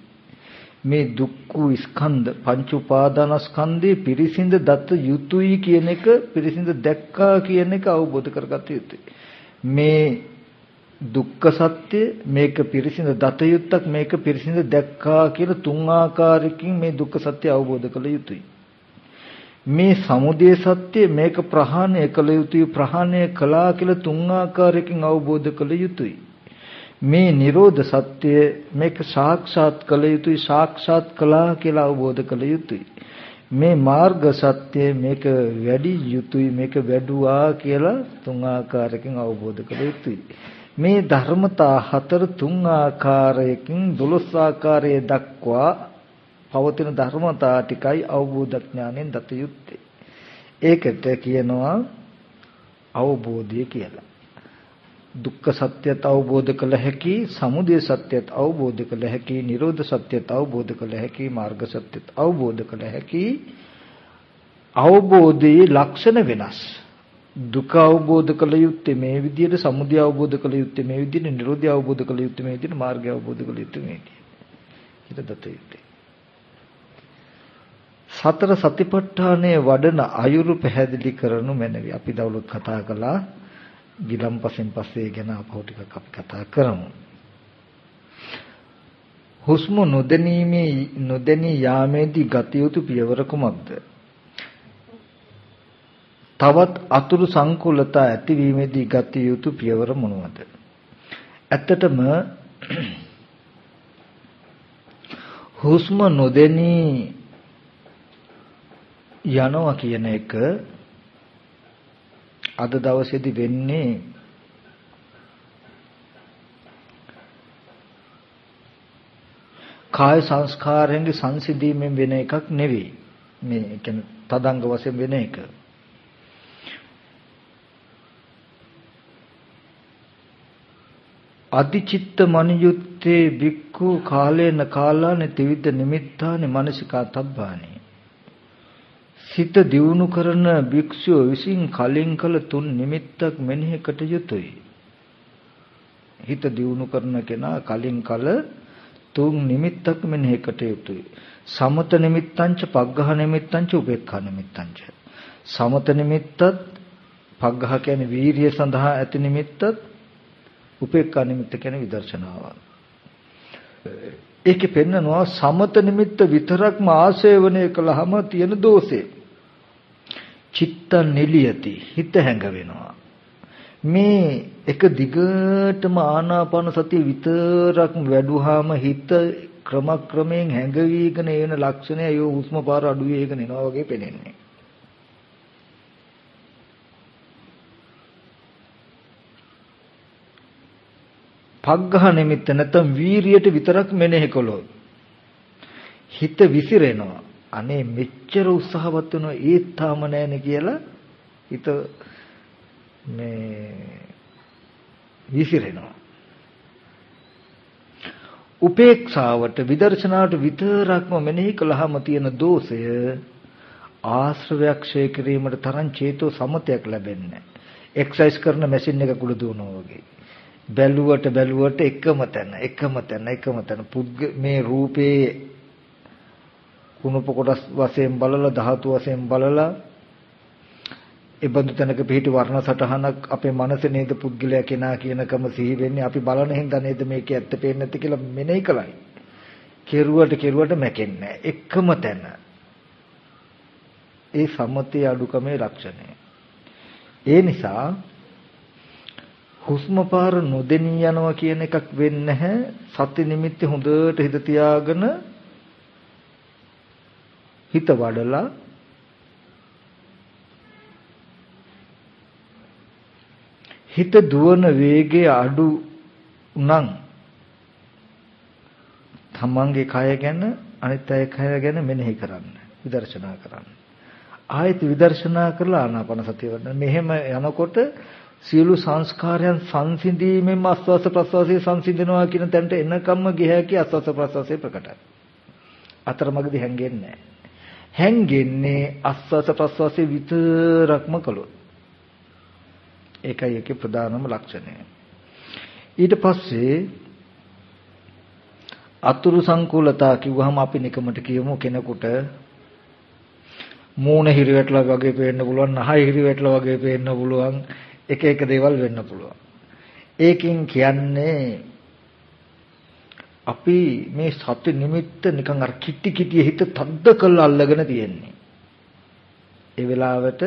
මේ දුක්ඛ ස්කන්ධ පංච උපාදානස්කන්ධේ පිරිසිඳ දත යුතුයි කියන එක පිරිසිඳ දැක්කා කියන එක අවබෝධ කරගත යුතුයි. මේ දුක්ඛ සත්‍ය මේක පිරිසිඳ දතයුත්තක් මේක පිරිසිඳ දැක්කා කියලා තුන් ආකාරයකින් මේ දුක්ඛ සත්‍ය අවබෝධ කළ යුතුයි. මේ සමුදය සත්‍ය මේක ප්‍රහාණය කළ යුතුයි ප්‍රහාණය කළා කියලා තුන් ආකාරයකින් අවබෝධ කළ යුතුයි. මේ නිරෝධ සත්‍ය මේක සාක්ෂාත් කළ යුතුයි සාක්ෂාත් කළා කියලා අවබෝධ කළ යුතුයි. මේ මාර්ග සත්‍ය මේක වැඩි යුතුයි මේක වැඩුවා කියලා තුන් ආකාරයකින් අවබෝධ කළ යුතුයි. මේ ධර්මතා හතර තුන් ආකාරයකින් 12 ආකාරයේ දක්වා පවතින ධර්මතා ටිකයි අවබෝධ ඥාණයෙන් දත යුත්තේ. ඒකට කියනවා අවබෝධය කියලා. දුක්ඛ සත්‍යත අවබෝධ කළ හැකි, සමුදය සත්‍යත අවබෝධ කළ හැකි, නිරෝධ සත්‍යත අවබෝධ කළ හැකි, මාර්ග සත්‍යත අවබෝධ කළ හැකි. අවබෝධයේ ලක්ෂණ වෙනස්. දුක අවබෝධ කළ යුත්තේ මේ විදිහට සමුදය අවබෝධ කළ යුත්තේ මේ විදිහට නිරෝධය අවබෝධ කළ යුත්තේ මේ විදිහට මාර්ගය අවබෝධ කළ යුත්තේ මේ විදිහට හිත දත යුත්තේ. සතර සතිපට්ඨානයේ වඩන අයුරු පැහැදිලි කරනු මැනවි. අපි දවලුත් කතා කළා. ගිලම්පසෙන් පස්සේ ගැන අපහු ටිකක් අපි කතා කරමු. හුස්ම නොදැනීමේ නොදැනී යාමේදී ගතිය යුතු පියවර කුමක්ද? තවත් අතුරු සංකුලතා ඇතිවීමේදී ගත යුතු පියවර මොනවාද? ඇත්තටම හුස්ම නොදෙනී යනවා කියන එක අද දවසේදී වෙන්නේ කාය සංස්කාරයෙන් සංසිඳීමෙන් වෙන එකක් නෙවෙයි. මේ කියන්නේ තදංග වශයෙන් වෙන එක. අදිචිත්ත මනියුත්තේ බික්ඛු කාලේන කාලාන ත්‍විද නිමිත්තානි මනසිකා තබ්බානි සිත දියුණු කරන භික්ෂුව විසින් කලින් කළ තුන් නිමිත්තක් මෙනෙහි කට යුතුය හිත දියුණු කරන කෙනා කලින් කල තුන් නිමිත්තක් මෙනෙහි කට යුතුයි. සමත නිමිත්තංච පග්ඝහ නිමිත්තංච උපේක්ඛා නිමිත්තංච. සමත නිමිත්තත් පග්ඝහ කියන්නේ වීරිය සඳහා ඇති නිමිත්තත් උපේක්ඛා නිමිත්ත කියන්නේ විදර්ශනාව. ඒකේ පෙන්නනවා සමත නිමිත්ත විතරක්ම ආශේවනය කළාම තියෙන දෝෂේ. චිත්ත නිලියති හිත හැඟ වෙනවා. මේ එක දිගටම ආනාපාන සතිය විතරක් වැඩුවාම හිත ක්‍රමක්‍රමයෙන් හැඟවිගෙන එන ලක්ෂණය යෝ හුස්ම පාර අඩු වේගෙන එනවා වගේ පේන්නේ. පග්ඝහ නිමිත්ත නැත්නම් වීරියට විතරක් මෙනෙහි කළොත් හිත විසිරෙනවා. අනේ මෙච්චර උත්සාහවත් වෙනවා ඒත් තාම නැහැනේ කියලා හිත මේ විසිරෙනවා. උපේක්ෂාවට විදර්ශනාවට විතරක්ම මෙනෙහි කළාම තියෙන දෝෂය ආශ්‍රවයක් ඡේ කිරීමට තරම් චේතෝ සමතයක් ලැබෙන්නේ එක්සර්සයිස් කරන මැෂින් එකක කුඩු දුවනවා වගේ බැලුවට බැලුවට එකම තැන එකම තැන එකම තැන මේ රූපේ කුණප කොටස් වශයෙන් බලලා ධාතු වශයෙන් බලලා ඒ බඳු තැනක පිහිටි වර්ණ සටහනක් අපේ මනසේ නේද පුද්ගලයා කෙනා කියනකම සිහි වෙන්නේ අපි බලන හින්දා නේද මේක ඇත්ත පේන්නේ නැති කියලා මෙනෙහි කළයි. කෙරුවට කෙරුවට මැකෙන්නේ එකම තැන. ඒ සම්මතිය අඩුකමේ ලක්ෂණය. ඒ නිසා හුස්ම පාර නොදෙනී යනවා කියන එකක් වෙන්නේ නැහැ. සති නිමිති හොඳට හිත තියාගෙන හිත වඩලා හිත දුවන වේගය අඩු නම් තමන්ගේ කය ගැන අනිත් අය කය ගැන මෙනෙහි කරන්න විදර්ශනා කරන්න ආයත විදර්ශනා කරලා ආනාපාන සතිය වඩන මෙහෙම යනකොට සියලු සංස්කාරයන් සංසිඳීමෙන් ආස්වාස ප්‍රස්වාසයේ සංසිඳනවා කියන තැනට එනකම්ම ගියහැකි ආස්වාස ප්‍රස්වාසයේ ප්‍රකටයි. අතරමඟදී හැංගෙන්නේ හැංගෙන්නේ ආස්වාස ප්‍රස්වාසයේ විතරක්ම කළොත්. ඒකයි ඒකේ ප්‍රධානම ලක්ෂණය. ඊට පස්සේ අතුරු සංකූලතා කිව්වහම අපි නිකමට කියමු කෙනෙකුට මූණ හිරිවැටලා වගේ පේන්න පුළුවන්, නහය හිරිවැටලා වගේ පේන්න පුළුවන්, එක එක දේවල් වෙන්න පුළුවන්. ඒකෙන් කියන්නේ අපි මේ සත්‍ය නිමිත්ත නිකන් අර කිටි කිටි හිත තද්ද කරලා අල්ලගෙන තියෙන්නේ. ඒ වෙලාවට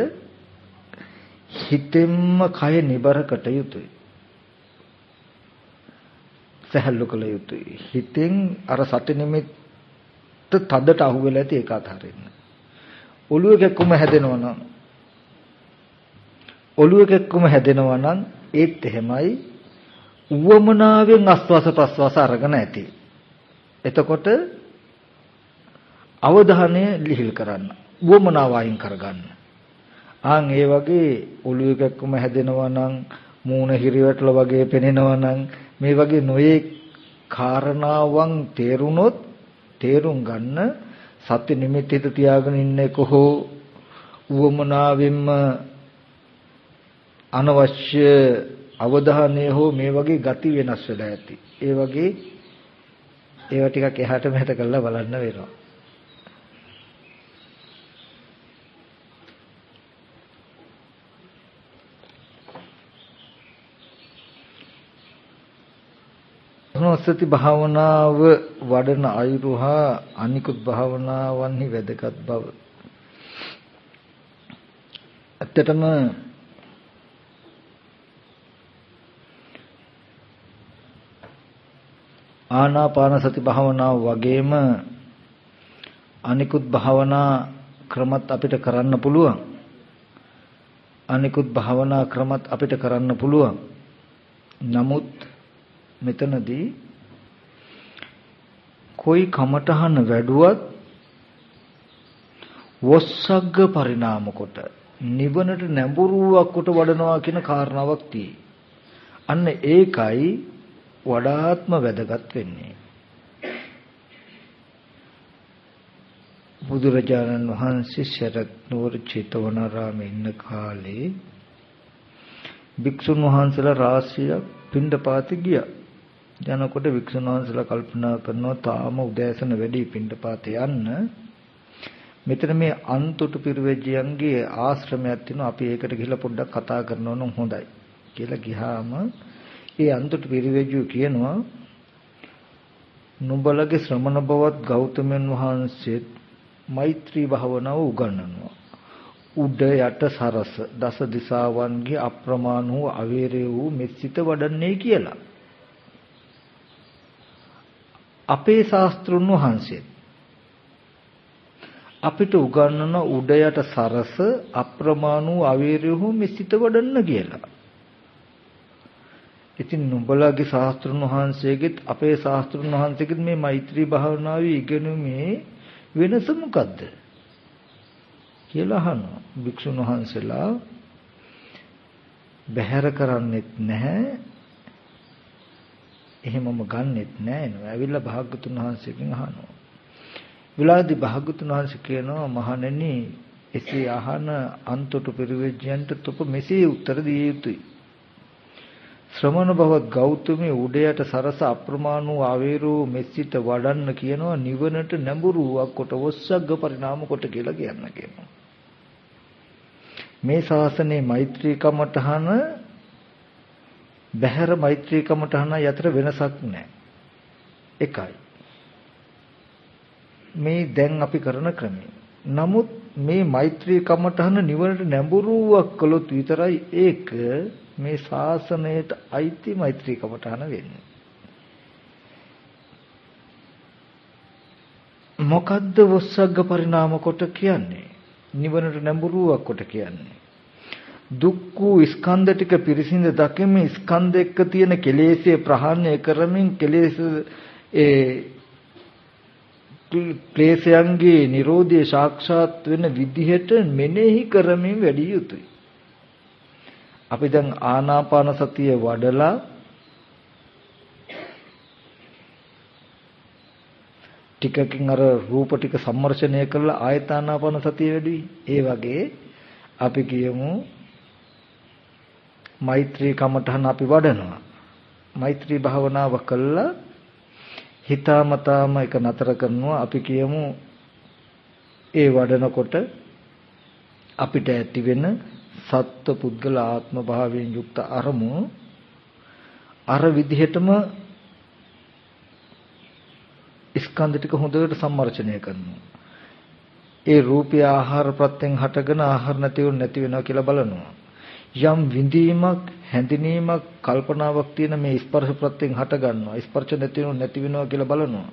හිතෙන්ම කය නිබර කට යුතුයි. සහැල්ලු කළ යුතුයි. හිතෙන් අර සති නිමිත්ත තදට අහුවෙලා ඇති ඒක අතහරින්න. ඔළුව කැක්කුම හැදෙනවා නම් ඔළුව කැක්කුම හැදෙනවා නම් ඒත් එහෙමයි උවමනාවෙන් ආස්වාස ප්‍රස්වාස අරගෙන ඇති. එතකොට අවධානය ලිහිල් කරන්න. උවමනාව අයින් කරගන්න. ආන් ඒ වගේ ඔළුව එකක්ම හැදෙනවා නම් මූණ හිරිවැටල වගේ පෙනෙනවා නම් මේ වගේ නොයේ කාරණාවන් තේරුනොත් තේරුම් ගන්න සත්‍ය නිමිතිත තියාගෙන ඉන්නේ කොහො උවමනාවෙන්ම අනවශ්‍ය අවධානය හෝ මේ වගේ ගති වෙනස් වෙලා ඇති. ඒ වගේ ඒවා ටිකක් එහාට මෙහාට කරලා බලන්න වෙනවා. අනුස්සති භාවනාව වඩන අයුරු හා අනිකුත් භාවනාවන්හි වැදගත් බව. ඇත්තටම ආනාපාන සති භාවනාව වගේම අනිකුත් භාවනා ක්‍රමත් අපිට කරන්න පුළුවන්. අනිකුත් භාවනා ක්‍රමත් අපිට කරන්න පුළුවන්. නමුත් මෙතනදී કોઈ කමටහන වැඩුවත් වොස්සග්ග පරිණාම කොට නිවනට නැඹුරුවක් කොට වඩනවා කියන කාරණාවක් තියෙයි. අන්න ඒකයි වඩාත්ම වැදගත් වෙන්නේ. බුදුරජාණන් වහන්සේ ශරත් නුවර චේතවනාරාමේ ඉන්න කාලේ භික්ෂුන් වහන්සේලා රාශියක් පින්ඩපාති ගියා. යනකොට වික්ෂුන් වහන්සේලා කල්පනා කරනවා තාම උදෑසන වැඩි පින්ඩපාත යන්න. මෙතන මේ අන්තොටු පිරිවෙජ්ජයන්ගේ ආශ්‍රමයක් තියෙනවා. අපි ඒකට ගිහිල්ලා පොඩ්ඩක් කතා කරනවා නම් හොඳයි. කියලා ගියාම ඒ අන්තොටු පිරිවෙජ්ජු කියනවා නුඹලගේ ශ්‍රමණ බවත් ගෞතමයන් වහන්සේත් මෛත්‍රී භාවනාව උගන්වනවා. උඩ යට සරස දස දිසාවන්ගේ අප්‍රමාණ වූ අවේරේ වූ මෙත්සිත වඩන්නේ කියලා. අපේ ශාස්ත්‍රුන් වහන්සේ අපිට උගන්වන උඩ යට සරස අප්‍රමාණ වූ අවේරේ වූ මෙත්සිත වඩන්න කියලා. ඉතින් නුඹලාගේ ශාස්ත්‍රුන් වහන්සේගෙත් අපේ ශාස්ත්‍රුන් වහන්සේගෙත් මේ මෛත්‍රී භාවනාවේ ඉගෙනුමේ වෙනස මොකද්ද කියලා අහනවා. භික්ෂුන් වහන්සේලා බැහැර කරන්නෙත් නැහැ. එහෙමම ගන්නෙත් නැහැ නෝ. ඇවිල්ලා භාග්‍යතුන් වහන්සේගෙන් අහනවා. විලාදී භාග්‍යතුන් වහන්සේ කියනවා මහණෙනි එසේ අහන අන්තොට පරිවෙජ්‍යන්ට තොප මෙසේ උත්තර දිය යුතුයි. ශ්‍රමණ බවත් ගෞතමී උඩයට සරස අප්‍රමාණ වූ අවේරෝ මෙසිත වඩන්න කියනවා නිවනට නැඹුරුවක් කොට ඔස්සග්ග පරිණාම කොට කියලා කියන්න කියනවා. මේ ශාසනයේ මෛත්‍රී කමඨහන බහැර මෛත්‍රී කමඨහන යතර වෙනසක් නැහැ එකයි. මේ දැන් අපි කරන ක්‍රමය. නමුත් මේ මෛත්‍රී කමඨහන නිවනට නැඹුරුවක් කළොත් විතරයි ඒක මේ ශාසනයට අයිති මෛත්‍රී කමඨාන වෙන්නේ. මොකද්ද වස්සග්ග පරිණාම කොට කියන්නේ? නිවනට නැඹුරුවක් කොට කියන්නේ. දුක්ඛ ස්කන්ධ ටික පිරිසිඳ දකිමින් ස්කන්ධ එක්ක තියෙන කෙලෙස්ය ප්‍රහාණය කරමින් කෙලෙස් ඒ ක්ලේශයන්ගේ Nirodhe සාක්ෂාත් වෙන විදිහට මෙනෙහි කරමින් වැඩි යුතුයි. අපි දැන් ආනාපාන සතිය වඩලා ටිකකින් අර රූප ටික සම්මර්ෂණය කරලා ආයත ආනාපාන සතිය වැඩි. ඒ වගේ අපි කියමු මෛත්‍රී කමඨහන අපි වඩනවා. මෛත්‍රී භාවනාව කළා හිතාමතාම එක නතර කරනවා අපි කියමු ඒ වඩනකොට අපිට ඇති වෙන සත්ව පුද්ගල ආත්ම භාවයෙන් යුක්ත අරමුණු අර විදිහටම ස්කන්ධ ටික හොඳට සම්මර්ෂණය කරනවා. ඒ රූපය ආහාර ප්‍රත්‍යයෙන් හටගෙන ආහාර නැතිව නැති වෙනවා කියලා බලනවා. යම් විඳීමක් හැඳිනීමක් කල්පනාවක් තියෙන මේ ස්පර්ශ ප්‍රත්‍යයෙන් හට ගන්නවා. ස්පර්ශ නැති වෙනව නැති වෙනවා කියලා බලනවා.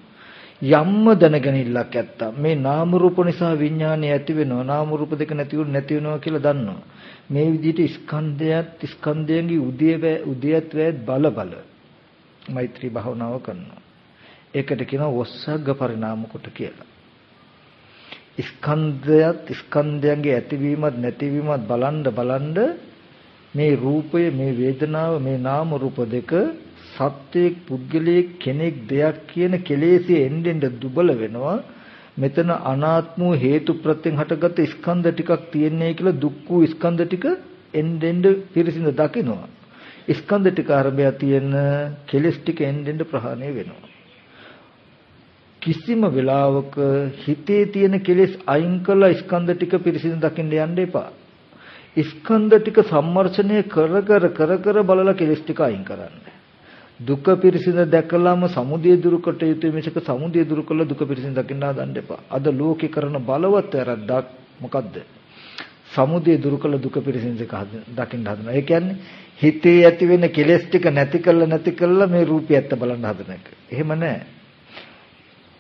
යම්ම දැනගැනිල්ලක් ඇත්තා. මේ නාම රූප නිසා විඥානය ඇති වෙනවා. නාම රූප දෙක නැති වුණ නැති වෙනවා කියලා දන්නවා. මේ විදිහට ස්කන්ධයත් ස්කන්ධයන්ගේ උදේ උදේත් වේත් බල බල මෛත්‍රී භාවනාව කරනවා. ඒකට කියනවා වස්සග්ග පරිණාම කොට කියලා. ස්කන්ධයත් ස්කන්ධයන්ගේ ඇතිවීමත් නැතිවීමත් බලන්ඩ බලන්ඩ මේ රූපය මේ වේදනාව මේ නාම රූප දෙක සත්‍යයක් පුද්ගලයෙක් කෙනෙක් දෙයක් කියන කෙලෙසේ එන්නෙන් දුබල වෙනවා මෙතන අනාත්ම හේතු ප්‍රත්‍යයෙන් හටගත්ත ස්කන්ධ ටිකක් තියෙන්නේ කියලා දුක්ඛ ස්කන්ධ ටික එන්නෙන් පිරිසිඳ දකිනවා ස්කන්ධ ටික අරබය තියෙන කෙලස් ටික එන්නෙන් ප්‍රහාණය වෙනවා කිසිම වෙලාවක හිතේ තියෙන කෙලෙස් අයින් කළා ස්කන්ධ ටික පිරිසිදු දකින්න යන්න එපා. ස්කන්ධ ටික සම්මර්ෂණය කර කර කර කර බලලා කෙලෙස් ටික අයින් කරන්න. දුක පිරිසිදු දැකලාම සමුදය දුරු කොට යුතු මිසක සමුදය දුරු කළ දුක පිරිසිදු දකින්න හදන්න එපා. අද ලෝකේ කරන බලවත් වැරද්දක් මොකද්ද? සමුදය දුරු කළ දුක පිරිසිදු දකින්න හදනවා. ඒ කියන්නේ හිතේ ඇති වෙන කෙලෙස් ටික නැති කළා නැති කළා මේ රූපය ඇත්ත බලන්න හදන එක. එහෙම නැහැ.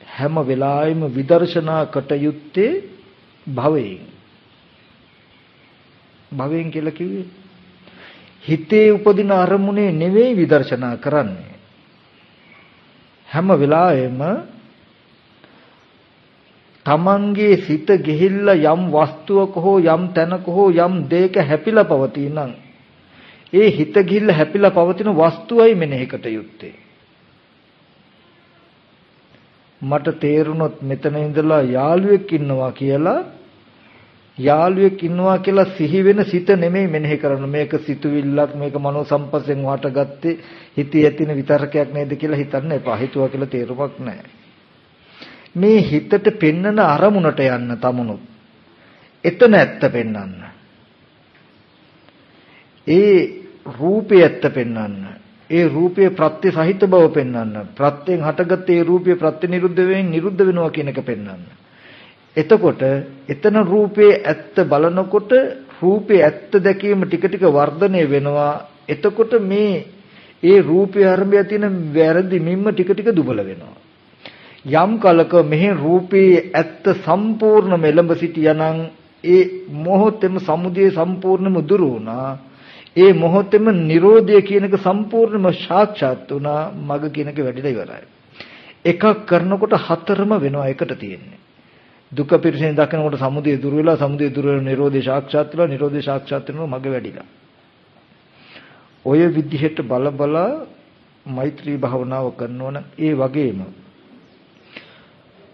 හැම වෙලාවෙම විදර්ශනා කටයුත්තේ භවයෙන් භවයෙන් කියලා කිව්වේ හිතේ උපදින අරමුණේ නෙවෙයි විදර්ශනා කරන්නේ. හැම වෙලාවෙම තමන්ගේ සිත ගිහිල්ලා යම් වස්තුවක හෝ යම් තැනක හෝ යම් දෙයක හැපිලා පවතිනනම් ඒ හිත ගිහිල්ලා හැපිලා පවතින වස්තුවයි මෙනෙහිකට යුත්තේ. මට තේරුණොත් මෙතන ඉඳලා යාළුවෙක් ඉන්නවා කියලා යාළුවෙක් ඉන්නවා කියලා සිහි වෙන සිත නෙමෙයි මෙනෙහි කරන්න. මේක සිතුවිල්ලක් මේක මනෝ සම්පස්යෙන් වාටගත්තේ හිතේ ඇතින විතරකයක් නේද කියලා හිතන්න එපා. හිතුවා කියලා තේරුමක් නැහැ. මේ හිතට පෙන්නන අරමුණට යන්න තමුණු. එතන ඇත්ත පෙන්වන්න. ඒ රූපේ ඇත්ත පෙන්වන්න. ඒ රූපයේ ප්‍රත්‍ය සහිත බව පෙන්වන්න. ප්‍රත්‍යෙන් හටගත්ත ඒ රූපයේ ප්‍රත්‍ය නිරුද්ධ වෙමින් නිරුද්ධ වෙනවා කියන එක පෙන්වන්න. එතකොට එතන රූපේ ඇත්ත බලනකොට රූපේ ඇත්ත දැකීම ටික ටික වර්ධනය වෙනවා. එතකොට මේ ඒ රූපේ ආරම්භය තියෙන වැරදි මිම්ම ටික ටික දුබල වෙනවා. යම් කලක මෙහි රූපේ ඇත්ත සම්පූර්ණම එළඹ සිටියානම් ඒ මොහොතේම සමුදය සම්පූර්ණම දුරු වුණා. ඒ මොහොතේම Nirodha කියන එක සම්පූර්ණයෙන්ම සාක්ෂාත් වුණා මග කියන එක වැඩිලා ඉවරයි. එකක් කරනකොට හතරම වෙනවා එකට තියෙන්නේ. දුක පිරිසෙන් දකිනකොට සමුදය දුර වෙලා සමුදය දුර වෙන Nirodha සාක්ෂාත් වෙලා Nirodha සාක්ෂාත් වෙනවා මග වැඩිලා. ඔය විදිහට බල බල මෛත්‍රී භාවනාව කරනවා නම් ඒ වගේම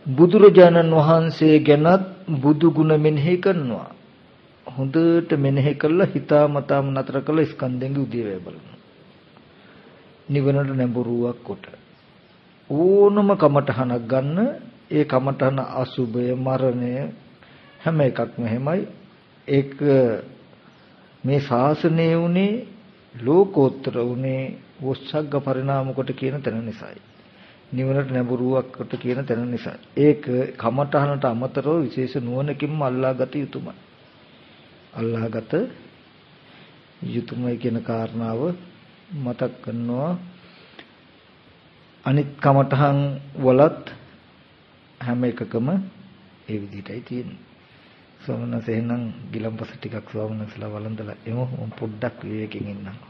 බුදුරජාණන් වහන්සේ ගැනත් බුදු ගුණ මෙනෙහි කරනවා. හොඳට මෙනෙහි කළා හිතාමතාම නතර කළා ස්කන්ධෙන්ගේ උදේවැය බලනවා. නිවනට නැඹුරුවක් කොට ඕනම කමටහනක් ගන්න ඒ කමටහන අසුබය මරණය හැම එකක්ම එහෙමයි. ඒක මේ ශාසනයේ උනේ ලෝකෝත්තර උනේ වොස්සග්ග පරිණාම කොට කියන තැන නිසායි. නිවනට නැඹුරුවක් කොට කියන තැන නිසා ඒක කමටහනට අමතරව විශේෂ නුවණකින්ම අල්ලාගත යුතුමයි. අල්ලාහගත යුතුයමයි කියන කාරණාව මතක් කරනවා. අනිත් කමඨහන් වලත් හැම එකකම ඒ විදිහටයි තියෙන්නේ. ස්වාමීන් වහන්සේ එහෙනම් ගිලම්පස ටිකක් ස්වාමීන් වහන්සේලා වළඳලා එමු පොඩ්ඩක් විවේකයෙන් ඉන්නවා.